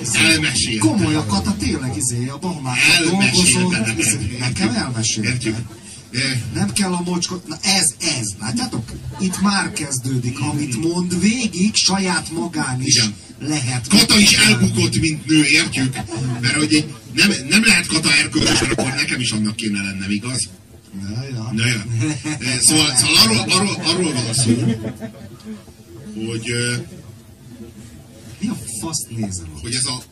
ez- Elmesélte. komolyakat, a tényleg izé, a Bahamákon dolgozott, izé, nekem elmesélte. Nem kell a mocskot. Na ez, ez. Látjátok? Itt már kezdődik. Amit mond végig, saját magán is Igen. lehet. Kata is elbukott, mint nő, értjük? Mert hogy egy, nem, nem lehet Kata erkölcsös, akkor nekem is annak kéne lennem, igaz? Ja, ja. Na, ja. Szóval, szóval arról, arról, arról van szó, hogy, Mi a fasz nézel? ott? hogy, ez a,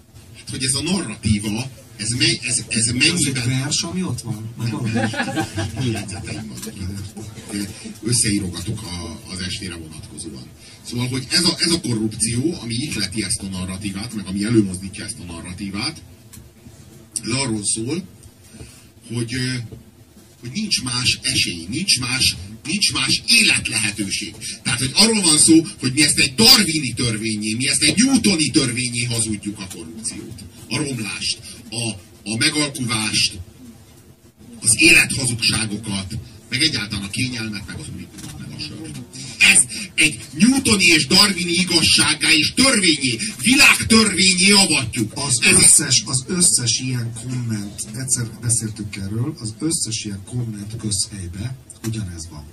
hogy ez a narratíva, ez, me, ez, ez Ez egy mennyiben... vers, ami ott van? Valami? jegyzeteim vannak. Összeírogatok a, az estére vonatkozóan. Szóval, hogy ez a, ez a korrupció, ami ihleti ezt a narratívát, meg ami előmozdítja ezt a narratívát, ez arról szól, hogy, hogy nincs más esély, nincs más, nincs más életlehetőség. Tehát, hogy arról van szó, hogy mi ezt egy darwini törvényé, mi ezt egy newtoni törvényé hazudjuk a korrupciót, a romlást, a, a megalkuvást, az élethazugságokat, meg egyáltalán a kényelmet, meg az unikumot, meg a sört. Ez egy newtoni és darwini igazságá és törvényé, világtörvényé avatjuk. Az Ez összes, az összes ilyen komment, egyszer beszéltünk erről, az összes ilyen komment közhelybe ugyanez van.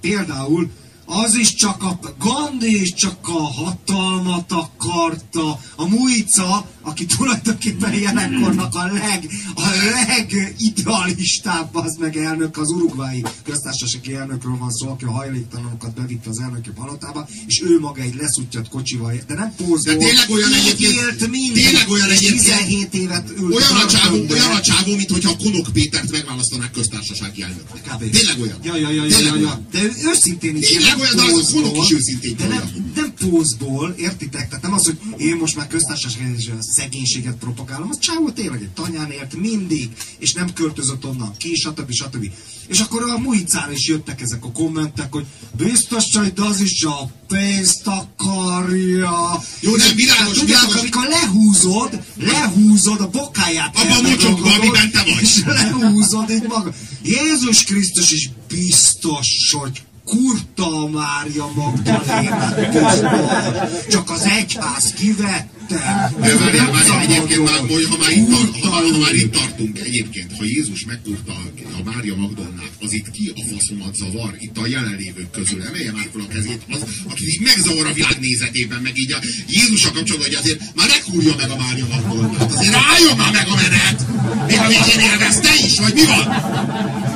Például az is csak a, Gandhi is csak a hatalmat akarta, a Muica, aki tulajdonképpen jelenkornak a leg, a legidealistább az meg elnök, az urugvái köztársasági elnökről van szó, aki a hajléktalanokat bevitte az elnöki palotába, és ő maga egy leszuttyat kocsival, de nem pózol, De tényleg olyan egyébként- mindig, tényleg olyan egyébként- 17 évet ült olyan a csávó, olyan a csávó, mint hogyha Konok Pétert megválasztanák köztársasági elnöknek. Kb. Tényleg olyan. Ja, ja, ja, ja, ja, ja. De ő őszintén is Tényleg olyan, de az Konok is őszintén De nem, nem pózból, értitek? Tehát nem az, hogy én most már köztársasági szegénységet propagálom. Az csávó tényleg egy tanyán élt mindig, és nem költözött onnan ki, stb. stb. És akkor a Muicára is jöttek ezek a kommentek, hogy biztos, hogy az is a pénzt akarja. Jó, nem, világos, Hát, világos. amikor lehúzod, lehúzod a bokáját. Abban a mocsokban, amiben te vagy. És lehúzod így maga. Jézus Krisztus is biztos, hogy kurta Mária Magdalénát közben. Csak az egyház kivette. De várjál, várjál, egyébként már, hogy ha már, itt, tar- ha, ha már itt tartunk, egyébként, ha Jézus megkurta a Mária Magdolnát, az itt ki a faszomat zavar, itt a jelenlévők közül, emelje már fel a kezét, az, aki így megzavar a világ nézetében, meg így a Jézusa kapcsolatban, hogy azért már ne kurja meg a Mária Magdolnát, azért álljon már meg a menet! Még a végén élvez, te is, vagy mi van?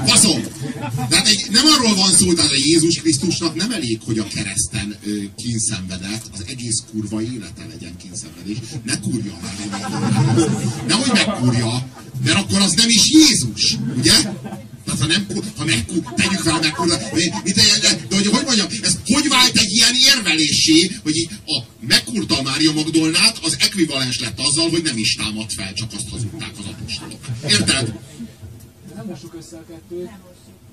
Faszom! Tehát egy, nem arról van szó, tehát a Jézus Krisztusnak nem elég, hogy a kereszten ö, kínszenvedett, az egész kurva élete legyen kínszenvedés. Ne kurja már. Nehogy megkurja, mert akkor az nem is Jézus, ugye? Tehát ha nem, ha megkur, tegyük fel a megkurva, de, de hogy, hogy mondjam, ez hogy vált egy ilyen érvelésé, hogy a megkurta a Mária Magdolnát, az ekvivalens lett azzal, hogy nem is támad fel, csak azt hazudták az apostolok. Érted? De nem mossuk össze a kettőt.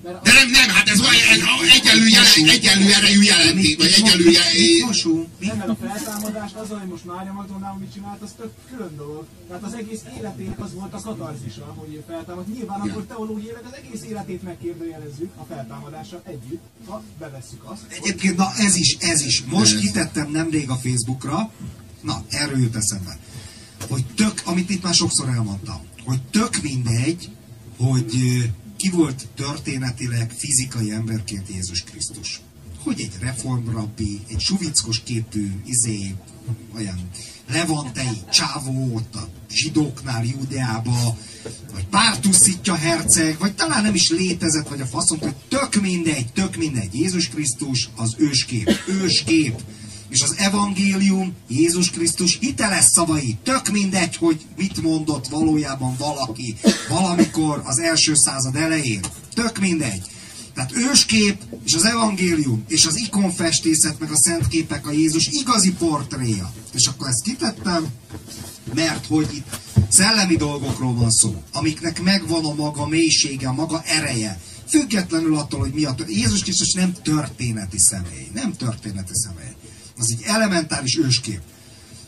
De nem, nem, hát ez olyan egyenlő, jelen, egyenlő erejű jelentés, vagy egyenlő Mit jelen, mosunk? Mi? nem, mert a feltámadást azzal, hogy most Mária Magdolnával mit csinált, az tök külön dolog. Tehát az egész életének az volt a katarzisa, hogy feltámad. Nyilván Igen. akkor teológiailag az egész életét megkérdőjelezzük a feltámadással együtt, ha bevesszük azt. Egyébként, na ez is, ez is. Most kitettem nemrég a Facebookra, na, erről jut eszembe, hogy tök, amit itt már sokszor elmondtam, hogy tök mindegy, hogy ki volt történetileg fizikai emberként Jézus Krisztus. Hogy egy reformrabbi, egy suvickos képű, izé, olyan levantei csávó ott a zsidóknál Judeába, vagy pártuszítja herceg, vagy talán nem is létezett, vagy a faszom, hogy tök mindegy, tök mindegy. Jézus Krisztus az őskép, őskép. És az evangélium, Jézus Krisztus hiteles szavai, tök mindegy, hogy mit mondott valójában valaki valamikor az első század elején. Tök mindegy. Tehát őskép és az evangélium és az ikonfestészet meg a szent képek a Jézus igazi portréja. És akkor ezt kitettem, mert hogy itt szellemi dolgokról van szó, amiknek megvan a maga mélysége, a maga ereje. Függetlenül attól, hogy mi a tör... Jézus Krisztus nem történeti személy. Nem történeti személy. Az egy elementáris őskép.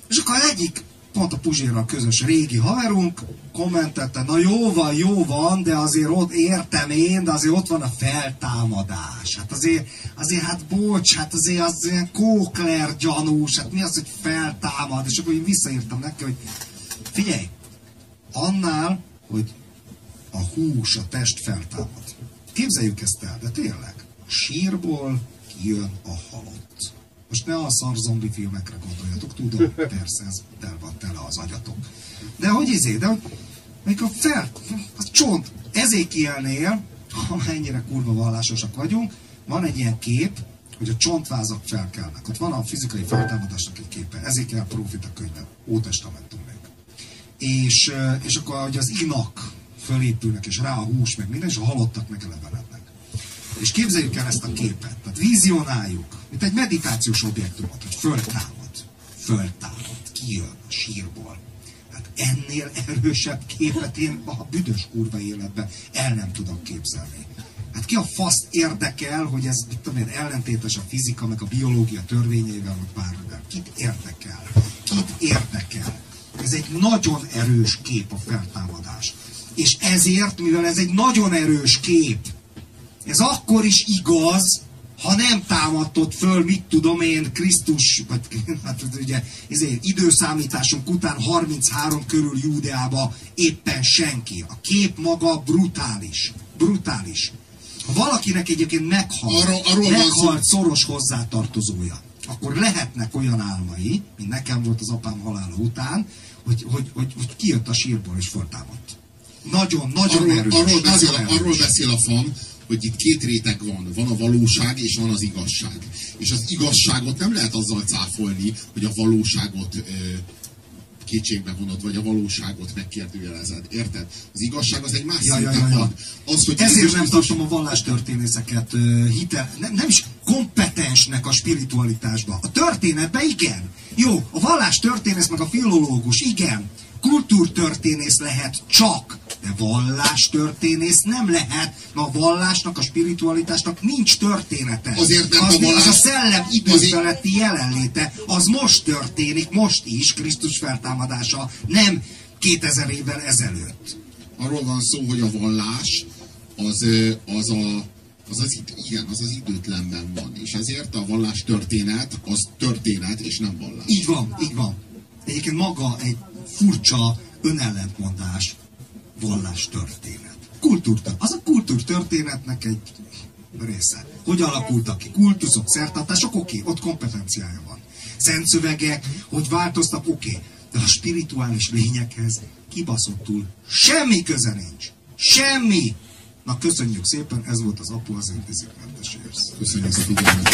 És akkor egyik, pont a Puzsérral közös régi haverunk kommentette, na jó van, jó van, de azért ott értem én, de azért ott van a feltámadás. Hát azért, azért hát bocs, hát azért az ilyen kókler gyanús, hát mi az, hogy feltámad? És akkor én visszaírtam neki, hogy figyelj, annál, hogy a hús, a test feltámad. Képzeljük ezt el, de tényleg, a sírból kijön a halott. Most ne a szar zombi filmekre gondoljatok, tudom, persze, ez tel van tele az agyatok. De hogy izé, de hogy amikor fel, a csont, ezékielnél, ha ennyire kurva vallásosak vagyunk, van egy ilyen kép, hogy a csontvázak felkelnek. Ott van a fizikai feltámadásnak egy képe. Ezékiel profita könyve, Ótestamentum még. És, ö, és akkor, hogy az inak fölépülnek, és rá a hús, meg minden, és a halottak megelevenednek. És képzeljük el ezt a képet, tehát vizionáljuk, mint egy meditációs objektumot, hogy föltámad, föltámad, kijön a sírból. Hát ennél erősebb képet én a büdös kurva életben el nem tudok képzelni. Hát ki a faszt érdekel, hogy ez mit tudom én, ellentétes a fizika, meg a biológia törvényeivel, vagy bármivel. Kit érdekel? Kit érdekel? Ez egy nagyon erős kép a feltámadás. És ezért, mivel ez egy nagyon erős kép, ez akkor is igaz, ha nem támadtott föl, mit tudom én, Krisztus, vagy hát ugye ezért időszámításunk után 33 körül Júdeába éppen senki. A kép maga brutális. Brutális. Ha valakinek egyébként meghalt, Arról- arról meghalt szoros hozzátartozója, akkor lehetnek olyan álmai, mint nekem volt az apám halála után, hogy, hogy, hogy, hogy kijött a sírból és föltámadt. Nagyon, nagyon arról, erős. arról, beszél, nagyon arról erős. beszél a fan, hogy itt két réteg van. Van a valóság és van az igazság. És az igazságot nem lehet azzal cáfolni, hogy a valóságot ö, kétségbe vonod, vagy a valóságot megkérdőjelezed. Érted? Az igazság az egy más Ja, ja, szinten ja, ja. Az, hogy Ezért nem Krisztus- tartom a vallástörténészeket hitel, nem, nem is kompetensnek a spiritualitásba. A történetben igen. Jó, a vallástörténész meg a filológus, igen. Kultúrtörténész lehet csak, de vallástörténész nem lehet, mert a vallásnak, a spiritualitásnak nincs története. Azért, mert az, a mi- az a vallás- szellem időfeletti jelenléte, az most történik, most is, Krisztus feltámadása, nem 2000 évvel ezelőtt. arról van szó, hogy a vallás az, az a az az, igen, az az időtlenben van, és ezért a vallás történet az történet, és nem vallás. Így van, így van. Egyébként maga egy furcsa önellentmondás vallás történet. Kultúrtörténet. Az a kultúrtörténetnek egy része. Hogy alakultak ki? Kultuszok, szertartások, oké, ott kompetenciája van. Szent szövegek, hogy változtak, oké. De a spirituális lényekhez kibaszottul semmi köze nincs. Semmi! Na köszönjük szépen, ez volt az apu, azért iszik mentesérsz. Köszönjük a figyelmet!